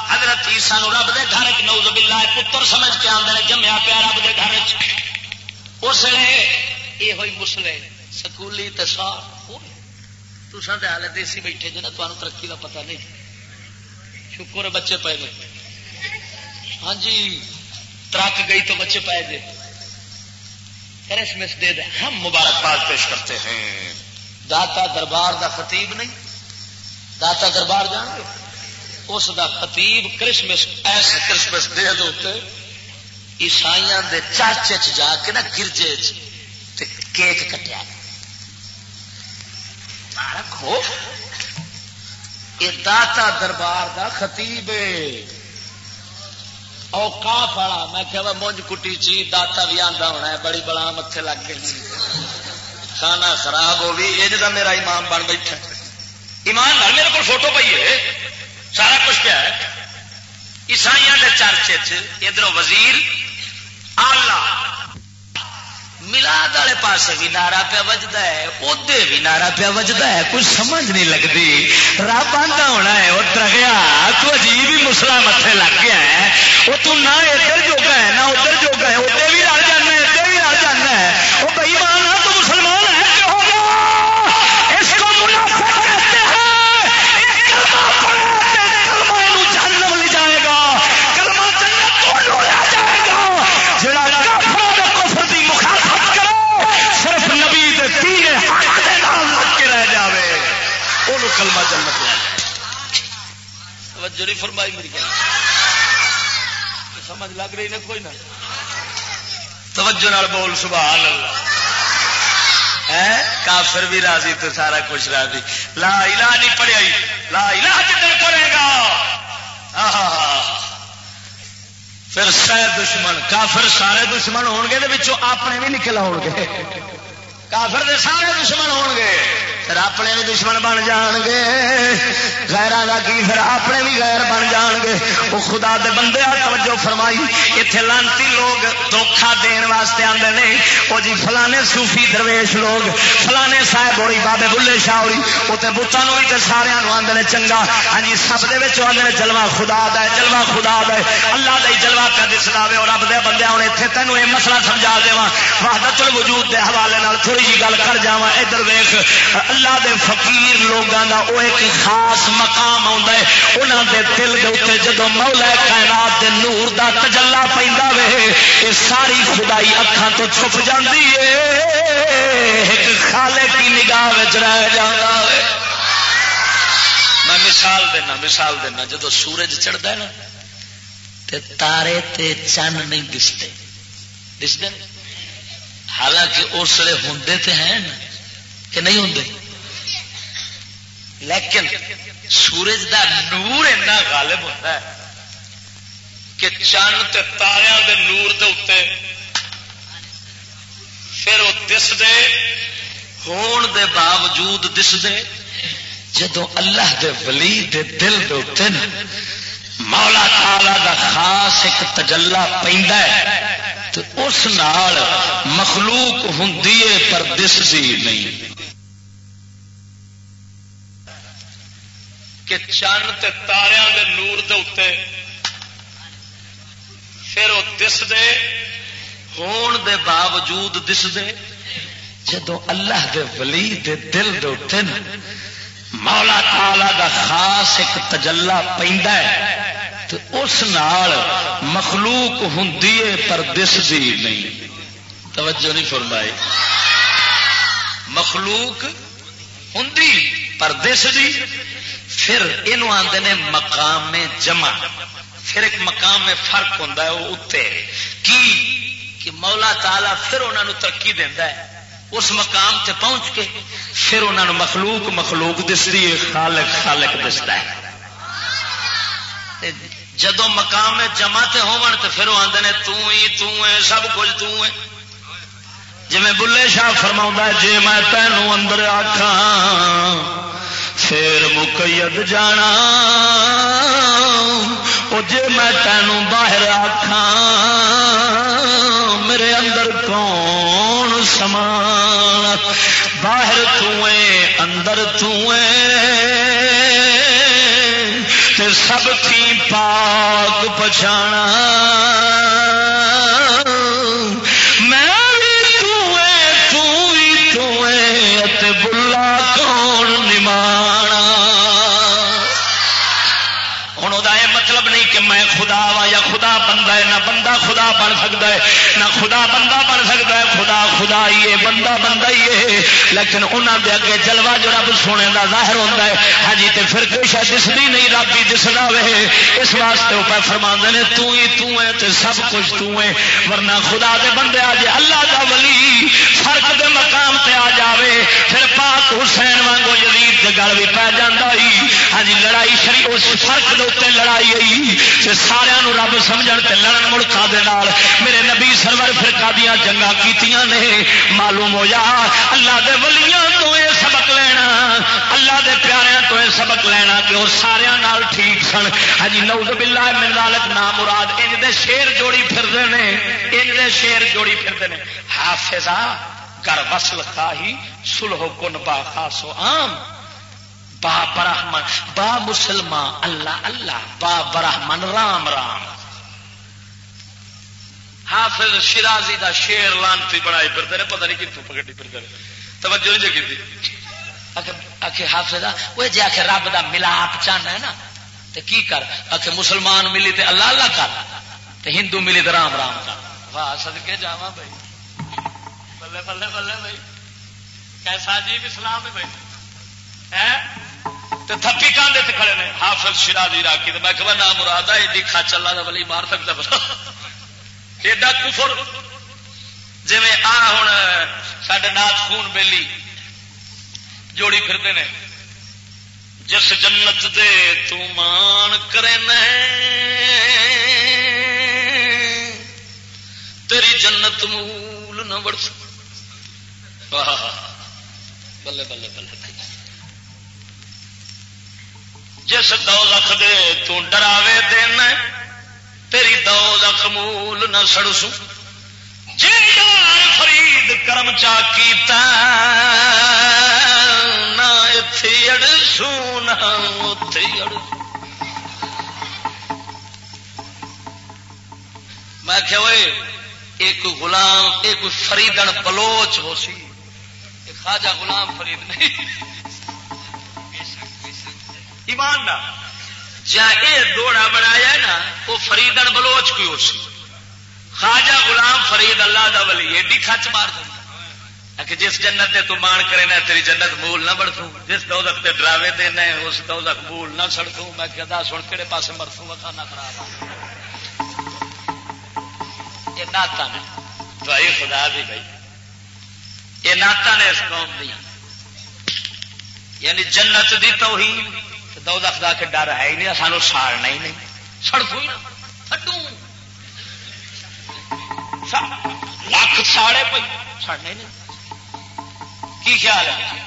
حضرت عیسا نو رب دے گھر چ نوز بلا پتر سمجھ کے آدھے جمیا پیا رب دے گھر اس لیے یہ ہوئی مسلے سکولی تسار تسا تو حال دیسی بیٹھے جی نا تمہیں ترقی کا پتا نہیں۔ شکر بچے پائے گئے ہاں جی ترک گئی تو بچے پائے گئے کرسمس ڈے ہم مبارکباد پیش کرتے ہیں۔ داتا دربار دا خطیب نہیں۔ داتا دربار جان گے؟ اس دا خطیب کرسمس، ایسے کرسمس ڈے دے عیسائی دے چرچ جا کے نا گرجے کیک کٹیا۔ گیا رکھو یہ داتا دربار دا خطیب اوقاف والا، میں کہ مونج کٹی چی، داتا بھی آتا ہونا ہے، بڑی بڑا متے لگ گئی۔ کھانا خراب ہو گئی یہ میرا امام بن بیٹھا۔ ایمان نال میرے کو فوٹو پی ہے۔ سارا کچھ پیا ہے۔ عیسائی کے چرچ ادھر وزیر آلہ ملاد والے پاس بھی نارا پیا وجدا ہے ادے بھی نارا پیا وجدا ہے کچھ سمجھ نہیں لگتی رب آتا ہونا ہے وہ ترگیا تو عجیب ہی مسلا متھے لگ گیا ہے۔ وہ تو نہ ادھر جوگا ہے، نہ ادھر جوگا ہے ادھر بھی رل جانا ہے، ادھر بھی رل جانا ہے۔ وہ بھائی مان توجہ نہیں فرمائی میری گل سمجھ لگ رہی نا کوئی نہ توجہ نال بول، سبحان اللہ۔ کافر بھی راضی تو سارا کچھ راضی۔ لا الہ نہیں پڑھیا لا الہ جتنے پڑھے گا۔ پھر سہ دشمن، کافر سارے دشمن ہو گے اپنے بھی نکل آؤ گے کافر دے سارے دشمن ہو گے پھر اپنے بھی دشمن بن جان گے غیر کی پھر اپنے بھی غیر بن جان گے وہ خدا دے بندے توجہ فرمائی اتنے لانتی لوگ دھوکھا دین واسطے آتے ہیں وہ جی فلانے صوفی درویش لوگ فلانے صاحب ہوئی بابے بلے شاہ ہوئی اتنے بتانوں بھی تو سارے آتے ہیں چنگا ہاں جی سب دے آتے ہیں جلوا خدا دا جلوا خدا دا اللہ دا جلوا کا دستا وے اور رب دے بندے ہوں اتنے تینوں یہ مسئلہ سمجھا دوا وحدت الوجود دے حوالے تھوڑی جی گل کر جا ادھر ویخ اللہ دے فقیر لوگوں دا وہ ایک خاص مقام آتا ہے۔ انہوں دے دل دے اتنے جدو مولا کائنات دے نور دا تجلا پہ یہ ساری خدائی اکھان تو چھپ جاتی ہے ایک خالے کی نگاہ رہ جانا ہے میں مثال دینا مثال دینا جدو سورج چڑھتا ہے نا، تے تارے تے چند نہیں دستے۔ دستے حالانکہ اس لیے ہوں تو ہیں کہ نہیں ہوں لیکن سورج دا نور اینا غالب ہوتا ہے کہ چند تاریا دے نور دے اتنے پھر وہ دس دے ہون دے باوجود دس دے جدو اللہ دے ولی دے دل دے اتنے مولا تالا دا خاص ایک تجلا پہ تو اس نال مخلوق ہوں پر دستی نہیں۔ کہ چند تاریا دے نور دے اتنے پھر وہ دس دے ہون دے باوجود دس دے جدو اللہ دے ولی دے دل دے اتنے مولا تالا دا خاص ایک تجلا پہ تو اس نال مخلوق ہوں پر دستی نہیں۔ توجہ نہیں فرمائی۔ مخلوق ہوں پر دستی پھر یہ آتے ہیں مقام جمع۔ پھر ایک مقام میں فرق ہوتا ہے وہ اتنے کی؟ کہ مولا تالا پھر انہوں ترقی دینا ہے۔ اس مقام تے پہنچ کے پھر انہوں مخلوق مخلوق دستی ہے، خالق خالق دستا ہے۔ جدو مقام جمع تے ہون تے پھر وہ آدھے تھی تے سب کچھ تے جی بلے شاہ فرما جی میں تینوں اندر آخا پھر مقید جانا۔ وہ جی میں تینوں باہر آخا میرے اندر کون سمان باہر توں اندر توں تے سب تھی پاک پچھانا۔ بن سکتا ہے نہ خدا بندہ بن سکتا ہے خدا خدا ہی ہے، بندہ بندہ ہی ہے، لیکن انہوں دے اگے جلوا جو رب سونے کا ظاہر ہوتا ہے ہاں جی تو پھر کوئی شاید دستی نہیں، رب ہی دسنا وے۔ اس واسطے وہ پہ فرما نے، تو ہی تو ہے تے سب کچھ تو ہے، ورنہ خدا دے بندے آ اللہ دا ولی فرق دے مقام تے آ جاوے۔ پھر پاک حسین وانگو یزید دے گل بھی پی جانا ہاں جی لڑائی شری، اس فرق دے اتنے لڑائی آئی سارا رب سمجھ لڑن ملکا میرے نبی سرور فرقہ دیا جنگا کیتیاں نے معلوم ہو جا اللہ دے ولیاں تو یہ سبق لینا، اللہ دے پیاریاں تو یہ سبق لینا کہ وہ سارا نال ٹھیک سن۔ ہاں جی، نوز بلا منالک نام مراد انج دے شیر جوڑی پھرتے ہیں انج دے شیر جوڑی پھرتے ہیں حافظہ کر وصل خاہی سلح کن با خاصو عام۔ با برہمن، با مسلمان، اللہ اللہ، با برہمن، رام رام۔ حافظ شرازی دا شیر لانتی بنائی پھرتے ہیں، پتہ نہیں کتوں پکڑی پھرتے ہیں۔ توجہ نہیں جی کی حافظ وہ جی آخر رب دا ملاپ چاہنا ہے نا تو کی کر؟ آخر مسلمان ملی تے اللہ اللہ کر، تے ہندو ملی تو رام رام کر۔ واہ سدکے جا بھائی۔ بلے بلے بلے بھائی۔ کیسا عجیب اسلام ہے بھائی۔ تھپی کاندے کھڑے نے۔ حافظ شرازی راکی میں کہ نام مراد ہے، ایڈی کھچ اللہ کا ولی مار سکتا بتا ایڈا کفر جی آ ہوں سڈے نات خون بیلی جوڑی پھرتے ہیں جس جنت دے تمان کرے تیری جنت مول نہ بڑھ بلے بلے بلے جس دو لکھ دے تو ڈراوے دینا تیری دو زخمول نہ سڑسو جی فرید کرم چا کیتا، نہ اڑسو نہ میں کہ ایک غلام، ایک فریدن بلوچ ہو سی۔ خواجہ غلام فرید نہیں۔ ایمان نہ۔ یہ دوڑا بنایا نا وہ فریدن بلوچ کی سی؟ خواجہ غلام فرید اللہ دا ولی، ایڈی کچ مار دوں۔ کہ جس جنت دے تو مان کرے نا تیری جنت مول نہ بڑھ دوں، جس دو دے ڈراوے دے دینا اس دو مول نہ سڑ دوں، میں کہتا سن کہڑے پاس مرسوں وکھانا خراب یہ ناتا نے بھائی خدا بھی بھائی۔ یہ ناتا نے اس قوم دیا۔ یعنی جنت دی توہین دو دخ دا ڈر ہے ہی نہیں، سانو ساڑنا ہی نہیں۔ سڑکوں لاکھ ساڑے پہ سڑنے نہیں۔ کی خیال ہے؟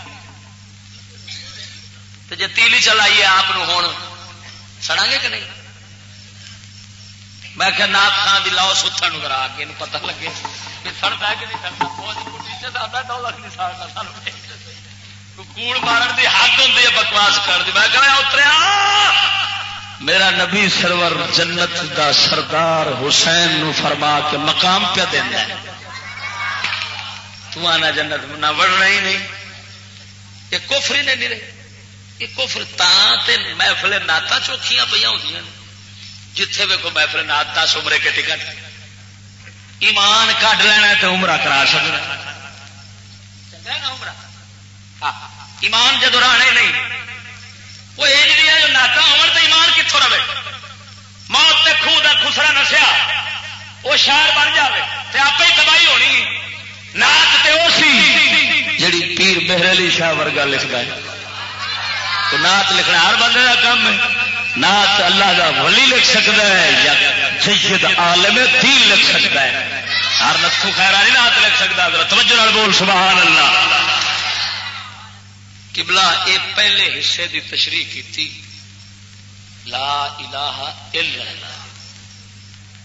تو جی تیلی چلائیے آپ ہوں سڑا گے کہ نہیں؟ میں کہ نات خان کی لاؤ ستھن کرا کے پتہ لگے۔ سڑتا ہے کہ نہیں سڑتا؟ بہت دو لاکھ نہیں ساڑنا سانو۔ کوڑ مارن دی حد ہوتی ہے، بکواس کر دی۔ میں کہنا اتریا۔ میرا نبی سرور جنت دا سردار حسین نو فرما کے مقام پہ دینا تو آنا جنت، نہ بڑھنا ہی نہیں۔ یہ کوفر ہی نہیں رہے۔ یہ کوفر تے محفل ناتا چوکھیاں پہ ہوتی جتھے بھی کوئی محفل نات دس عمرے کے ٹکٹ ایمان کٹ لینا تو عمرہ کرا سکنا۔ چنگا عمرہ؟ ایمان جدو رانے نہیں، وہ یہ جو ناتا ہو ایمان کتوں رہے؟ موت تے خوہ کا خسرا نسیا، وہ شہر بن جائے تو آپ ہی تباہی ہونی۔ نات تے وہ سی۔ جڑی پیر مہر علی شاہ ورگا لکھتا ہے۔ تو نات لکھنا ہر بندے کا کام ہے۔ نات اللہ کا ولی لکھ سکتا ہے یا سید عالم دین لکھ سکتا ہے۔ ہر نتو خیر نہیں نات لکھ سکتا ہے۔ توجہ بول، سبحان اللہ۔ کبلا یہ پہلے حصے دی تشریح کی لا الہ الا اللہ۔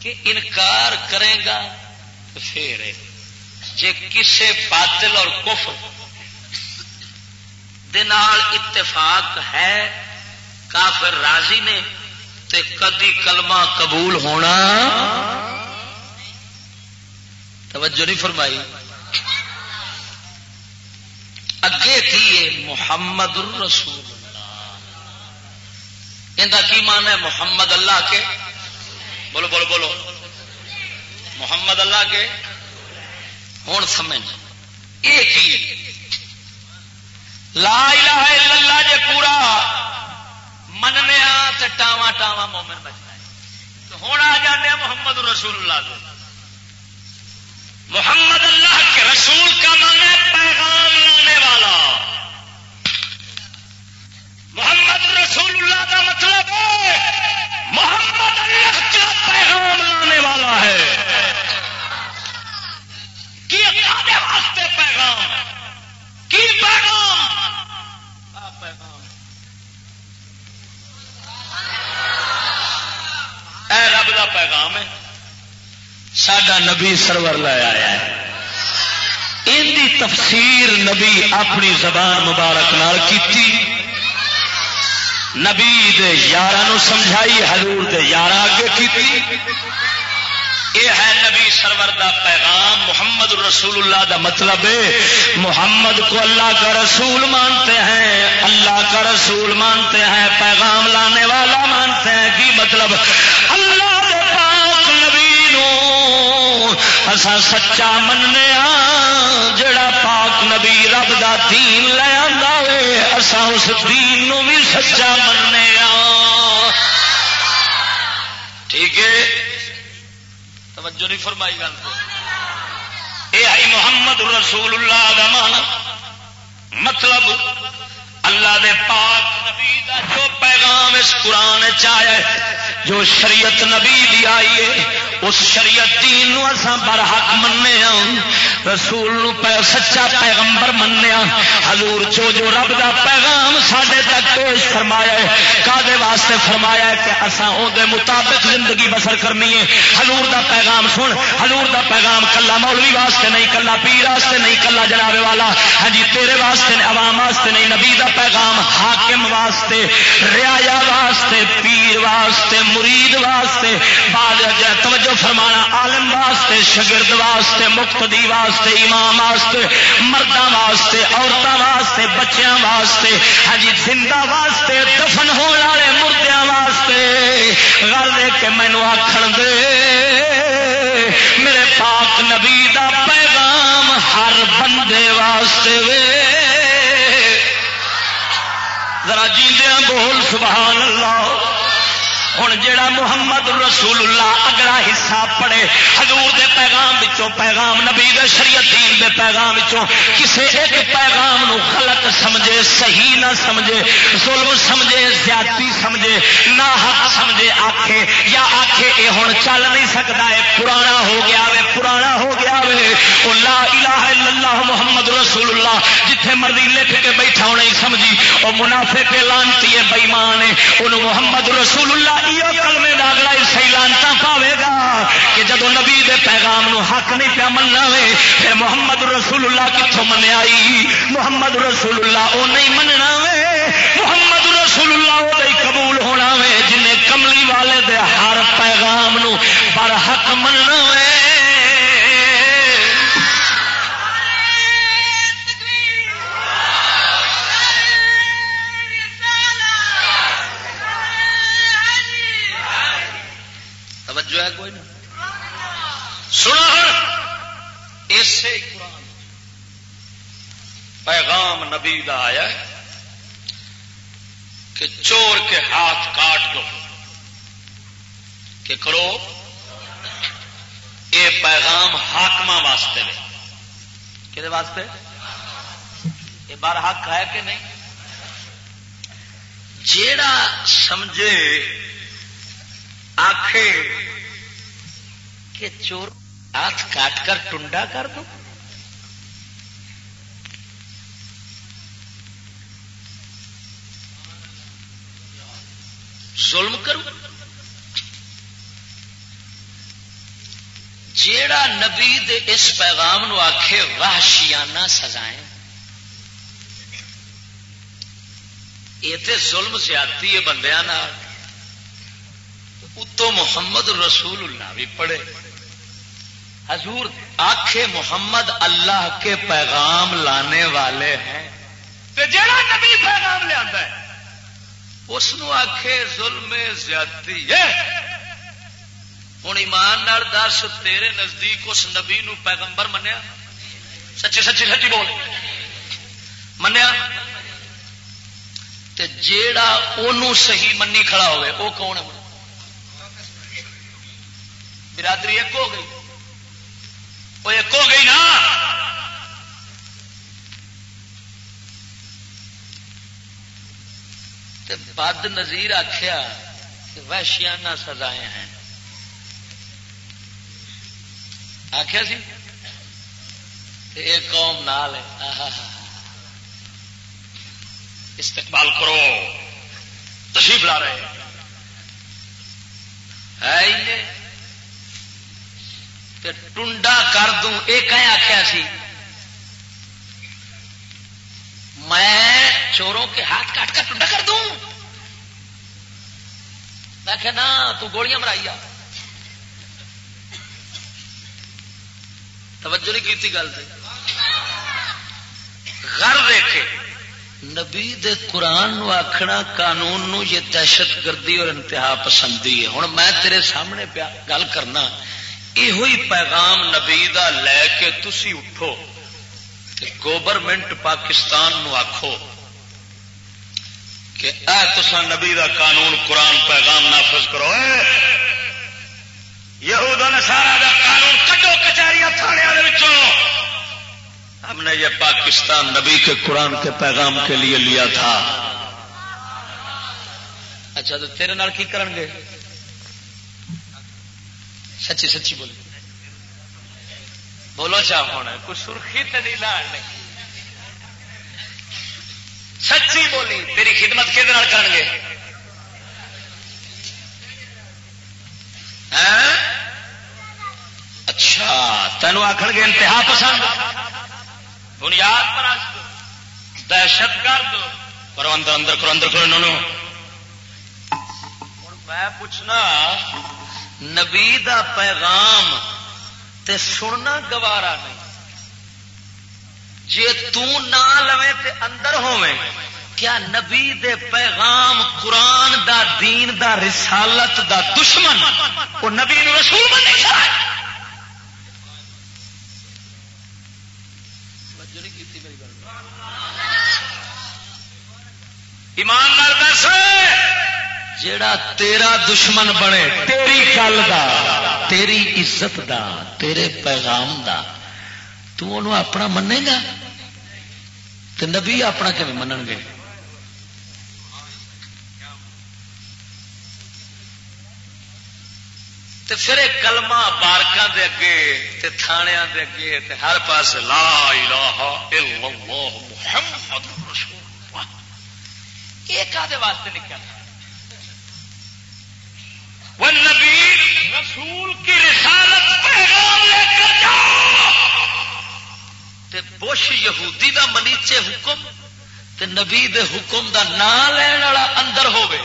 کہ انکار کرے گا تو پھر جے کسے باطل اور کفر دنال اتفاق ہے، کافر راضی نے، تے کدی کلمہ قبول ہونا۔ توجہ نہیں فرمائی۔ اگے کی محمد الرسول ان کا کی مان ہے محمد اللہ کے؟ بولو بولو بولو۔ محمد اللہ کے؟ ہوں سمجھ۔ یہ کی؟ لا الہ الا اللہ جے پورا مننے تو ٹاوا ٹاوا مومن بچنا ہوں آ جانے محمد رسول اللہ دے۔ محمد اللہ کے رسول کا من ہے پیغام لانے والا۔ محمد رسول اللہ کا مطلب ہے محمد اللہ کا پیغام لانے والا ہے۔ کی واسطے پیغام؟ کی پیغام؟ اے رب کا پیغام ہے۔ سڈا نبی سرور لایا ہے۔ ان دی تفسیر نبی اپنی زبان مبارک نال کیتی۔ نبی دے یار سمجھائی، حضور دے یار اگے کیتی۔ یہ ہے نبی سرور دا پیغام۔ محمد رسول اللہ دا مطلب ہے، محمد کو اللہ کا رسول مانتے ہیں، اللہ کا رسول مانتے ہیں، پیغام لانے والا مانتے ہیں۔ کی مطلب؟ اللہ دے پاک اسا سچا مننے جڑا پاک نبی رب دا دین لے آندا اسا اس دین نو بھی سچا مننے ٹھیک ہے؟ توجہ نہیں فرمائی گل یہ آئی محمد رسول اللہ کا مطلب اللہ دے پاک نبی دا جو پیغام اس قرآن چاہے جو شریعت نبی دی آئی ہے، اس شریعت دین نو اساں برحق مننے ہاں رسول نو پہ سچا پیغمبر مننے ہاں۔ حضور جو جو رب دا پیغام ساڈے تک پیش فرمایا ہے، کادے واسطے فرمایا ہے کہ اساں اون دے مطابق زندگی بسر کرنی ہے۔ حضور دا پیغام سن، حضور دا پیغام کلا مولوی واسطے نہیں، کلا پیر واسطے نہیں، کلا جناب والا۔ ہاں جی تیرے واسطے عوام واسطے نہیں، نبی دا پیغام حاکم واسطے، رعایا واسطے، پیر واسطے، مرید واسطے، بعد توجہ فرمانا، عالم واسطے شگرد واسطے، مقتدی واسطے، امام واسطے مردوں واسطے عورتوں واسطے، بچیاں واسطے ہاں جی، زندہ واسطے، دفن ہونے والے مردوں واسطے۔ گل دے کے مینو آخر دے، میرے پاک نبی دا پیغام ہر بندے واسطے وے۔ ذرا جیندیاں بول سبحان اللہ۔ ہوں جا محمد رسول اللہ اگلا حصہ پڑے حضور دے پیغام بچوں پیغام، نبی دے شریعت دین دے پیغام بچوں کسے ایک پیغام نو غلط سمجھے، صحیح نہ سمجھے، ظلم سمجھے، زیادتی سمجھے، نہ حق سمجھے آکھے، یا آکھے اے ہن چل نہیں سکتا ہے پرانا ہو گیا وے، پرانا ہو گیا وے۔ او لا الہ الا اللہ محمد رسول اللہ جتھے مرضی لکھ کے بیٹھا ہونا ہی سمجھی۔ او منافق لانتی ہے، بے ایمان ہے۔ محمد رسول اللہ کلمے ڈاگڑا سی لانتا پاوے گا کہ جب نبی دے پیغام نو حق نہیں پیا مننا وے، پھر محمد رسول اللہ کتوں منیا محمد رسول اللہ وہ نہیں مننا وے، محمد رسول اللہ وہ نہیں قبول ہونا وے جن کملی والے دے ہر پیغام نو پر حق مننا وے۔ توجہ ہے کوئی سنا اسے قرآن۔ پیغام نبی دا آیا ہے کہ چور کے ہاتھ کاٹ دو۔ کہ کرو، یہ پیغام حاکم واسطے کہ واسطے؟ یہ بار حق ہے کہ نہیں؟ جیڑا سمجھے آخے کہ چور ہاتھ کاٹ کر ٹنڈا کر دو ظلم کرو جیڑا نبی دے اس پیغام نو آخے وحشیانہ سزائیں، یہ ظلم زیادتی ہے بندیاں اتو محمد رسول اللہ بھی پڑھے۔ حضور آخے محمد اللہ کے پیغام لانے والے ہیں۔ جڑا نبی پیغام لیا اس آخے ظلم زیادتی ہے۔ ہوں ایمان دس، تیرے نزدیک اس نبی نو پیغمبر منیا۔ سچی سچی سچی بول۔ منیا۔ جیڑا ان صحیح منی کھڑا ہوئے وہ کون ہے؟ برادری ایک ہو گئی۔ وہ ایک ہو گئی نا۔ بد نظیر آخیا کہ وحشیانہ سزائیں ہیں۔ آخیا سی؟ ایک قوم نال ہے۔ استقبال کرو۔ تشریف لا رہے ہے ٹنڈا کر دوں۔ یہ کہیں آخیا سی؟ میں چوروں کے ہاتھ کاٹ کر ٹنڈا کر دوں۔ میں کہ نا تو گولیاں مرائی آ۔ توجہ نہیں کی گل سے گھر دیکھے نبی دے قرآن نو آخنا قانون نو یہ دہشت گردی اور انتہا پسندی ہے۔ ہوں میں تیرے سامنے پیا گل کرنا۔ یہ پیغام نبی دا لے کے تسی اٹھو گورنمنٹ پاکستان نو آخو کہ اے تسا نبی دا قانون قرآن پیغام نافذ کرو۔ یہود نسارا دا قانون کٹو کچہریاں تھانے ہم نے یہ پاکستان نبی کے قرآن کے پیغام کے لیے لیا تھا۔ اچھا تو تیرے نال کی کرن گے؟ سچی سچی بولی بولو چاہ ہونا کچھ سرخی تو نہیں لال سچی بولی، تیری خدمت کہ کر گے؟ ہاں؟ اچھا تینوں آخر گے انتہا پسند۔ بنیاد پر دہشت گرد۔ کرو اندر اندر کرو اندر کرو، انہوں میں پوچھنا نبی دا پیغام تے سننا گوارا نہیں۔ جی تنا تے اندر ہوئے کیا نبی دے پیغام قرآن دا دین دا رسالت دا دشمن، وہ نبی رسول بنے ایمان دس جیڑا تیرا دشمن بنے، تیری گل دا، تیری عزت دا، تیرے پیغام دا، تو انہوں اپنا منے گا؟ تو نبی اپنا کیون منن گے؟ پھر کلمہ بارکاں دے اگے، تے تھانیاں دے اگے، تے ہر پاس لا الہ الا اللہ محمد رسول اللہ۔ یہ کدے واسطے لکھا تھا وہ نبی رسول کی رسالت پیغام لے کر جاؤ! تے بش یہودی دا منیچے حکم تے نبی دے حکم دا نام لین والا اندر ہوے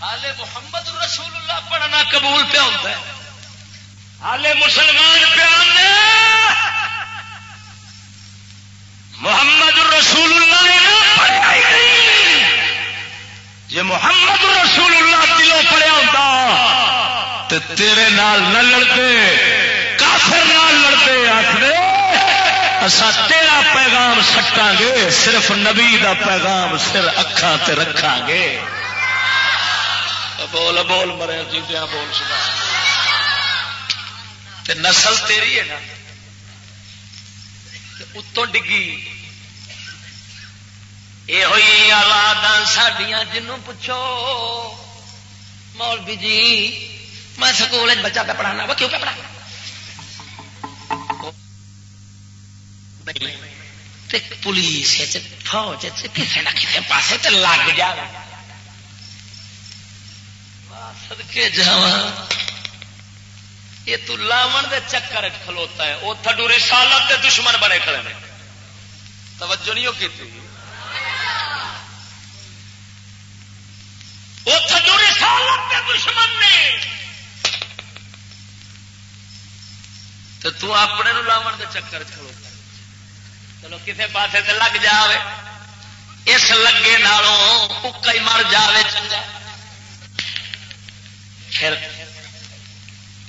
حال محمد رسول اللہ پڑھنا قبول پہ ہوتا ہے۔ حال مسلمان پہ محمد رسول اللہ پڑھا ہی نہیں۔ جی محمد رسول اللہ دلوں پڑیا ہوتا تو تیرے نال نہ لڑتے، کافر نال لڑتے آخر اسا تیرا پیغام سٹا گے، صرف نبی دا پیغام سر اکھا تے رکھا گے۔ بول بول، مرے جی بول سنا نسل تیری ہے نا؟ اتوں ڈگی۔ یہ ہوئی آلاد سڈیا جنوں پوچھو مولوی جی میں سکول بچہ پہ پڑھانا وہ کیوں پہ پڑھا پولیس فوج کسی نہ کسی پاس لگ جائے سدکے جا یہ تو لاون دے چکر کھلوتا ہے وہ تھڈو رسالت دے دشمن بنے کھڑے نے توجہ نہیں وہ کی وہ تھڈو رسالت رسالت کے دشمن نے۔ تو تو اپنے لاون کے چکر چلو چلو کسی پاس سے لگ جائے اس لگے نالوں اکا ہی مر جائے چنگا۔ پھر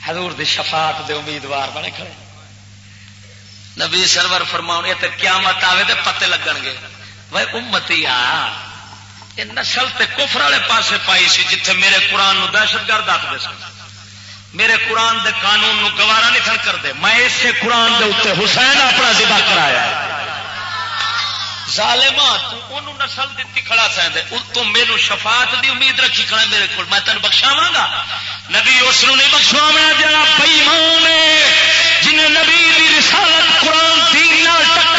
حضور دی شفاعت دے امیدوار بنے کھڑے۔ نبی سرور فرماؤ یہ تو قیامت آئے تو پتے لگن گے۔ وہ امتی آ۔ یہ نسل تے کفر والے پاسے پائی سی جتھے میرے قرآن نو دہشت گرد آخر سن۔ میرے قرآن دے قانون نو گوارا نہیں تھن کر دے میں اسے قرآن دے اتنے حسین اپنا ذبح کرایا ظالما تو نسل دیتی کھڑا سہدے تو میرے شفاعت دی امید رکھی کھڑا میرے کو میں تین بخشاوا گا۔ نبی اس نہیں بخشوا جا پی مان جنہیں نبی دی رسالت قرآن دین ٹکر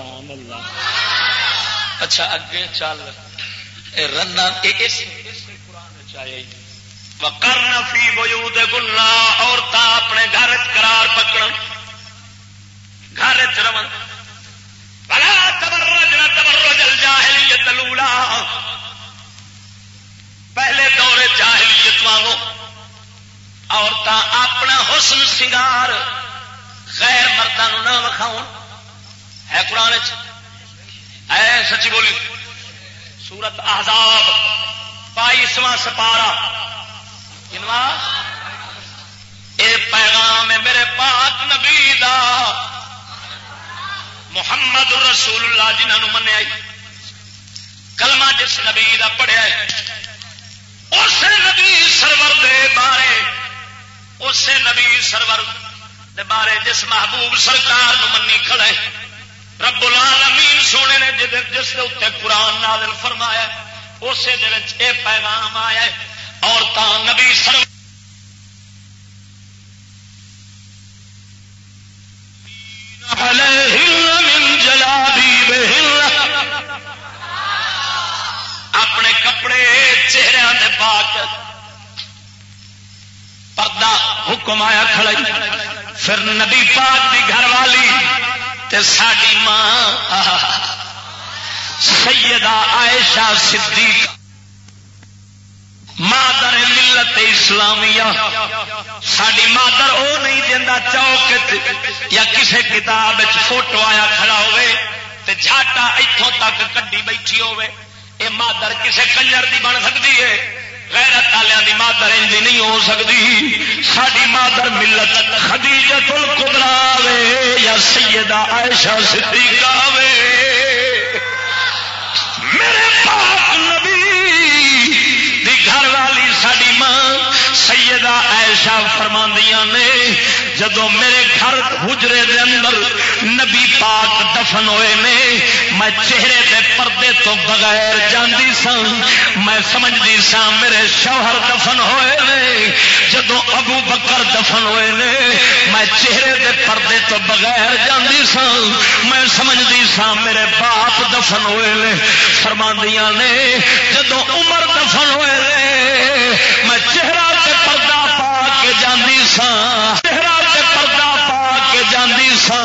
سبحان اللہ۔ اچھا اگے چل۔ رنا چاہیے کرنا فی بجود گلا عورتیں اپنے گھر قرار پکڑ گھر چرمن بلا تبرج نہ تبرج الجاہلیت الاولا پہلے دور جاہلیت وانگو۔ عورت اپنا حسن سنگار، غیر مردوں نہ وکھاؤ ہے قرآن ہے سچی بولی۔ سورت آزاد بائیسواں سپارا کنواں اے پیغام ہے میرے پاک نبی دا۔ محمد رسول اللہ جنہوں منیا کلمہ جس نبی دا پڑھیا ہے اس نبی سرور دے بارے اسے نبی سرور دے بارے جس محبوب سرکار منی کھڑے رب العالمین سونے نے جس کے اتنے قرآن نازل فرمایا اسے اے پیغام آیا عورتیں نبی سرور اپنے کپڑے چہرے پاک پردہ حکم آیا کھڑائی پھر نبی پاک دی گھر والی تے ساڈی ماں سیدہ عائشہ صدیق مادر ملت اسلامیہ۔ ساری مادر وہ نہیں دینا چوک یا کسی کتاب فوٹو آیا کھڑا ہوئے تے جھاٹا اتوں تک کڈی بیٹھی ہوئے۔ اے مادر کسے کنجر دی بن سکتی ہے؟ غیرت والوں کی مادر انجی نہیں ہو سکتی. ساری مادر ملت خدیجت القبرا وے یا سیدہ عائشہ صدیقہ وے. میرے پاک سیدہ ایشا فرماندیاں نے، جدو میرے گھر حجرے دے اندر نبی پاک دفن ہوئے نے، میں چہرے دے پردے تو بغیر جاندی سا میں سمجھتی سا میرے شوہر دفن ہوئے نے، جدو ابو بکر دفن ہوئے نے، میں چہرے دے پردے تو بغیر جاندی سا میں سمجھتی سا میرے باپ دفن ہوئے نے۔ فرماندیاں نے، جدو عمر دفن ہوئے نے، میں چہرہ جاندی سا چہرہ پردہ پا کے جاندی سا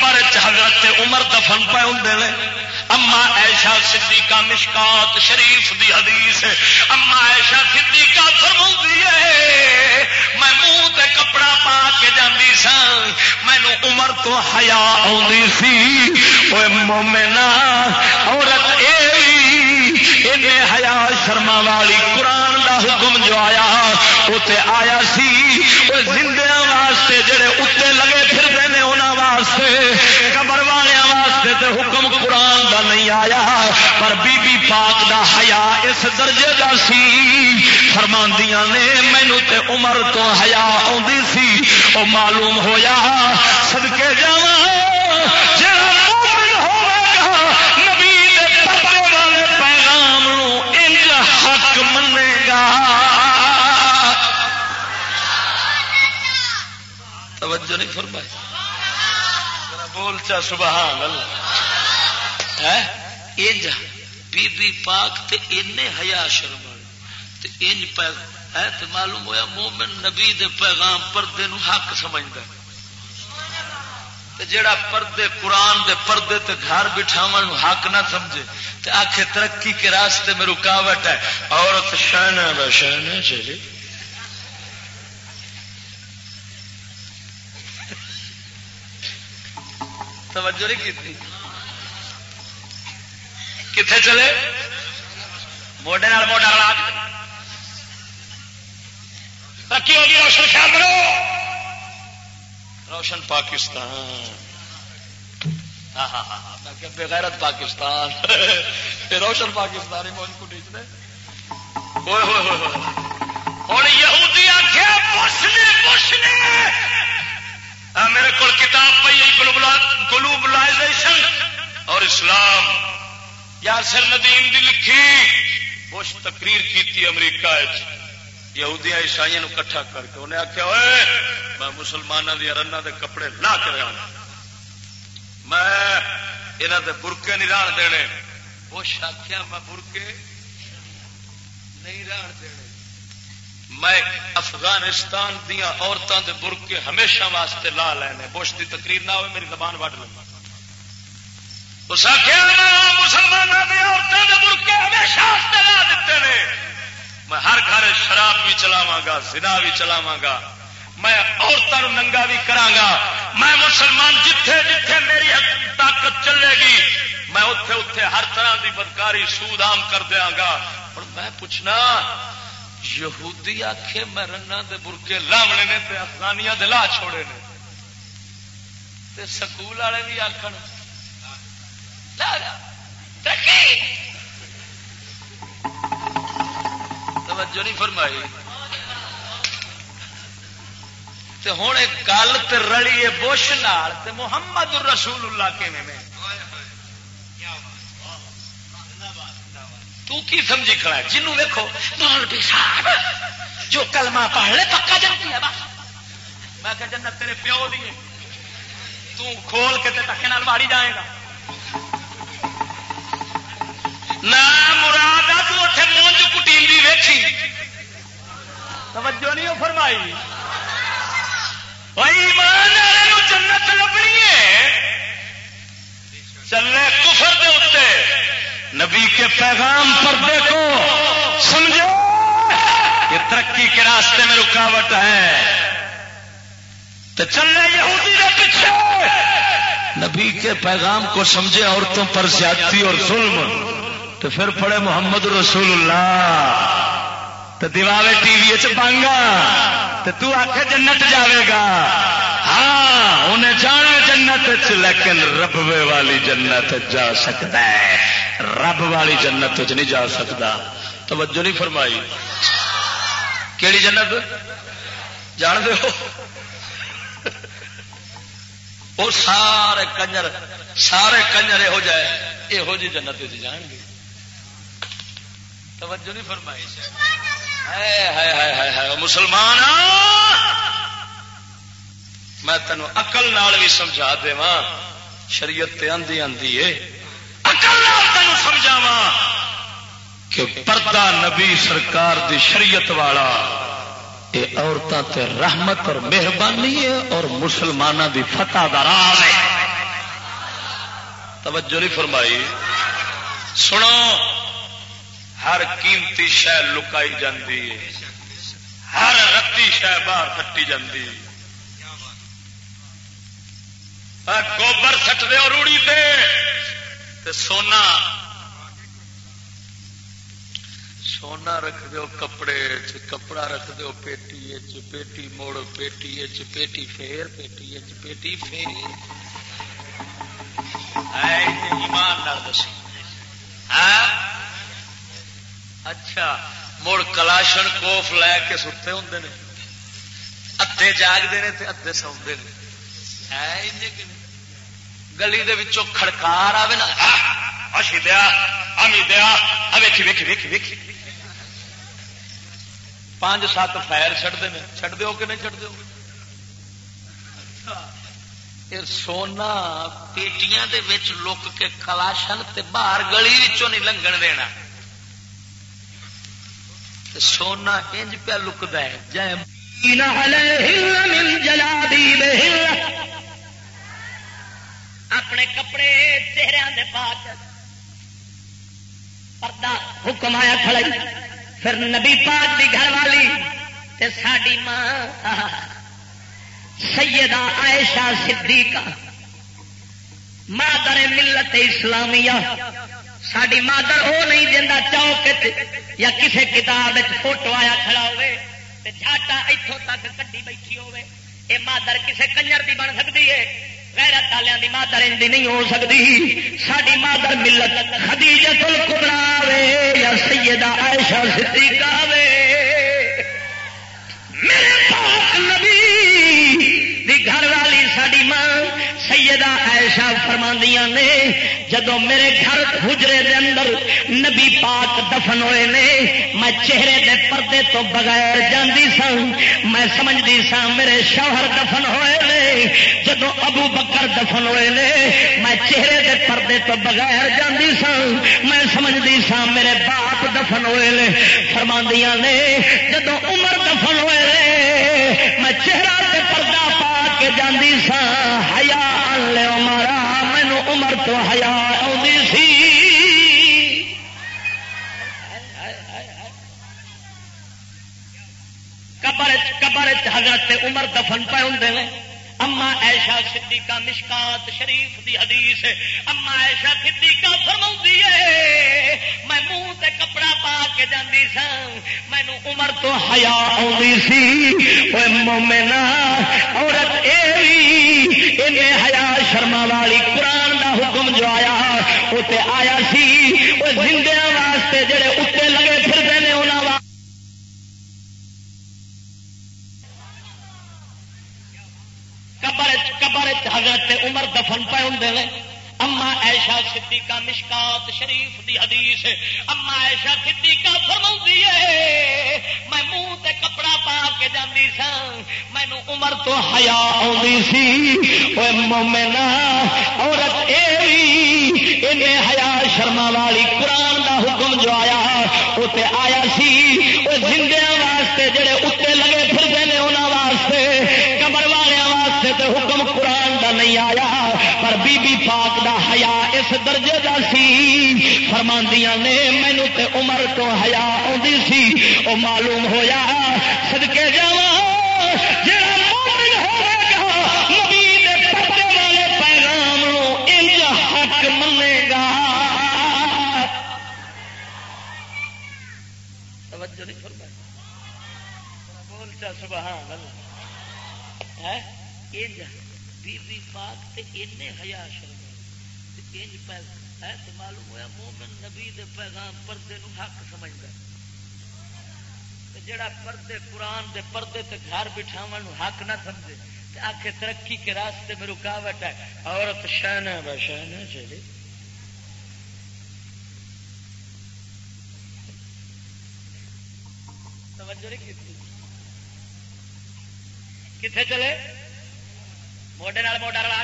قبر حضرت عمر دفن پہ ہوں اما ایشا صدیقہ مشکات شریف دی حدیث اما ایشا صدیقہ فرما ہے، میں منہ تے کپڑا پا کے جاندی سا مینو عمر تو حیا آدھی سی۔ مومنا عورت اے حیا شرما والی قرآن دا حکم جو آیا اتنے آیا سی۔ زندیا واسطے جڑے اتنے لگے پھر نے انہوں واسطے۔ قبر والوں واسطے تے حکم قرآن دا نہیں آیا، پر بی بی پاک دا حیا اس درجے دا سی۔ فرماندیاں نے مینو تے عمر تو حیا آدھی سی۔ وہ معلوم ہویا سدکے جا نبی نہیں فرمائی۔ بول چا، سبحان اللہ۔ انج بی بی پاک تے انے حیا شرم تے انج پہ ہے؟ تے معلوم ہویا مومن نبی دے پیغام پردے نو حق سمجھدا تے جیڑا پردے قرآن دے پردے تے گھر بٹھاون نو حق نہ سمجھے، تے آخے ترقی کے راستے میں رکاوٹ ہے۔ عورت شہنا بشہنا چلے۔ توجہ نہیں کی کتنے چلے؟ موڈے موڈا لا ترقی ہوگی روشن خیال کرو۔ روشن پاکستان۔ ہاں ہاں ہاں, ہاں۔ بغیرت پاکستان۔ روشن پاکستان ہی موج کو ٹیچنے ہوں یہودی آخیا پوچھنے پوچھنے۔ ہاں، میرے کو کتاب پی گلوبلائزیشن اور اسلام یاسر ندیم دی لکھی۔ بش تقریر کی امریکہ یہودیاں عیسائی کٹھا کر کے انہیں آخیا ہوئے میں مسلمانوں دیا رن دے کپڑے لا کر میں یہاں دے برکے نہیں ران دینے۔ وہ آخیا میں برکے نہیں ران دینے۔ میں افغانستان دیا عورتوں کے ہمیشہ واسطے لا لینے بش کی تقریر نہ ہوئے، میری زبان وڈ لگا اس مسلمانوں عورتوں کے ہمیشہ واسطے لا دیتے ہیں میں ہر گھر شراب بھی چلاوا گا سنا بھی چلاوا گا۔ میں عورتوں ننگا بھی کرا میں مسلمان جتھے جتھے میری طاقت چلے گی، میں اتے اتے ہر طرح کی بدکاری سود آم کر دیا گا۔ اور میں پوچھنا یہودی آخے میں رنا دے برکے لاونے نے تے افغانیاں دے لا چھوڑے نے۔ تے سکول والے بھی آخر توجہ نہیں فرمائی۔ تے ہوں گل تے رلی بش نال، تے محمد رسول اللہ کے میں تو کی سمجھی کھڑا ہے؟ جنوں ویکو مولوی صاحب جو کلمہ پڑھ لے پکا جاتی ہے میں کہ جنت تیرے پیو دی تو کھول کے تے ٹکے نال ماری جائے گا۔ نہ مراد تو اتنے مونج کٹی ویکھی۔ توجہ نہیں فرمائی۔ ایمان جنت لبنی ہے۔ چلے کفر دے اتنے نبی کے پیغام پردے کو سمجھو یہ ترقی کے راستے میں رکاوٹ ہے۔ تو چلے یہودی دے پیچھے۔ نبی کے پیغام کو سمجھے عورتوں پر زیادتی اور ظلم۔ تو پھر پڑے محمد رسول اللہ۔ تو دیوارے ٹی وی چانگا تو آخ جنت جاوے گا۔ ہاں انہیں جانا جنت لیکن ربوے والی جنت جا سکتا ہے۔ رب والی جنت نہیں جا سکتا۔ توجہ نہیں فرمائی۔ کیڑی جنت؟ جان دو وہ سارے کنجر سارے کنجر یہو جائے یہو جی جنت جان گے۔ توجہ نہیں فرمائی۔ مسلمان میں تینوں اقل نال بھی سمجھا دا شریعت آندی آندی ہے اقل تینوں سمجھاوا کہ پردہ نبی سرکار دی شریعت والا یہ عورتوں تے رحمت اور مہربانی ہے اور مسلمانوں دی فتح دراز ہے توجہ نہیں فرمائی۔ سنو، ہر قیمتی شہ لکائی جاتی ہے ہر رتی شہ باہر کٹی جاتی گوبر سٹ دو روڑی تے سونا سونا رکھ دو کپڑے کپڑا رکھ دو پیٹی پیٹی موڑ، پیٹی پیٹی فیر، پیٹی پیٹی فیر۔ ایمان دسی اچھا مڑ کلاشن کوف لے کے ستے ہوں ادے جاگتے ہیں ادے سوتے ہیں گلی کھڑکار آئے نا۔ ہاں، اشی دیا امی دیا۔ ویکھی ویکھی ویکھی ویکھی۔ پانچ سات فائر چڑھتے ہیں۔ چڑھ دو کہ نہیں چڑھ دو سونا، پیٹیاں دے وچ لک کے کلاشن تے باہر گلی نہیں لنگن دینا۔ سونا، انج پیا لکتا ہے۔ جائے اپنے کپڑے چہرے پاس پردہ حکم آیا کھڑی پھر نبی پاک دی گھر والی تے ساڈی ماں سیدہ عائشہ صدیقہ، مادر ملت اسلامیہ۔ ساری مادر وہ نہیں دینا چوک یا کسی کتاب فوٹو آیا کھڑا ہوے جھاٹا اتوں تک کٹی بیٹھی ہوے اے مادر کسی کنجر دی بن سکتی ہے۔ غیرت والوں دی مادر ان نہیں ہو سکتی۔ ساری مادر ملت خدیجت الکبرا وے یا سیدہ عائشہ صدیقہ وے۔ میرے پاک نبی دی گھر والی ساری ماں سیدہ ایشا فرماندیاں نے جدو میرے گھر حجرے دے اندر نبی پاک دفن ہوئے نے، میں چہرے دے پردے تو بغیر جاندی سا میں سمجھتی سا میرے شوہر دفن ہوئے نے جدو ابو بکر دفن ہوئے نے، میں چہرے دے پردے تو بغیر جاندی سا میں سمجھتی سا میرے باپ دفن ہوئے نے۔ فرماندیاں نے جدو عمر دفن ہوئے نے، میں چہرہ کے جاندی سا ہیا لے مارا، مینو عمر تو ہیا سی۔ قبر قبر حضرت عمر دفن پہ ہوں اما ایشا صدیقہ مشکات شریف دی حدیث اما ایشا صدیقہ فرماؤں ہے، میں منہ تے کپڑا پا کے جاندی سا مینو عمر تو حیا آئی سی مومنا عورت اے حیا شرما والی قرآن دا حکم جو آیا وہ آیا سی وہ زندہ واسطے جڑے اتنے لگے پھرتے ہیں انہوں قبر قبر حضرت عمر دفن پہ ہوں اما ایشا صدیقہ مشکات شریف دی حدیث۔ اما ایشا صدیقہ فرماؤں ہے، میں منہ تے کپڑا پا کے جاندی سا۔ مینو عمر تو حیا آئی سی۔ وہ مومنا عورت اے حیا شرما والی قرآن دا حکم جو آیا وہ آیا سی۔ وہ زندے واسطے جڑے اتنے لگے پھرتے والوں واسطے حکم قرآن دا نہیں آیا، پر بی بی پاک دا حیا اس درجے دا سی۔ فرماندیاں نے مینو تے عمر تو حیا آدھی سی۔ وہ معلوم ہویا سدکے جا سبحان اللہ۔ انج بی بی پاک تے انے حیا شرم تے انج ہے تو معلوم ہوا مومن نبی دے پیغام پردے نو حق سمجھتا جڑا پردے قرآن دے پردے تے گھر بٹھاو حق نہ سمجھے آخ ترقی کے راستے میں رکاوٹ ہے، عورت شہنا بشہنا چلے. توجہ نہیں کی کتنے چلے؟ موڈے موڈا رلا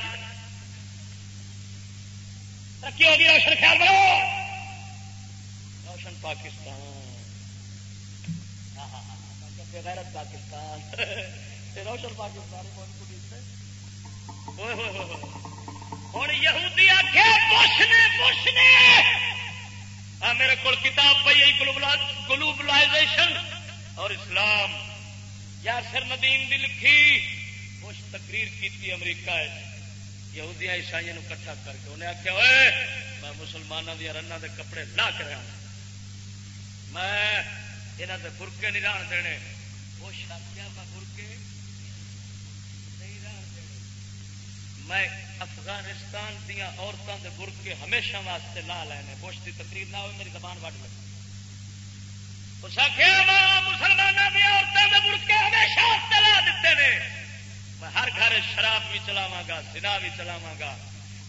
ترقی ہوگی روشن خیال کرو روشن پاکستان غیرت پاکستان روشن پاکستان ہوں یہودی آخے پوچھنے پوچھنے میرے کو کتاب پی گلوبلائزیشن اور اسلام یا سر ندیم بھی لکھی تقریر کی امریکہ یہودیاں عیسائی کٹھا کر کے انہیں آخیا ہوئے میں مسلمانوں دیا رنگ دے کپڑے لا کر میں یہاں کے برکے نہیں ران دینے۔ وہ شاخیا میں برکے نہیں ران دینے۔ میں افغانستان دیا عورتوں کے برکے ہمیشہ واسطے لا لینے۔ بوش کی تقریر نہ ہوئی میری زبان وڈ لگی۔ اس آخیا مسلمانوں دیا عورتوں کے برکے ہمیشہ لا دیتے ہیں میں ہر گھر شراب بھی چلاوا گا سنا بھی چلاوا گا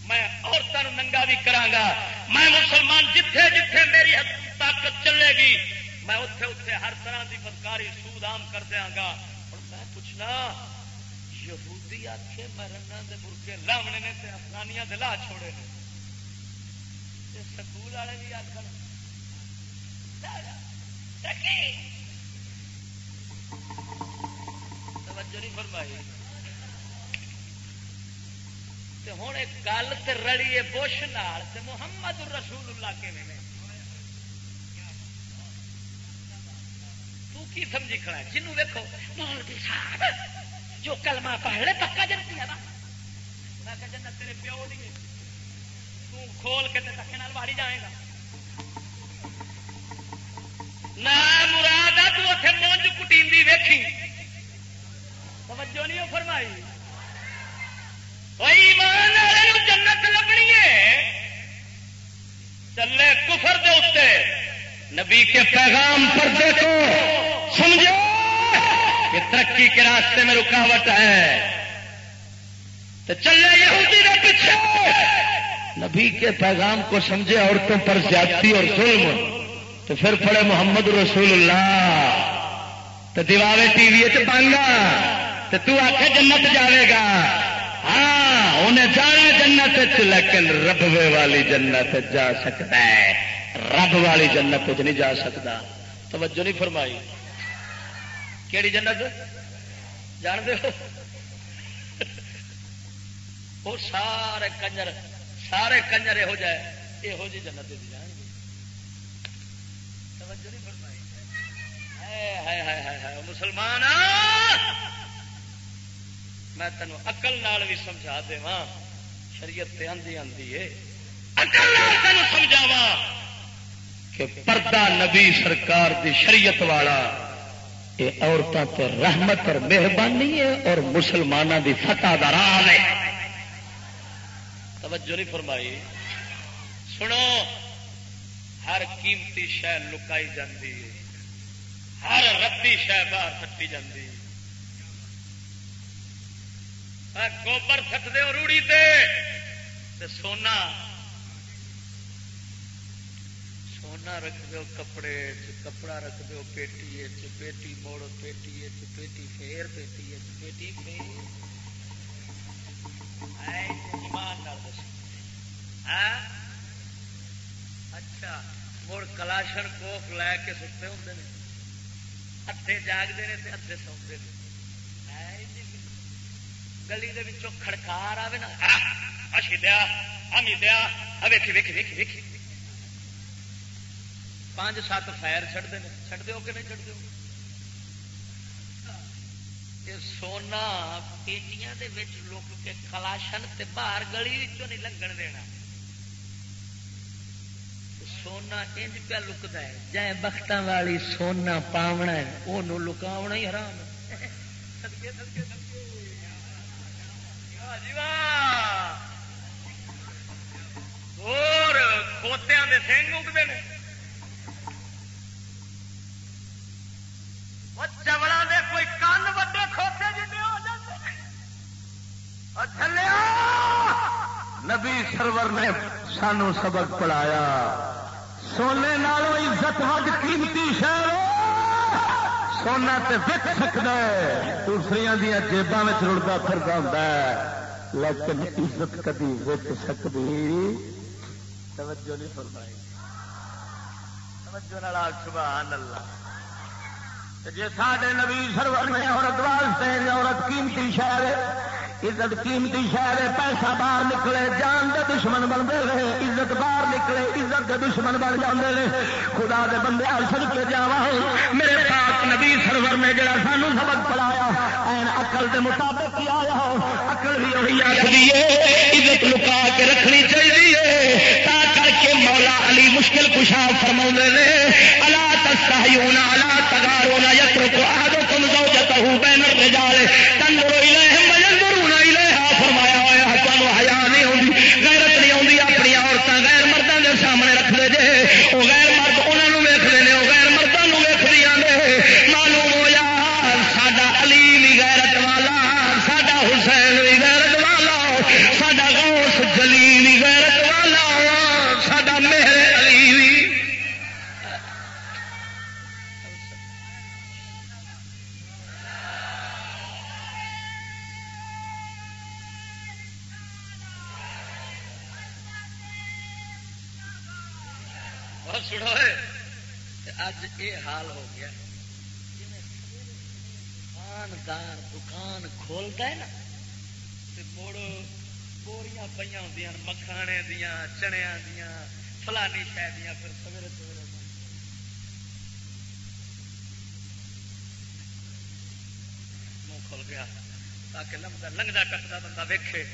میں عورتوں ننگا بھی کرا گا میں مسلمان جتھے جتھے میری طاقت چلے گی، میں اتے اتے ہر طرح کی بدکاری سود آم کر دیا گا اور میں پوچھنا، یہودی آخے میں رنگا دے برکے لاونے نے افغانیاں دلا چھوڑے نے؟ سکول والے بھی آخر توجہ نہیں فرمائی۔ ہوں گل تو رلی ہے بش نال محمد رسول اللہ کے تو کی سمجھی کھڑا ہے؟ جنوں ویکو مولوی صاحب جو کلمہ پڑھ لے پکا جنتی ہے نا۔ میں کہ جنت تیرے پیو نہیں تو کھول کے تکے نال واڑی جائے گا۔ نہ مراد تو اتنے مونج کٹی ویکھی۔ توجہ نہیں فرمائی۔ جنت لبنی ہے چلے کفر دے اتنے نبی کے پیغام پر دیکھو سمجھو کہ ترقی کے راستے میں رکاوٹ ہے تو چلے یہودی دے پیچھے نبی کے پیغام کو سمجھے عورتوں پر زیادتی اور ظلم تو پھر پڑے محمد رسول اللہ تو دیوارے ٹی وی پانگا تو تو آ کے جنت جاوے گا ہاں انہیں جانا جنت لیکن ربوے والی جنت جا سکتا ہے۔ رب والی جنت نہیں جا سکتا۔ توجہ نہیں فرمائی۔ کیڑی جنت؟ جان دے وہ سارے کنجر سارے کنجر یہو جائے یہو جی جنت جان گے۔ توجہ نہیں فرمائی۔ مسلمان میں تین اقل نال بھی سمجھا دوا شریعت آندی آندی ہے اقل تین سمجھاوا کہ پردہ نبی سرکار دی شریعت والا یہ عورتوں تو رحمت اور مہربانی ہے اور مسلمانوں دی فتح دا راہ ہے توجہ نہیں فرمائی۔ سنو، ہر قیمتی شہ لکائی جاتی ہے ہر ردی شہ باہر سٹی جاتی ہے گوبر سکتے ہو روڑی تے سونا سونا رکھ دو کپڑے کپڑا رکھ دو پیٹی پیٹی موڑ پیٹی پیٹی پھیر پیٹی پیٹی پھیر اچھا مڑ کلاشن کوف لے کے ستے ہوں ہاتھے جاگتے ہیں ہاتھے سوتے ہیں گلی کھڑکار آئے نا اچھی دیا، ہمی دیا ویکھی ویکھی ویکھی ویکھی۔ پانچ سات فائر چڑھتے ہیں۔ چڑھتے ہو کہ نہیں چڑھتے ہو؟ سونا پیٹیاں لک کے کلاشن تے باہر گلی نہیں لگن دینا۔ سونا انج پہ لکتا ہے۔ جائے بخت والی سونا پاونا ہے وہ لکاونا ہی حرام سدکے سدکے اور کھوتیا کے سنگ اگتے ہیں چمڑا دے کوئی کن وڈے کھوتے ہو جاتے نبی سرور نے سانو سبق پڑھایا سونے نالوں عزت حد قیمتی شہر سونا تے وک سکتا ہے دوسری دیا جیبان رڑتا پھرتا ہوں لیکن عزت کدی وچ سکتی توجہ نہیں فرمائی۔ توجہ نال سبحان اللہ جی سارے نبی سرور نے عورت واسطے، عورت قیمتی شہر عزت قیمتی شہر پیسہ باہر نکلے، جان دے دشمن بنتے رہے، عزت باہر نکلے، عزت کے دشمن بن جاتے ہیں خدا دے بندے سڑ کے جا میرے پاس نبی سرور نے جڑا سانو سبق پڑھایا، این اقل کے مطابق ہی آیا اقل بھی وہی آخری عزت لکا کے رکھنی چاہیے تا کر کے مولا علی مشکل کشا فرما نے اللہ تستا اللہ تگارونا یتر کو آدو تم دو جتہ بینر رجال تندرو ہوں مکھانے دیا چنیا دیا فلانی شہ دیا پھر سویرے سویرے منہ کھل گیا تاکہ لمبا لنگتا ٹکتا بندہ ویکھے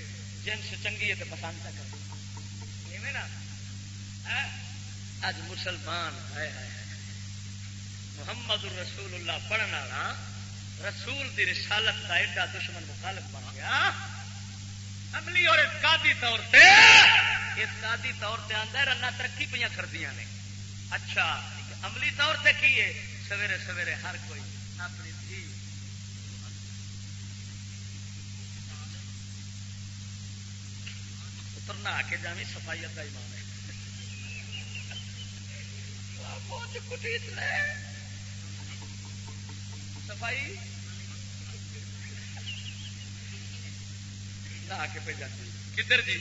جنس چنگی ہے تو پسند کر نا اج مسلمان ہے محمد رسول اللہ پڑھنے والا رسول دی رسالت کا ایڈا دشمن مخالف بن گیا عملی اور اعتقادی طور پہ اعتقادی طور پہ آتا رنا ترقی پہ کردیا نے۔ اچھا عملی طور پہ کی ہے؟ سویرے سویرے، ہر کوئی۔ اپنی دھی اترنا آ کے جانی صفائی کا ایمان ہے۔ صفائی؟ نہ کے پہ جاتی۔ کدھر جی؟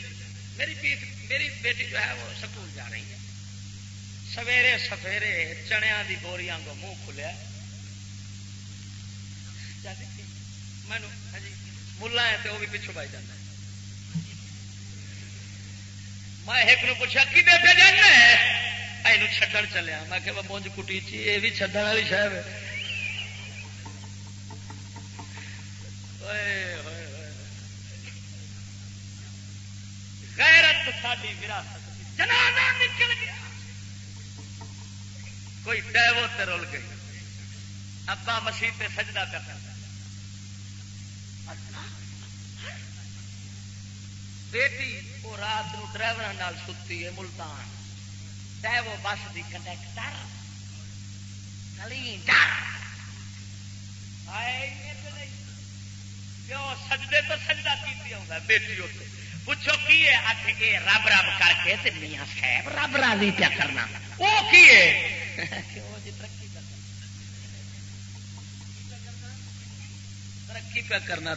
میری پیٹ میری بیٹی جو ہے وہ سکول جا رہی ہے۔ سویرے سفیرے چنیا دی بوریاں کو منہ کھلیا۔ مینو ہاں جی، ملا ہے تو وہ بھی پچھو بائی جانا میں ایک نو پوچھا کی پہ جانا ہے؟ یہ چڈن چلیا۔ میں کہ مونج کٹی چی یہ بھی چڈن والی شاید غیرت ساری وراثت جنازہ نکل گیا۔ کوئی ڈیو تے رول گئی۔ ابا مسیح پہ سجدہ کر کرتا بیٹی وہ رات نو ڈرائیور ستی ہے، ملتان۔ ڈیو بس کی کنڈیکٹر کیوں سجدے تو سجدہ کی بیٹی ہوتے پوچھو کی ہے؟ آخ کے رب رب کر کے میاں صاحب رب راضی پیا کرنا۔ وہ کی ہے؟ ترقی پیا کرنا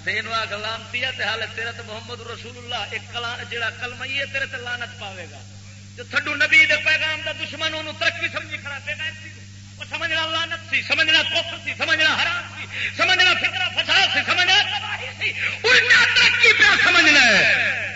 لانتی ہے حال تیرا تو محمد رسول اللہ ایک جڑا کلمئی ہے، تیرے تے لانت پاوے گا۔ جو تھڈو نبی دے پیغام دا دشمن انہوں ترقی سمجھی کھڑا پہ سمجھنا لانت سی، سمجھنا کفر سی، سمجھنا حرام سی، سمجھنا فکرا فساد سی، سمجھنا تباہی سی۔ انہیں ترقی پہ سمجھنا ہے۔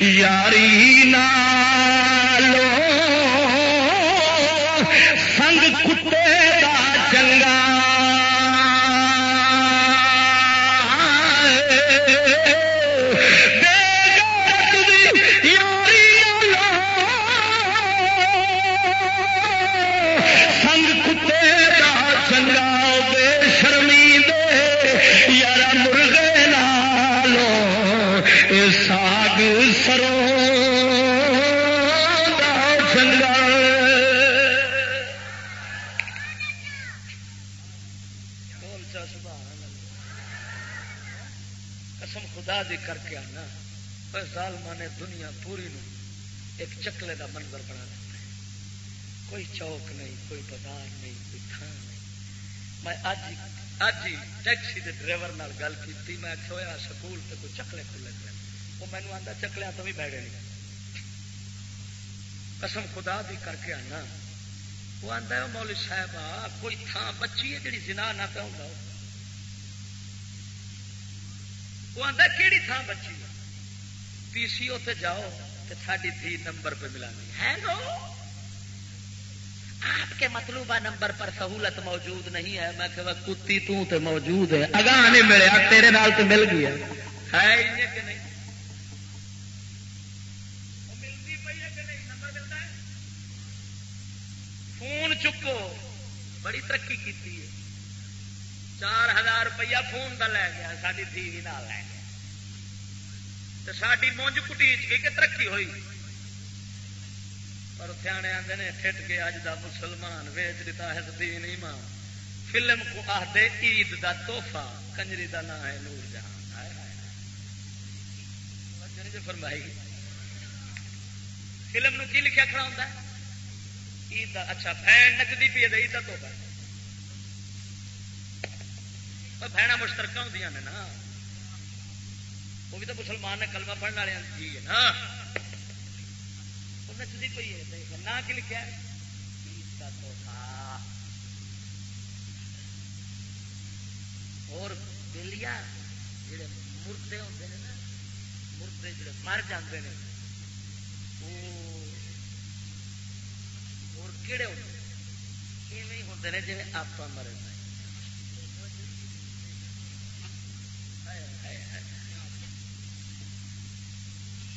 یاری نا نے دنیا پوری نو ایک چکلے دا منظر بنا دیتا ہے۔ کوئی چوک نہیں، کوئی بازار نہیں، کوئی تھان نہیں۔ میں اج اج ہی ٹیکسی دے ڈرائیور نال گل کی میں کھویا سکول تے کوئی چکلے کھلے پہ وہ مینو آتا چکلیا تو بھی بہ گئے نہیں۔ قسم خدا بھی کر کے آنا۔ وہ آتا ہے مول صاحب کوئی تھان بچی ہے جی جنا نہ پہ وہ آتا کہڑی تھان بچی ہے؟ پی سی او تے جاؤ تو ساری تھی نمبر پہ ملانی ہے نو آپ کے مطلوبہ نمبر پر سہولت موجود نہیں ہے۔ میں کہ کتی تو تے موجود ہے۔ اگاں نہیں ملے تیرے نال تو مل گیا ہے۔ کہ نہیں؟ فون چکو۔ بڑی ترقی کی چار ہزار روپیہ فون کا لے گیا ساری تھی بھی نہ لے گیا۔ تو ساری مونج کٹیچ گئی کہ ترقی ہوئی؟ اور سیانے آتے ہیں ٹھٹ کے اج دا مسلمان ویچ دیتا ہے دین ایمان۔ فلم کو آدھے عید دا توحفہ کنجری دا نام ہے نور جہاں فرمائی۔ فلم نو کی لکھا کھڑا ہوتا ہے؟ عید دا اچھا بہن نچتی پی عید کا توحفہ بہنا مشترکہ ہوں نے نا۔ وہ بھی تو مسلمان نے کلمہ پڑھنے والے جی ہے نا۔ نچتی پی ہے نہ کی لکھا اور بلیا جڑے مردے ہوتے ہیں نا، مردے جڑے مر جاتے ہیں اور کہڑے ہوتے ہیں ہوتے ہیں جی آپ مرے۔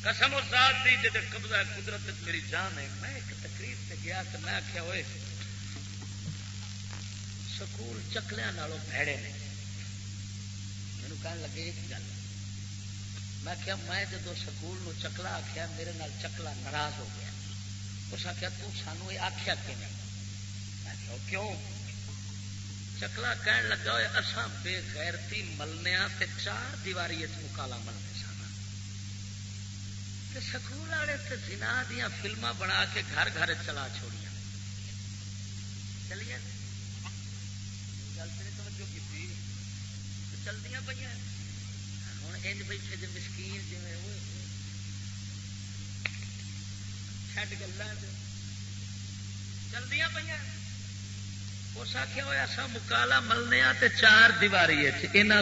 قسم اور ذات دی جب قبضہ قدرت میری جان ہے۔ میں ایک تقریب سے گیا تو میں آخیا ہوئے سکول چکلیا نالوں بھڑے نے۔ مینو کہنے لگے، ایک گل۔ میں کیا میں جب سکول نو چکلا آخیا میرے نال چکلا ناراض ہو گیا۔ اس آخیا تو سانو یہ آخیا کہ نہیں میں کہو کیوں؟ چکلا کہن لگا ہوئے اساں بے غیرتی ملنے تے چار دیواری مکالا ملنے سکول والے تو جنا دیا فلما بنا کے گھر گھر چلا چھوڑیا چلیے۔ چلتی پہ ہوں انج بیٹھے جی مسکین جی چڈ گلا چلتی پہ اس آخیا ہوا سا، مکالا ملنے چار دیواری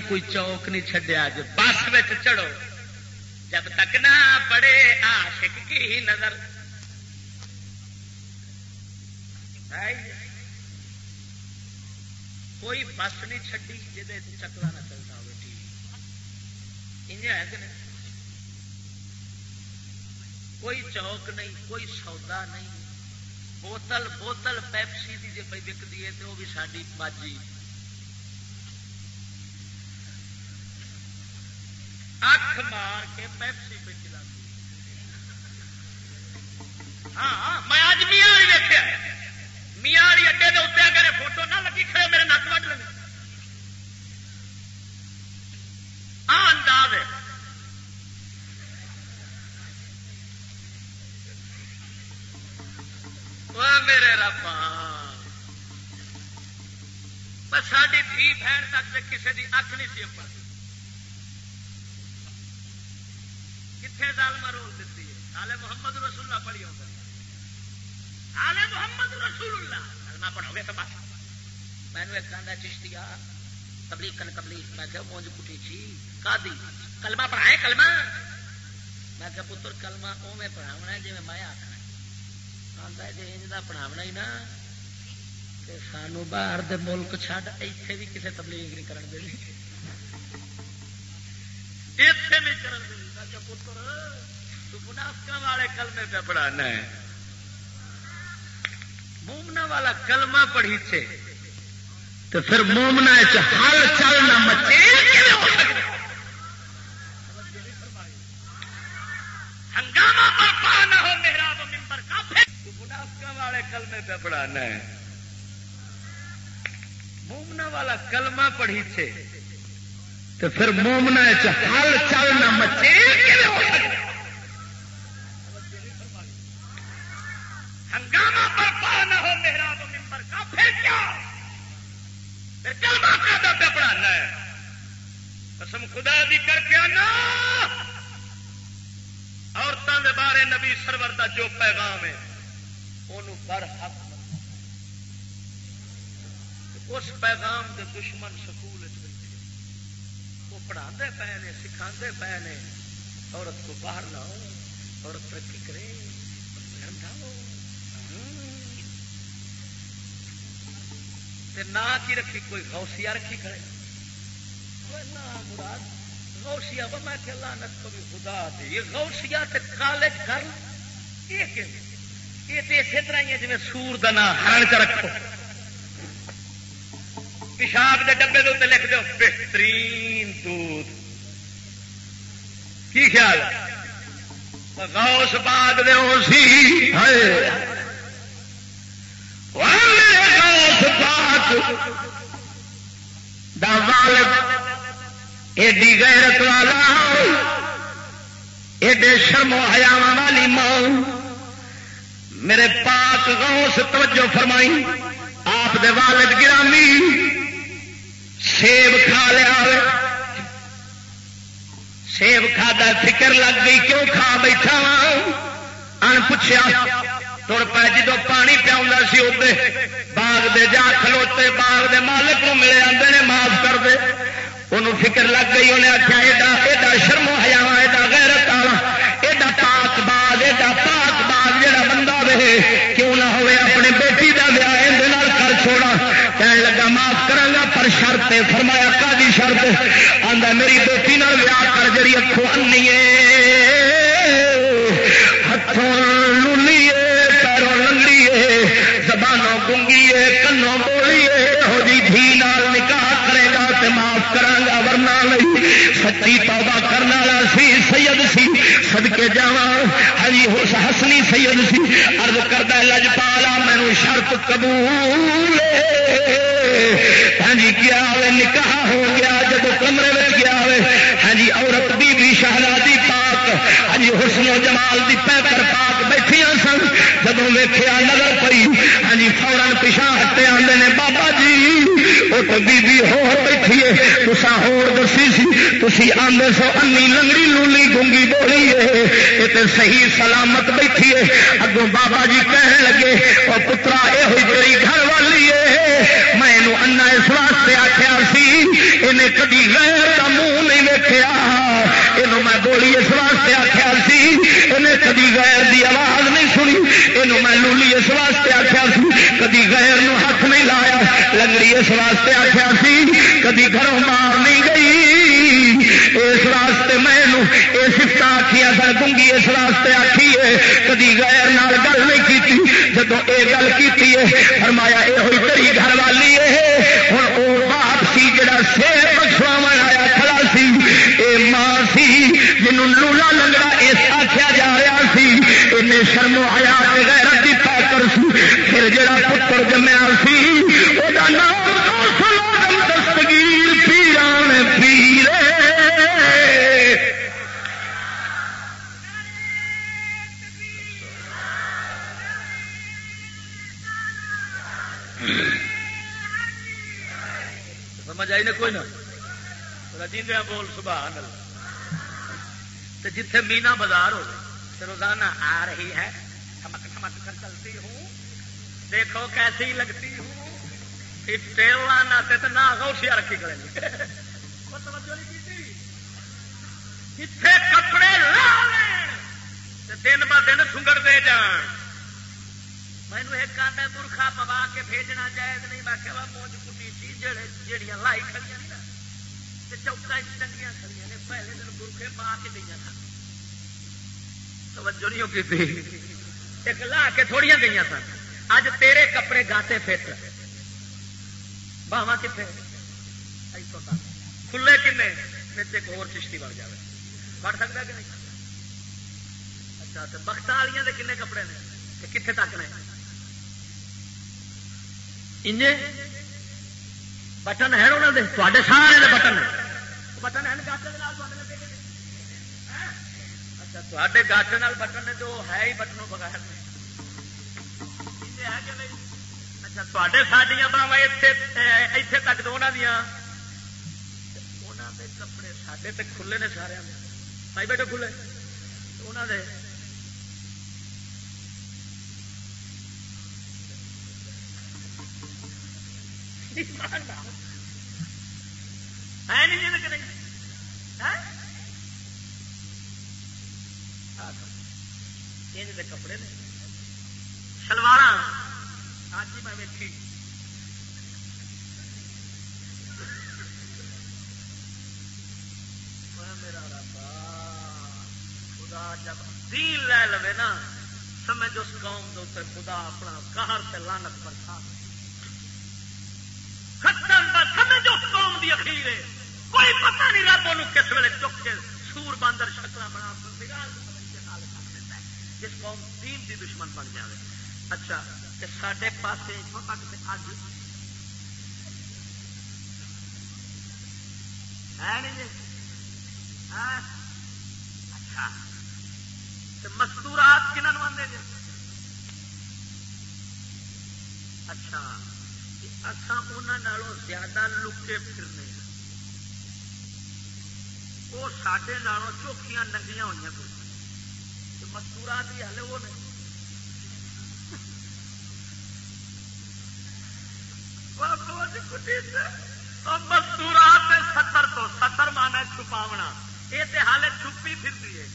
کوئی چوک نہیں چڈیا جی بس چڑھو۔ جب تک نہ پڑے عاشق کی نظر۔ کوئی بس نہیں چڈی جی چکلا نہ چلتا ہو کوئی چوک نہیں، کوئی سودا نہیں۔ بوتل بوتل پیپسی کی جی پہ وکتی ہے تو وہ بھی ساری باجی۔ اکھ مار کے پیپسی پہ چلا ہاں میں آج میاں والی دیکھا میاں والی اڈے کے اتنے اگر فوٹو نہ لگی کھڑے میرے نک وڈ لگے۔ انداز ہے۔ میرے ربا بس ساری دھی بہن تک کسی کی اکھ نہیں سی پڑتی کتنے ظالم رول دیتی ہے۔ آلے محمد رسول اللہ پڑھی ہوتا آلے محمد رسول اللہ۔ کلمہ پڑھو گے تو بس۔ میں نے ایک کہا چشتی تبلیغ کن تبلیغ۔ میں کہ مونج کٹی تھی کا دی کلمہ پڑھائے کلمہ؟ میں کہ پتر کلمہ او میں پڑھاونا ہے جی میں میں آخنا آتا ہے جی انج کا پڑھاونا ہی نا کہ سانو باہر دے ملک چھڈ، ایتھے بھی کسے تبلیغ نہیں کرن دے ایتھے نہیں کرن دے والے کلمے پہ پڑھانا ہے۔ مومنا والا کلمہ پڑھی تھے۔ تو پھر مومنا ہل چلنا مچے ہنگامہ برپا نہ ہو میرا ممبر کا منافقہ والے کلمے پہ پڑھانا ہے۔ مومنا والا کلمہ پڑھی تھے۔ تو پھر مومنا ہل چلنا مچے ہنگامہ برپا نہ ہو میرا ممبر کا، پھر کیا؟ پھر کلمہ کا پڑھانا ہے؟ قسم خدا بھی کر کے آنا۔ عورتوں کے بارے نبی سرور کا جو پیغام ہے انہوں بر حق اس پیغام کے دشمن سکول پڑھا پے نے سکھا پے نے۔ عورت کو باہر لاؤ، عورت ترقی کرے۔ نہ کی رکھی، کوئی غوثیہ رکھی کرے مراد غوثیہ، وہ میں کہ لانت کو بھی خدا دے یہ غوثیہ تے کالج کر یہ تو اسی طرح ہی ہے جی سور کا ہرن چ رکھو۔ پیشاب کے ڈبے کے لکھ دو بہترین دودھ۔ کی خیال غوث باد سی۔ غوث والد ایڈی غیرت والا ایڈے شرم و حیا والی ماں۔ میرے پاک غوث توجہ فرمائی۔ آپ دے والد گرامی۔ سیب کھا لیا سیب کھا فکر لگ گئی، کیوں کھا بیٹھا؟ ان پوچھا تر پہ جدو پانی پیا سی ادے باغ دے جا کھلوتے باغ دے مالک کو ملے آتے نے معاف کر دے۔ انہوں فکر لگ گئی انہیں آخیا ایڈا ایڈا شرم ہزار ایڈا غیرت ایڈا پاک باغ، ایڈا پاک باغ جہاں بندہ وے، کیوں نہ ہوئے اپنے بیٹی کا ویاہ یہ کر چھوڑا۔ کہنے لگا، معاف کرا پر شرط فرمایا کا شرط۔ آدھا میری بیٹی نال ویاہ کر جی اکھو انی ہاتھوں لولیے پیروں لنگڑیے زبانوں گنگیے کنوں بولیے ہو جی دھی نال نکاح کرے گا تے معاف کرا گا ورنہ نہیں۔ سچی توبہ کرنے والا سی، سید سی۔ سدکے جا ہری ہاں جی، ہسنی سید سی ارد کردہ لجپالا مینو شرط قبول ہاں جی کیا نکاح ہو گیا، جب کمرے میں گیا ہاں جی عورت بی بی شہزادی پاک ہاں جی حسن و جمال دی پیکر پاک بیٹھیا سن۔ جب ویخیا نظر پی ہاں جی فورن پچھا ہٹے آتے نے، بابا جی وہ تو بی بی ہو بیٹھی ہے۔ تسا ہور دسی سی تھی آدھے سو انی لنگڑی لولی گونگی بولی ہے۔ یہ تو صحیح سلامت بیٹھی ہے اگوں بابا جی کہنے لگے وہ پترا یہ ہوئی تیری گھر والی ہے میں انا اس واسطے آخیا سی انہیں کدی غیر کا منہ نہیں ویکیا یہ میں بولی اس واسطے آخیا سی انہیں کدی غیر دی آواز نہیں سنی۔ یہ میں لولی اس واسطے آخیا سی، کدی غیر نو ہاتھ نہیں لایا۔ لنگڑی اس واسطے آخیا سی، کدی گھروں مار نہیں گئی۔ اس واسطے میں یہ سفت آخیا سر گنگی، اس واسطے آخی ہے کدی غیر نال گل نہیں کی جب یہ گل کی فرمایا یہ ہوئی تری گھر والی ہے ہوں وہ باپ سی جڑا سیر بخشواو آیا کھڑا سی، اے ماں سی جنوں لولا لنگڑا اس آخیا جا رہا سی ان شرم آیا غیرت کی پیکر سی۔ پھر جڑا پتر جمیا سی کوئی نہ۔ جیندیا بول، سبحان اللہ۔ جتھے مینا بازار ہو روزانہ آ رہی ہے۔ تھمک تھمک کر چلتی ہوں۔ دیکھو کیسی لگتی ہوں۔ ٹیلنا سے تو نہ غوثیہ رکھی کریں جتھے کپڑے لا دن ب دن سنگڑ دے جان۔ مینو ایک آدھا برخا پوا کے بھیجنا جائز نہیں۔ میں کہ موج جہیا لائی کھڑی نا چوکا چنگیا کھڑی نے پہلے دن برخے پا کے دیا سن توجہ نہیں کی ایک لا کے تھوڑیاں گئی سن اج تیرے کپڑے گاتے فٹ باہواں کتنے کھلے کنے ایک اور چشتی بڑھ جائے بڑھ سکتا کہ نہیں اچھا بخت والیاں کنے کپڑے نے کتنے تک نے بٹن ہے انہوں نے تے سارے بٹن بٹن ہے اچھا تے گاٹے بٹن نے جو ہے ہی بٹنوں بغیر۔ اچھا تے سڈیا باوا اتنے تک تو انہوں دیا کپڑے کھلے نے سارے۔ بھائی بیٹھے کھلے۔ انہوں نے کپڑے نے سلوار آج میں ویکھی۔ میرا ربا خدا جب دین لے لو نا، سمجھ اس قوم دے خدا اپنا کہر سے لانت برسا۔ کس ویل چک کے سور باندر شکل بنا جس قوم دین کی دشمن بن جائے اچھا سڈے پاس اج۔ ہے نہیں جی؟ اچھا۔ مزدورات کن آدھے جی؟ اچھا اچھا انہوں زیادہ لکے پھرنے۔ وہ سڈے چوکھیاں ننگیاں ہوئی مستورات بھی ہلے وہ نہیں۔ جی مستورات ستر تو ستر مانا چھپاونا۔ یہ تو ہال چھپی پھرتی ہے۔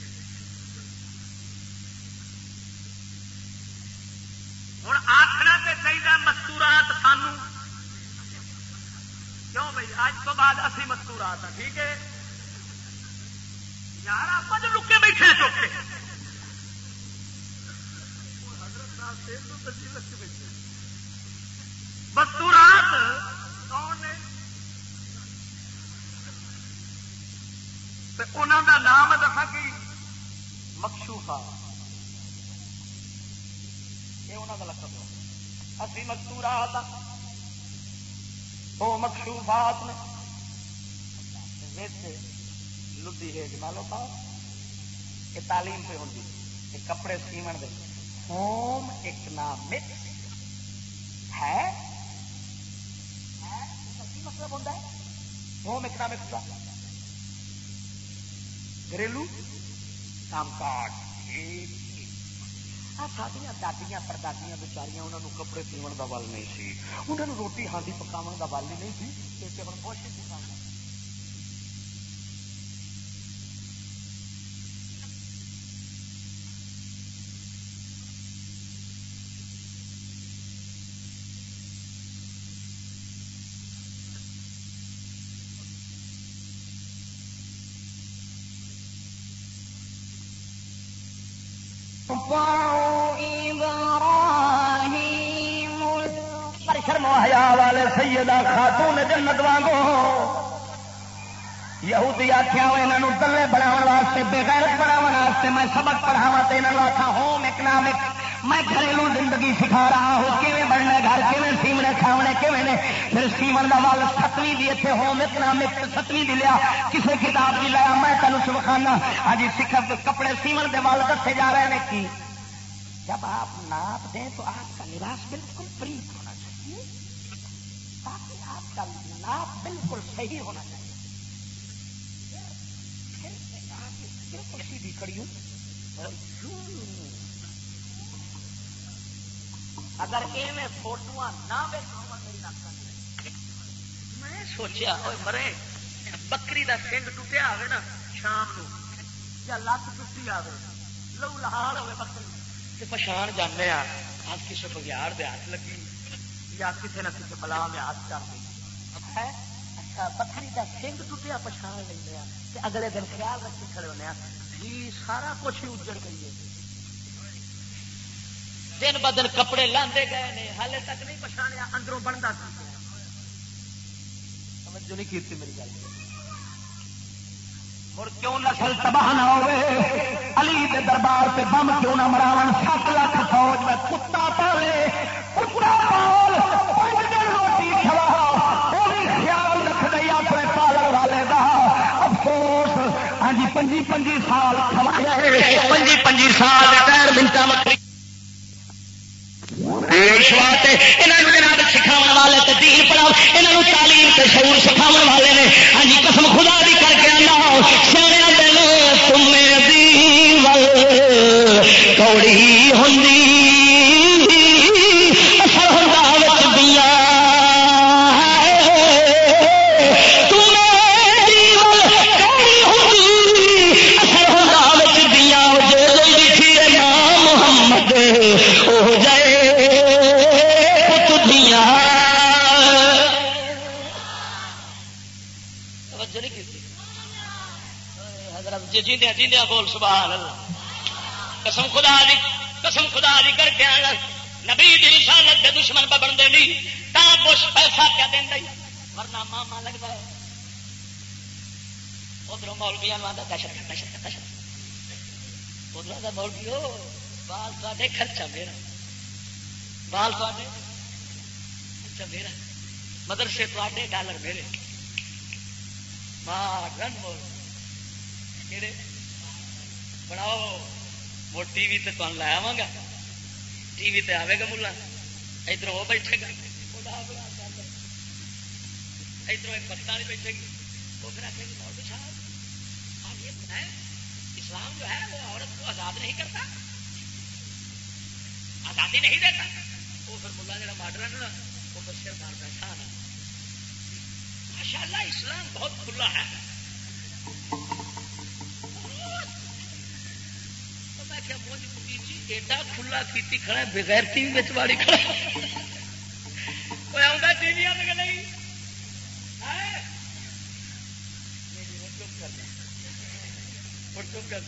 ہوں آخنا تو چاہیے مستورات سانو۔ کیوں بھائی اج تو بعد اسی مستورات ٹھیک ہے؟ یار آپ جو لکے بیٹھے چوکے مستورات کون نے انہوں کا نام دسا کہ مکشوفا یہ انہوں کا لقب ہے۔ اسی مستورات وہ مکشوفات نے۔ لدی ہے جمالو پاؤ یہ تعلیم پہ ہوتی یہ کپڑے سیمن دے۔ ہوم اکنامکس ہے۔ مطلب ہوتا ہے؟ ہوم اکنامکس کا گھریلو کام کاج۔ ساریا دادیاں، پردادیاں بچاریاں انہوں نے کپڑے سیون کا بل نہیں سی۔ انہوں نے روٹی ہانڈی پکاو کا بل ہی نہیں سی ہوں کچھ سیدہ خاتون جنت وانگو. یہودی آخیا یہاں دلے بناؤ واسطے بےغیرت بناو واسطے میں سبق پڑھاوا تو یہاں آخا ہوم اکنامک میں گھریلو زندگی سکھا رہا ہوں کیون بننا گھر کیون سیمنے کھاونے کیون نے پھر سیمن کا ول ستویں بھی اتنے ہوم اکنامک ستویں بھی لیا کسی کتاب بھی لیا، میں تینوں سکھانا ہاں جی، سکھ کپڑے سیمن کے ول دسے جا رہے ہیں، کی؟ جب آپ ناپ دیں تو آپ کا نواس بالکل فری ہونا چاہیے تاکہ آپ کا ناپ بالکل صحیح ہونا چاہیے۔ بالکل سیدھی کڑی اگر یہ فوٹو نہ میں سوچیا مرے، بکری کا سنگ ٹوٹیا ہوئے نا شام نو، یا لت ٹوٹی آئے لو لہار ہوئے بکری۔ پچھان جانے آج کسی بگیار دے ہاتھ لگی، یا کسی نہ کسی بلا میں ہاتھ چل گئی اچھا اچھا، بکری کا سنگ ٹوٹیا پچھان لینا ہاں۔ اگلے دن خیال رکھی کھڑے ہونے جی سارا کچھ ہی اجڑ گئی ہے۔ دن ب دن کپڑے لاندے گئے نے ہالے تک نہیں پچھاڑیا، اندروں بنتا سمجھ نہیں کی میری گل؟ اور کیوں نسل تباہ نہ ہوئے؟ علی دے دربار سے بم کیوں نہ مراون؟ سات لاکھ فوج میں کتا پالے کتا پال جی پنجی پنجی سال پنجی پنجی سال منٹا مکری جناب سکھاؤ والے دین پڑھاؤ۔ یہاں تعلیم کے شعور سکھاؤ والے نے۔ ہاں جی قسم خدا بھی کر کے آنا۔ سونے دل تمہیں کوڑی ہوں جیندیا جیندیا بول سبحان اللہ قسم خدا دی قسم خدا دی کر کے نبی دی رسالت دے دشمن پہ بنتے نہیں، تا بش پیسہ کیا دینا ورنہ ماما لگتا ہے۔ ادھر مولویا آتا دہشت دہشت دہشت ادھر کا مولوی ہو بال تے خرچہ میرا۔ بال تے خرچہ میرا۔ مدرسے تے ڈالر میرے۔ کہڑے بناؤ وہ ٹی وی تمہیں لایا گا ٹی وی تے آئے گا ملا ادھر وہ بیٹھے گا ادھر ایک پتہ نہیں بیٹھے گی وہ پھر آخر مولوی صاحب آپ یہ بتائیں اسلام جو ہے وہ عورت کو آزاد نہیں کرتا آزادی نہیں دیتا وہ پھر ملا جا ماڈرن نا وہ پھر سر مار بیٹھا ماشاء اللہ اسلام بہت کھلا ہے میں ایڈا کھلا کیتی کھڑا بغیر ٹی وی واڑی کھڑا کوئی آؤں ٹی وی نہیں چپ کر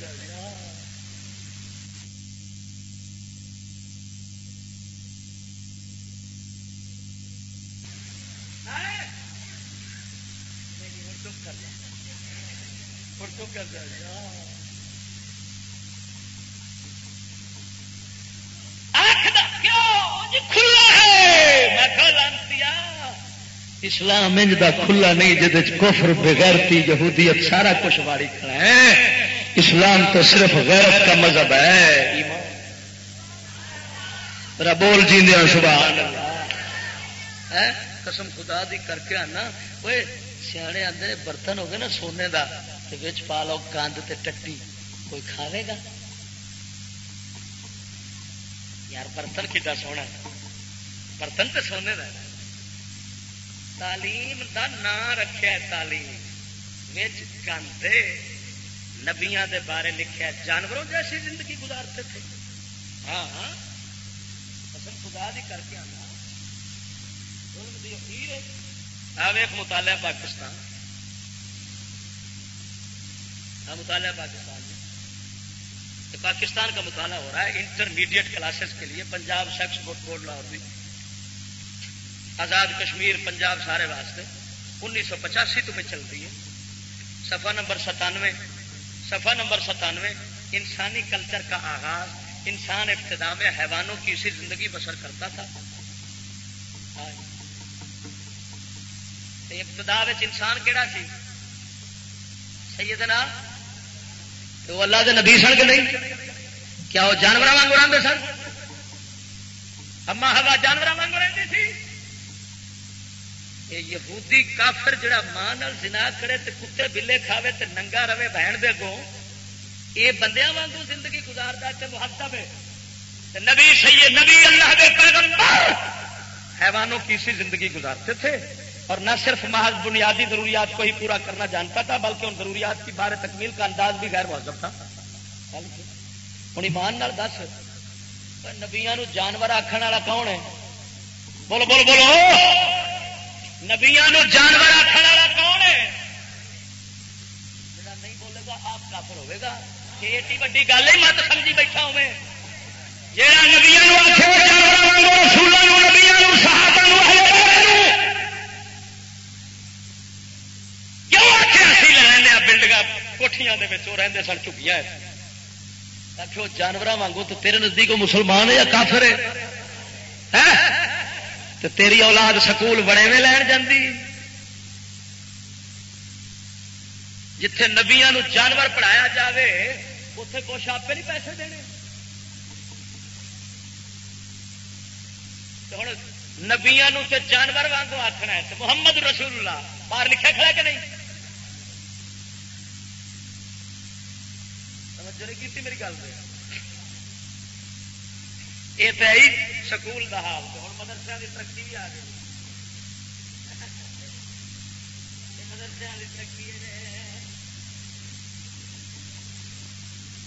کھلا ہے۔ اسلام انج دا کھلا نہیں، جہد کفر، بغیرتی، یہودیت، سارا کچھ واڑی کھڑا ہے۔ اسلام تو صرف غیرت کا مذہب ہے میرا بول جی دیا سبحان قسم خدا دی کر کے آنا۔ وہ سیانے آدھے برتن ہو گئے نا سونے دا کا پا لو کند تے ٹٹی۔ کوئی کھاوے گا؟ یار، برتن کتا سونا برتن تو سونے کا تعلیم کا نام رکھا تعلیم۔ کند نبیا دے بارے لکھا جانوروں جیسی زندگی گزارتے تھے۔ ہاں ہاں۔ خدا دی کر کے آنا۔ ایک مطالعہ پاکستان۔ مطالعہ پاکستان۔ میں پاکستان کا مطالعہ ہو رہا ہے انٹرمیڈیٹ کلاسز کے لیے، Punjab six board board, Lahore بھی آزاد کشمیر، پنجاب سارے واسطے۔ انیس سو پچاسی تو میں چلتی ہے۔ سفا نمبر ستانوے۔ صفحہ نمبر ستانوے۔ انسانی کلچر کا آغاز، انسان ابتدا میں حیوانوں کی اسی زندگی بسر کرتا تھا۔ ابتدا انسان کہڑا سی؟ سیدنا تو اللہ کے نبی سن کے نہیں؟ کیا وہ جانور واگ اڑا سن؟ اما ہوا جانور واگ رہتی تھی؟ یہودی کافر جڑا ماں جنا کرے تے کتے بلے کھاوے تے ننگا رہے بہن دے گو یہ بندیاں وانگو زندگی گزارتا تے محتب ہے۔ تے نبی سید، نبی اللہ دے پیغمبر حیوانوں کی سی زندگی گزارتے تھے؟ اور نہ صرف محض بنیادی ضروریات کو ہی پورا کرنا جانتا تھا، بلکہ ان ضروریات کی بارے تکمیل کا انداز بھی غیر مہذب تھا۔ ہوں، ایمان دس۔ نبیا جانور آخر والا کون ہے؟ بولو بولو بولو۔ نبیا جانور آخر والا کون ہے؟ جڑا نہیں بولے گا، آپ کافر ہوئے گا۔ ایڈی وی گل ہی مت سمجھی بیٹھا ہوئے جہاں نبیا کیوں آخر لینا بلڈنگ کوٹیاں رہتے سن چکیا آخو جانور وانگو تو تیرے نزدیک مسلمان ہے یا کافر ہے تو تیری اولاد سکول بڑے میں لین جاندی جتھے نبیا جانور پڑھایا جاوے اتے کچھ آپ نہیں پیسے دینے ہوں نبیا جانور وانگو آخنا ہے محمد رسول اللہ باہر لکھا کھڑا کہ نہیں توجہ نہیں کی میری گل سے یہ تو سکول کا حال ہوں مدرسے کی ترقی بھی آ گئی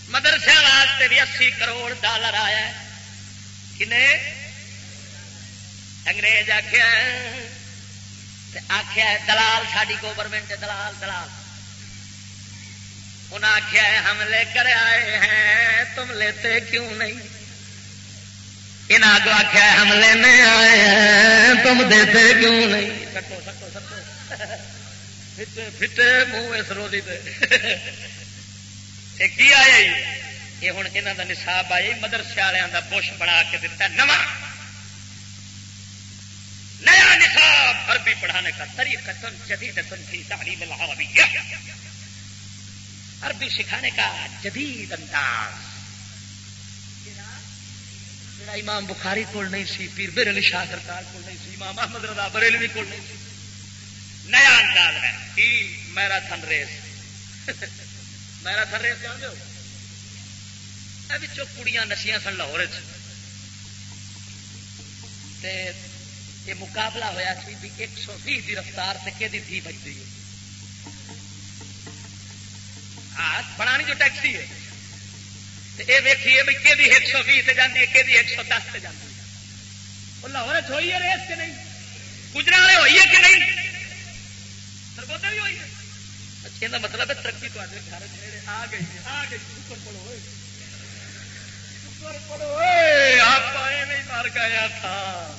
مدرسے واسطے بھی اسی کروڑ ڈالر آیا کنے انگریز آخیا آخیا دلال ساری گورنمنٹ دلال دلال انہیں آخیا ہم لے کر آئے ہیں تم لیتے کیوں نہیں؟ انہیں آگو آخیا ہم لینے آئے ہیں تم دیتے کیوں نہیں؟ سکو سکو سکو۔ فٹے منہ اس روزی پہ کی آیا یہ ہوں یہاں کا نصاب آئی مدرسے والوں کا بش بنا کے دتا نواں۔ نیا نصاب، عربی پڑھانے کا طریقہ جدید تن تھی تعلیم العربیہ۔ عربی سکھانے کا جدید انداز۔ جڑا امام بخاری کول نہیں سی، پیر بیر علی شاہ سرکار کول نہیں سی، امام احمد رضا بریلوی کول نہیں سی۔ نیا انداز ہے کی میرا تھن ریس میرا تھن ریس جان دو کڑیاں نسیاں سن لاہور تے یہ مقابلہ ہوا سی بھی ایک سو بھی دی رفتار سے کہ تھی بچتی ہے؟ بنانی جو ٹیکسی ہے۔ یہ ویکھیے بھائی کہ ایک سو بھی جاتی ہے کہ ایک سو دس سے جاتی ہے۔ لاہور ہوئی ہے ریس کے نہیں؟ گجرا والے ہوئی ہے کہ نہیں؟ سرگودا بھی ہوئی ہے۔ اچھا مطلب ہے ترقی گھر آ گئی آ گئی پڑھو آپ نہیں مار گیا تھا۔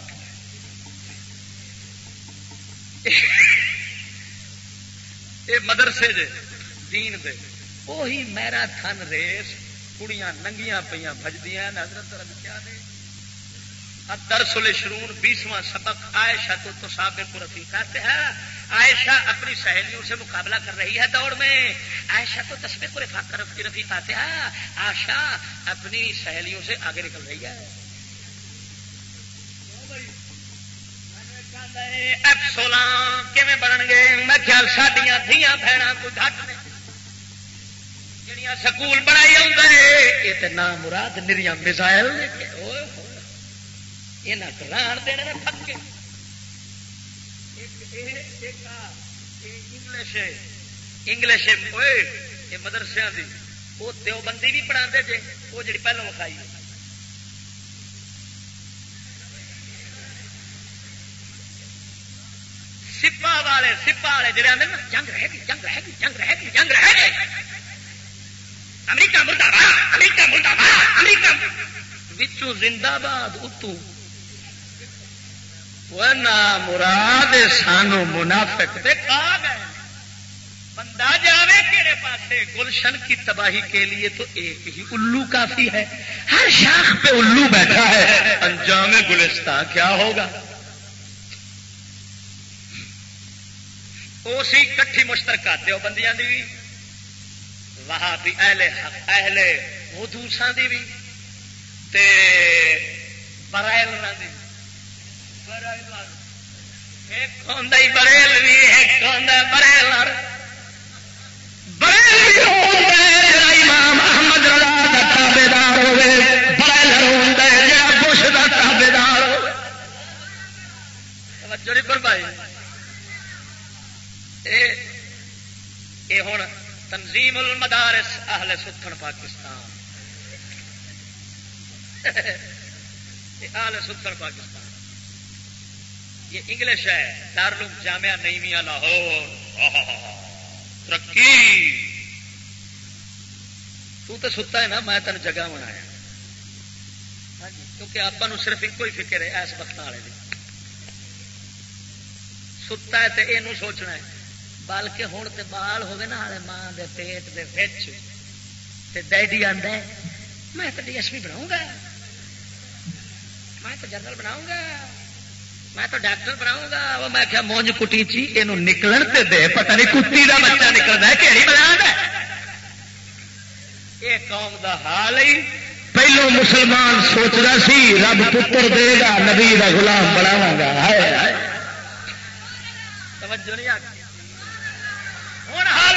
یہ مدرسے دے دین دے۔ وہی میرا تھن ریس کڑیاں ننگیاں پہ بجدیا حضرت کیا دے؟ درس شرون بیسواں سبق عائشہ تو تو سابق رفیقات ہے۔ عائشہ اپنی سہیلیوں سے مقابلہ کر رہی ہے دوڑ میں۔ عائشہ تو تصویر رفاق رفیقات ہے۔ آشا اپنی سہیلیوں سے آگے نکل رہی ہے۔ سولہ بنن گے؟ میں خیال سڈیا دیا بہن کوئی گھٹ نے جہیا سکول بنائی آ مراد نریاں میزائل یہاں کران دینے میں پکے انگلش انگلش یہ مدرسے کی وہ دیو بندی بھی پڑھا جی وہ جی پہلو وکھائی سپا والے سپا والے جڑے آتے نا، جنگ رہے گی جنگ رہے گی جنگ رہے گی جنگ رہے گی امریکہ مردہ باد امریکہ مردہ باد امریکہ زندہ باد اتو مراد سانو منافق بندہ جاوے کہڑے پاسے؟ گلشن کی تباہی کے لیے تو ایک ہی الو کافی ہے۔ ہر شاخ پہ الو بیٹھا ہے۔ انجام گلستان کیا ہوگا؟ اسی کٹھی مشترکہ دیو بندیاں دی بھی وہاں بھی اہل اہل ودوساں دی بھی تے برائل دی بریل بھی ایک بریلر امام احمد رضا تابے دار ہوے برائلر ہوتا ہے، جڑا بش کا تابے دار ہوجوڑی پر بھائی ہوں تنظیم المدارس اہل ستھن پاکستان. اہل ستھن پاکستان. یہ انگلش ہے. دارالعلوم جامعہ نئی لاہور. ترقی. تو تو ستا ہے نا، میں تین جگہ بنایا. ہاں جی، کیونکہ آپ صرف ایک ہی فکر ہے اس وقت والے ستا ہے تو یہ سوچنا ہے. بلکہ ہوں تو بال ہوگی نا ماں دے پیٹ دے بچ ڈیڈی آدھا میں تو ڈی ایس پی بناؤں گا۔ میں تو جنرل بناؤں گا۔ میں تو ڈاکٹر بناؤں گا۔ وہ میں کیا مونج کٹی چی یہ نکلن تے دے۔ پتہ نہیں کتی کا بچہ نکلتا ہے کہڑی بنا یہ قوم دا حال ہی پہلو مسلمان سوچتا سی، رب پتر دے گا، نبی کا گلام بناوا گا۔ توجہ نہیں ہوں حال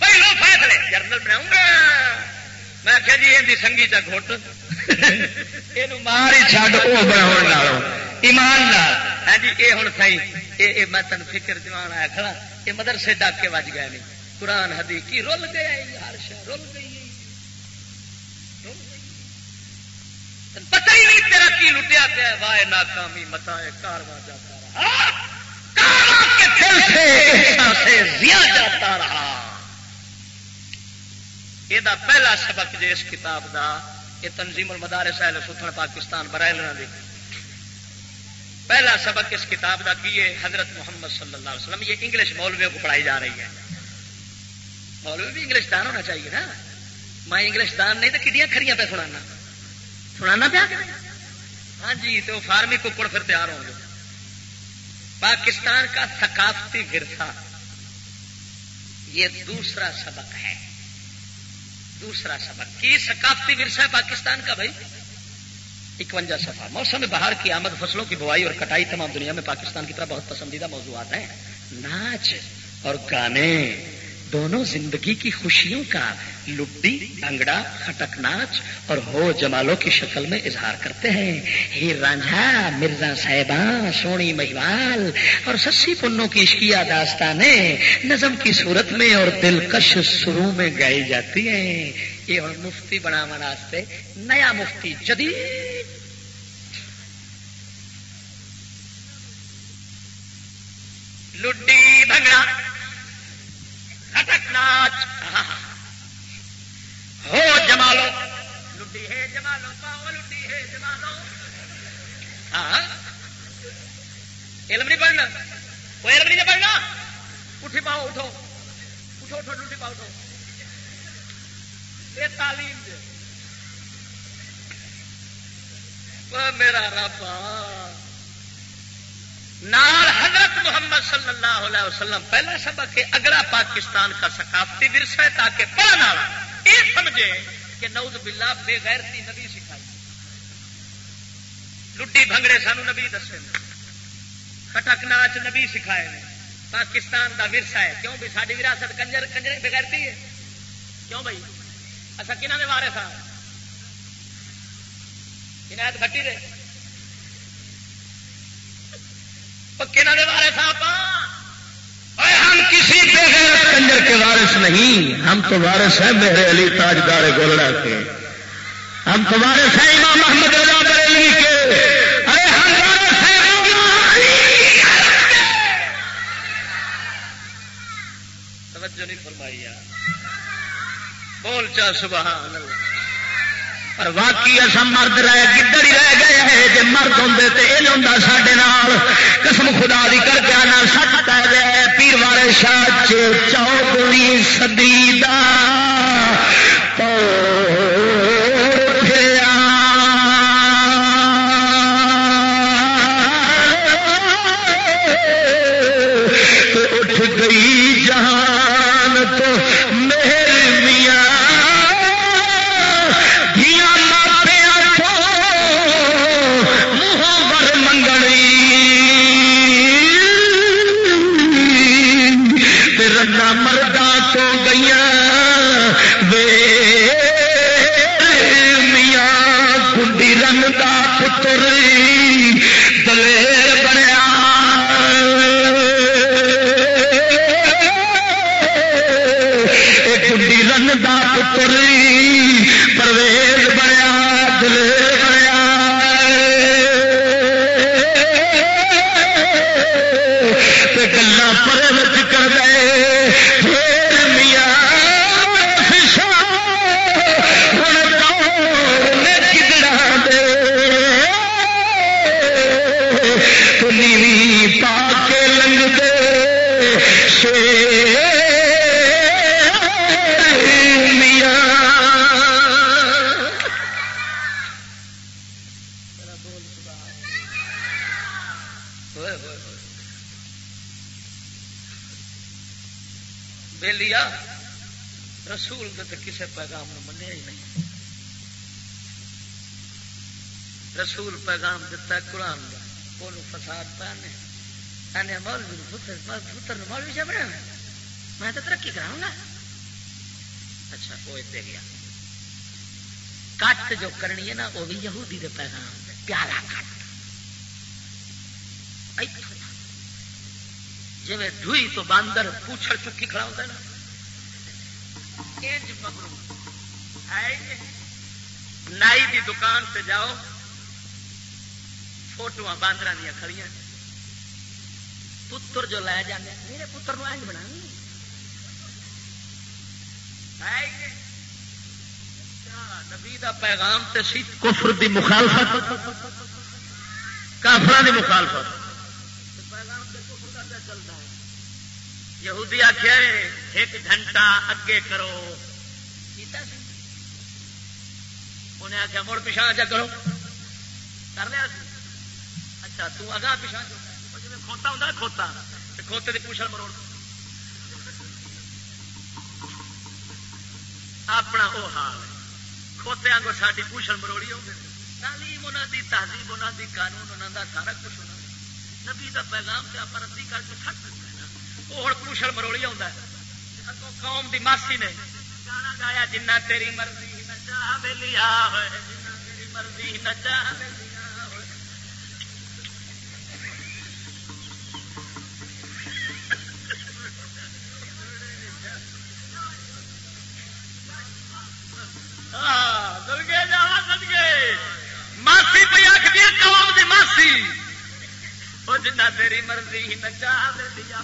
پہلو فیصلے جرنل بناؤں گا میں آخیا جی یہ سنگھی چا گھٹ یہ مار ہی چڈ وہ بنا ایمان ہاں جی یہ ہوں سی یہ میں تین فکر جوان آیا کھڑا یہ مدرسے ڈاک کے وج گئے نہیں قرآن ہدی کی رول گیا ہر شہ رول گئی پتہ ہی نہیں تیرا کی لٹیا پیا وائے ناکامی متا کارواں جاتا رہا۔ ہاں؟ جاتا رہا۔ یہ پہلا سبق جو اس کتاب دا، یہ تنظیم المدارس اہل ستھن پاکستان برائل دی۔ پہلا سبق اس کتاب دا کی ہے؟ حضرت محمد صلی اللہ علیہ وسلم، یہ انگلش مولویوں کو پڑھائی جا رہی ہے۔ مولوی بھی انگلش دان ہونا چاہیے نا۔ میں انگلش دان نہیں تو کٹیاں کھڑیاں پہ سنانا۔ سنانا پیا ہاں جی تو فارمی ککڑ پھر تیار ہوں گے۔ پاکستان کا ثقافتی ورثہ۔ یہ دوسرا سبق ہے۔ دوسرا سبق۔ کی ثقافتی ورثہ ہے پاکستان کا بھائی؟ اکوجا سفا موسم بہار کی آمد، فصلوں کی بوائی اور کٹائی تمام دنیا میں پاکستان کی طرح بہت پسندیدہ موضوعات ہیں۔ ناچ اور گانے۔ دونوں زندگی کی خوشیوں کا لڈی انگڑا خٹک ناچ اور ہو جمالوں کی شکل میں اظہار کرتے ہیں۔ ہیر رانجھا، مرزا صاحباں، سونی مہیوال اور سسی پنوں کی عشقیہ داستانیں نظم کی صورت میں اور دلکش سروں میں گائی جاتی ہیں۔ یہ اور مفتی بنا مناستے نیا مفتی جدید۔ لڈی بھنگڑا کٹک ناچ ہو جمالو لڈی ہے جمالو پاؤ لڈی ہے جمالو ہاں۔ علم نہیں پڑھنا۔ کوئی علم نہیں پڑھنا۔ اٹھی پاؤ، اٹھو۔ اٹھو اٹھو، لڈی پاؤ، اٹھو۔ یہ تعلیم دے۔ میرا رابا نال حضرت محمد صلی اللہ علیہ وسلم، پہلا سبق کہ اگلا پاکستان کا ثقافتی ورثہ ہے تاکہ پڑھنے والا یہ سمجھے کہ نوز بلا بے غیرتی نبی سکھائی۔ لڈی بھنگڑے سانو نبی دسے کٹک ناچ نبی سکھائے پاکستان کا ورسا ہے۔ کیوں بھی ساری وراثت کنجر کنجر بغیرتی ہے؟ کیوں بھائی اچھا کنہ دے مارے تھا کنایت بھٹی دے۔ ہم کسی کنجر کے وارث نہیں۔ ہم تو وارث ہیں میرے علی تاجدار گولڑا کے۔ ہم تو وارث ہیں امام محمد رضا بریلوی کے۔ ارے، ہم وارث ہیں توجہ نہیں فرمائی بول چا، سبحان اللہ۔ پر واقعی ایسا مرد رہ گدڑ ہی رہ گئے ہیں جی مرد ہوں تو یہ ہوں سڈے قسم خدا دی کر کے آنا، سچ پہ گیا پیر والے شاہ چوکڑی سدی دا۔ پوچھڑ کھڑا ہوتا ہے نا؟ جی۔ نائی دی دکان سے جاؤ۔ فوٹو باندر دیا کھڑی پتر جو لے جانے میرے پتر نو بنا۔ جی۔ نبی دا پیغام تے سی کفر دی مخالفت۔ کافر دی مخالفت۔ یہودی آخیا ایک گھنٹہ اگے کرو۔ انہیں آخیا مڑ پچھا جا کرو۔ کر لیا اچھا تگاہ پچھا جی کھوتا ہوں کھوتا۔ کھوتے کی پوچھل مروڑ۔ اپنا وہ حال ہے۔ کھوتے آگوں ساری پوچھل مروڑی ہو تعلیم انہوں دی، تہذیب انہوں دی، قانون انہوں دا، سارا کچھ ہونا نبی دا پیغام سے آپ ردی کر کے تھک دیتا ہے وہ ہوں پوچھل مروڑی آتا ہے قوم دی ماسی نے گانا گایا جنہ تیری مرضی نچا بے لیا جنہ تیری مرضی نچا ماسی پہ آخری قوم کی ماسی وہ جنا تیری مرضی نچا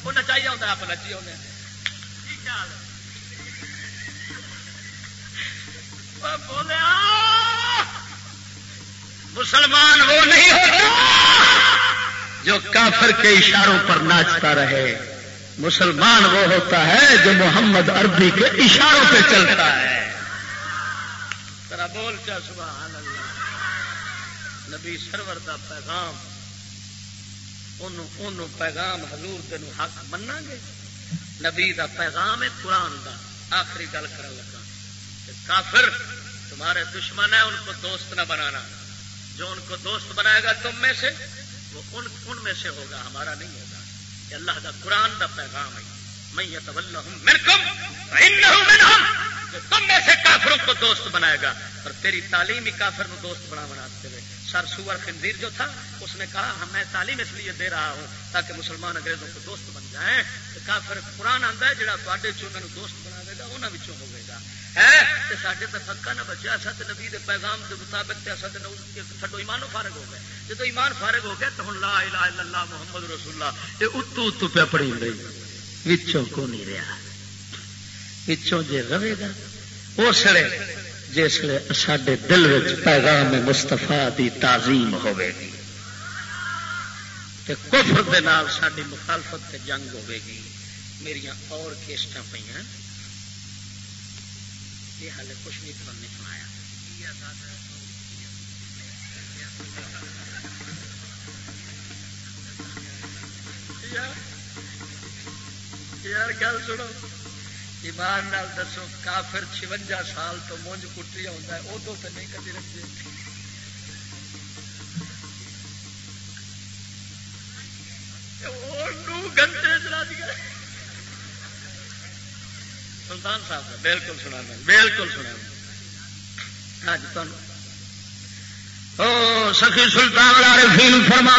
وہ نچائی آتا آپ نچی آنے بولیا مسلمان وہ نہیں ہوتا جو کافر کے اشاروں پر ناچتا رہے۔ مسلمان وہ ہوتا ہے جو محمد عربی کے اشاروں پہ چلتا ہے۔ بول چا، سبحان اللہ۔ نبی سرور دا پیغام۔ انہوں پیغام حضور تین حق منا گے نبی دا پیغام ہے قرآن دا۔ آخری گل کر لگا کافر تمہارے دشمن ہے ان کو دوست نہ بنانا۔ جو ان کو دوست بنائے گا تم میں سے، وہ ان ان میں سے ہوگا، ہمارا نہیں ہوگا۔ کہ اللہ دا قرآن دا پیغام ہے۔ میں یہ طلّہ تم میں سے کافروں کو دوست بنائے گا، اور تیری تعلیم ہی کافر کو دوست بنا بناتے ہوئے۔ سر سور خنزیر جو تھا، اس نے کہا ہم میں تعلیم اس لیے دے رہا ہوں تاکہ مسلمان انگریزوں کو دوست بن جائیں۔ کافر قرآن آتا ہے جہاں تے چونوں دوست بنا دے گا انہوں ہوگے گا۔ ہے؟ سارے تو پکا نہ بچا سات نبی دے پیغام کے مطابق تھڈو ایمان فارغ ہو گئے جب ایمان فارغ ہو گیا تو ہوں لا الہ الا اللہ محمد رسول اللہ۔ یہ اتو اتو پہ پڑی گئی۔ کو نہیں رہا پچھوں جے رہے گا اس لیے جس سڈے دل وچ پیغام مستفا دی تعظیم ہوے گی تے کفر دے نال ساری مخالفت تے جنگ ہوے گی۔ میرا اور کیسٹ پہ یہ ہال کچھ نہیں تم نے سنایا۔ یار، گل سنو۔ ایمان نال دسو کافر چونجا سال تو مونج کٹری آتا ہے ادو تو نہیں کدی گھنٹے سلطان صاحب بالکل سنا بالکل سنا ہاں جی تمہیں سخی سلطان عارفین فرما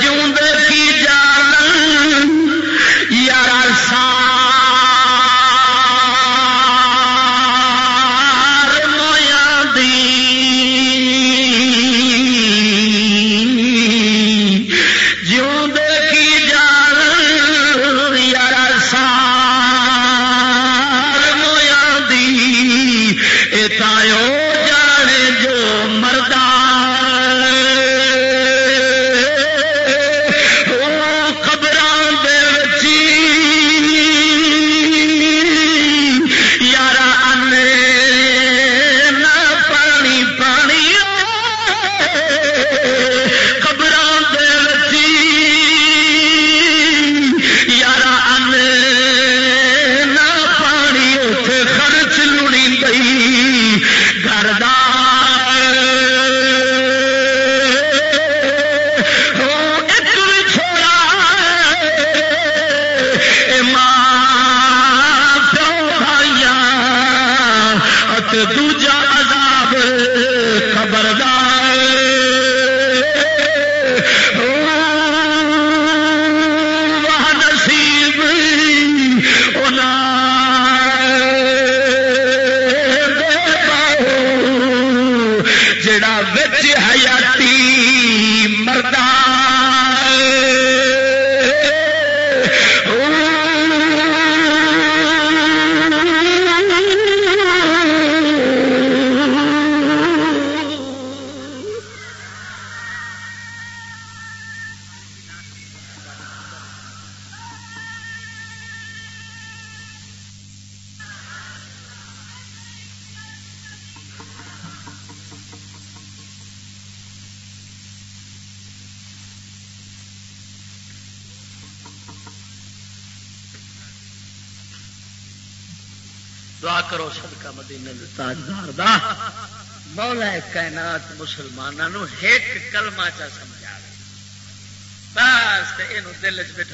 جیوں کی جان یار سان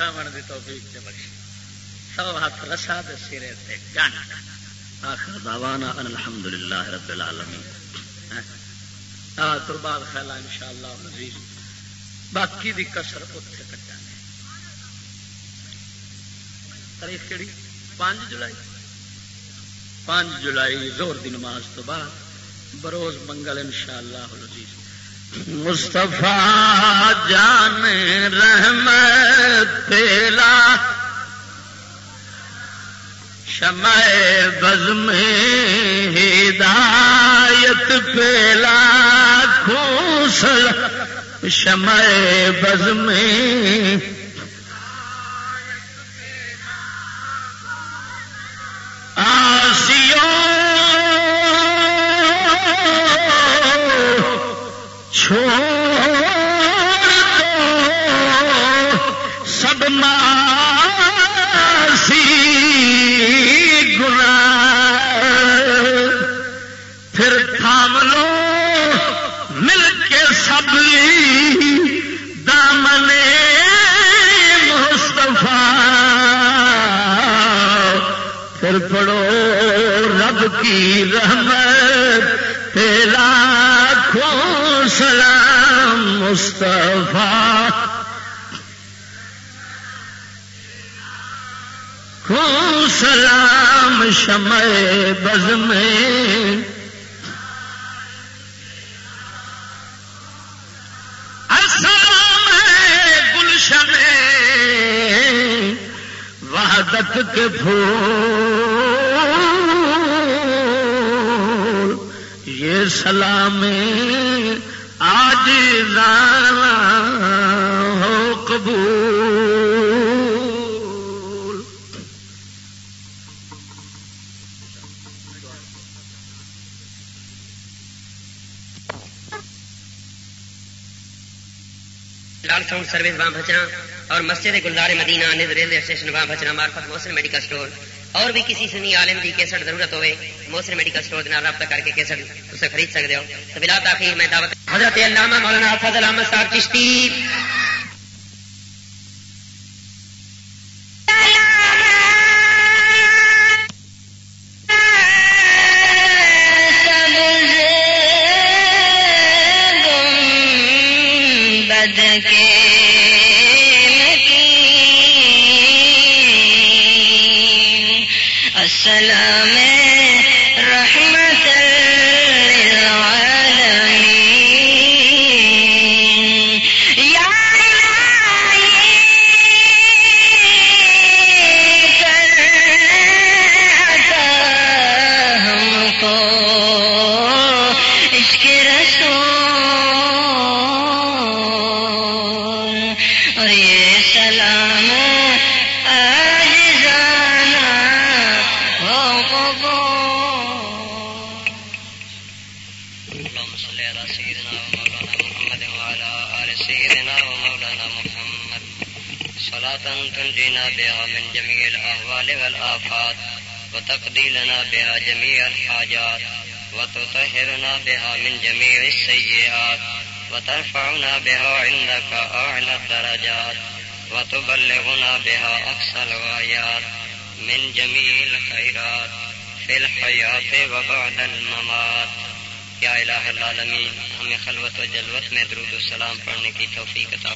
دل چ بٹھا من کی توفیق بخش سو ہاتھ رسا دے سرے تے گن آخر دعوانا ان الحمد للہ رب العالمین۔ ہاں، تو بعد خیال ان شاء اللہ عزیز باقی دی کسر اتنے کٹا تاریخ کہڑی پانچ جولائی۔ پانچ جولائی زور دی نماز تو بعد بروز منگل ان شاء اللہ عزیز مستفا جان رحمت پیلا شمع بز میں ہدایت پیلا خوصل شمع بز میں چھوڑ سب پھر تھام لو مل کے سب دامن مستفا پھر رب کی رحمت، تیرا کھو سلام مستفا کھو سلام شمع بز میں۔ وحدت کے پھول۔ یہ سلام آج ہو قبول۔ لال ساؤنڈ سروس وہاں بچنا اور مسجد گلدار مدینہ نز ریلوے اسٹیشن وہاں بچنا مارفت موسن میڈیکل اسٹور اور بھی کسی سنی عالم کی کیسٹ ضرورت ہوئے موسن میڈیکل اسٹور رابطہ کر کے کیسٹ اسے خرید سکتے ہو۔ تو بلا تاخیر میں دعوت حضرت علامہ مولانا فضل احمد صاحب چشتی۔ سلام وتقضي لنا بها جميع الحاجات، وتطهرنا بها من جميع السيئات، وترفعنا بها عندك أعلى الدرجات، وتبلغنا بها أقصى الغايات من جميع الخيرات في الحياة وبعد الممات. یا الہ العالمین ہمیں خلوت و جلوت میں درود السلام پڑھنے کی توفیق عطا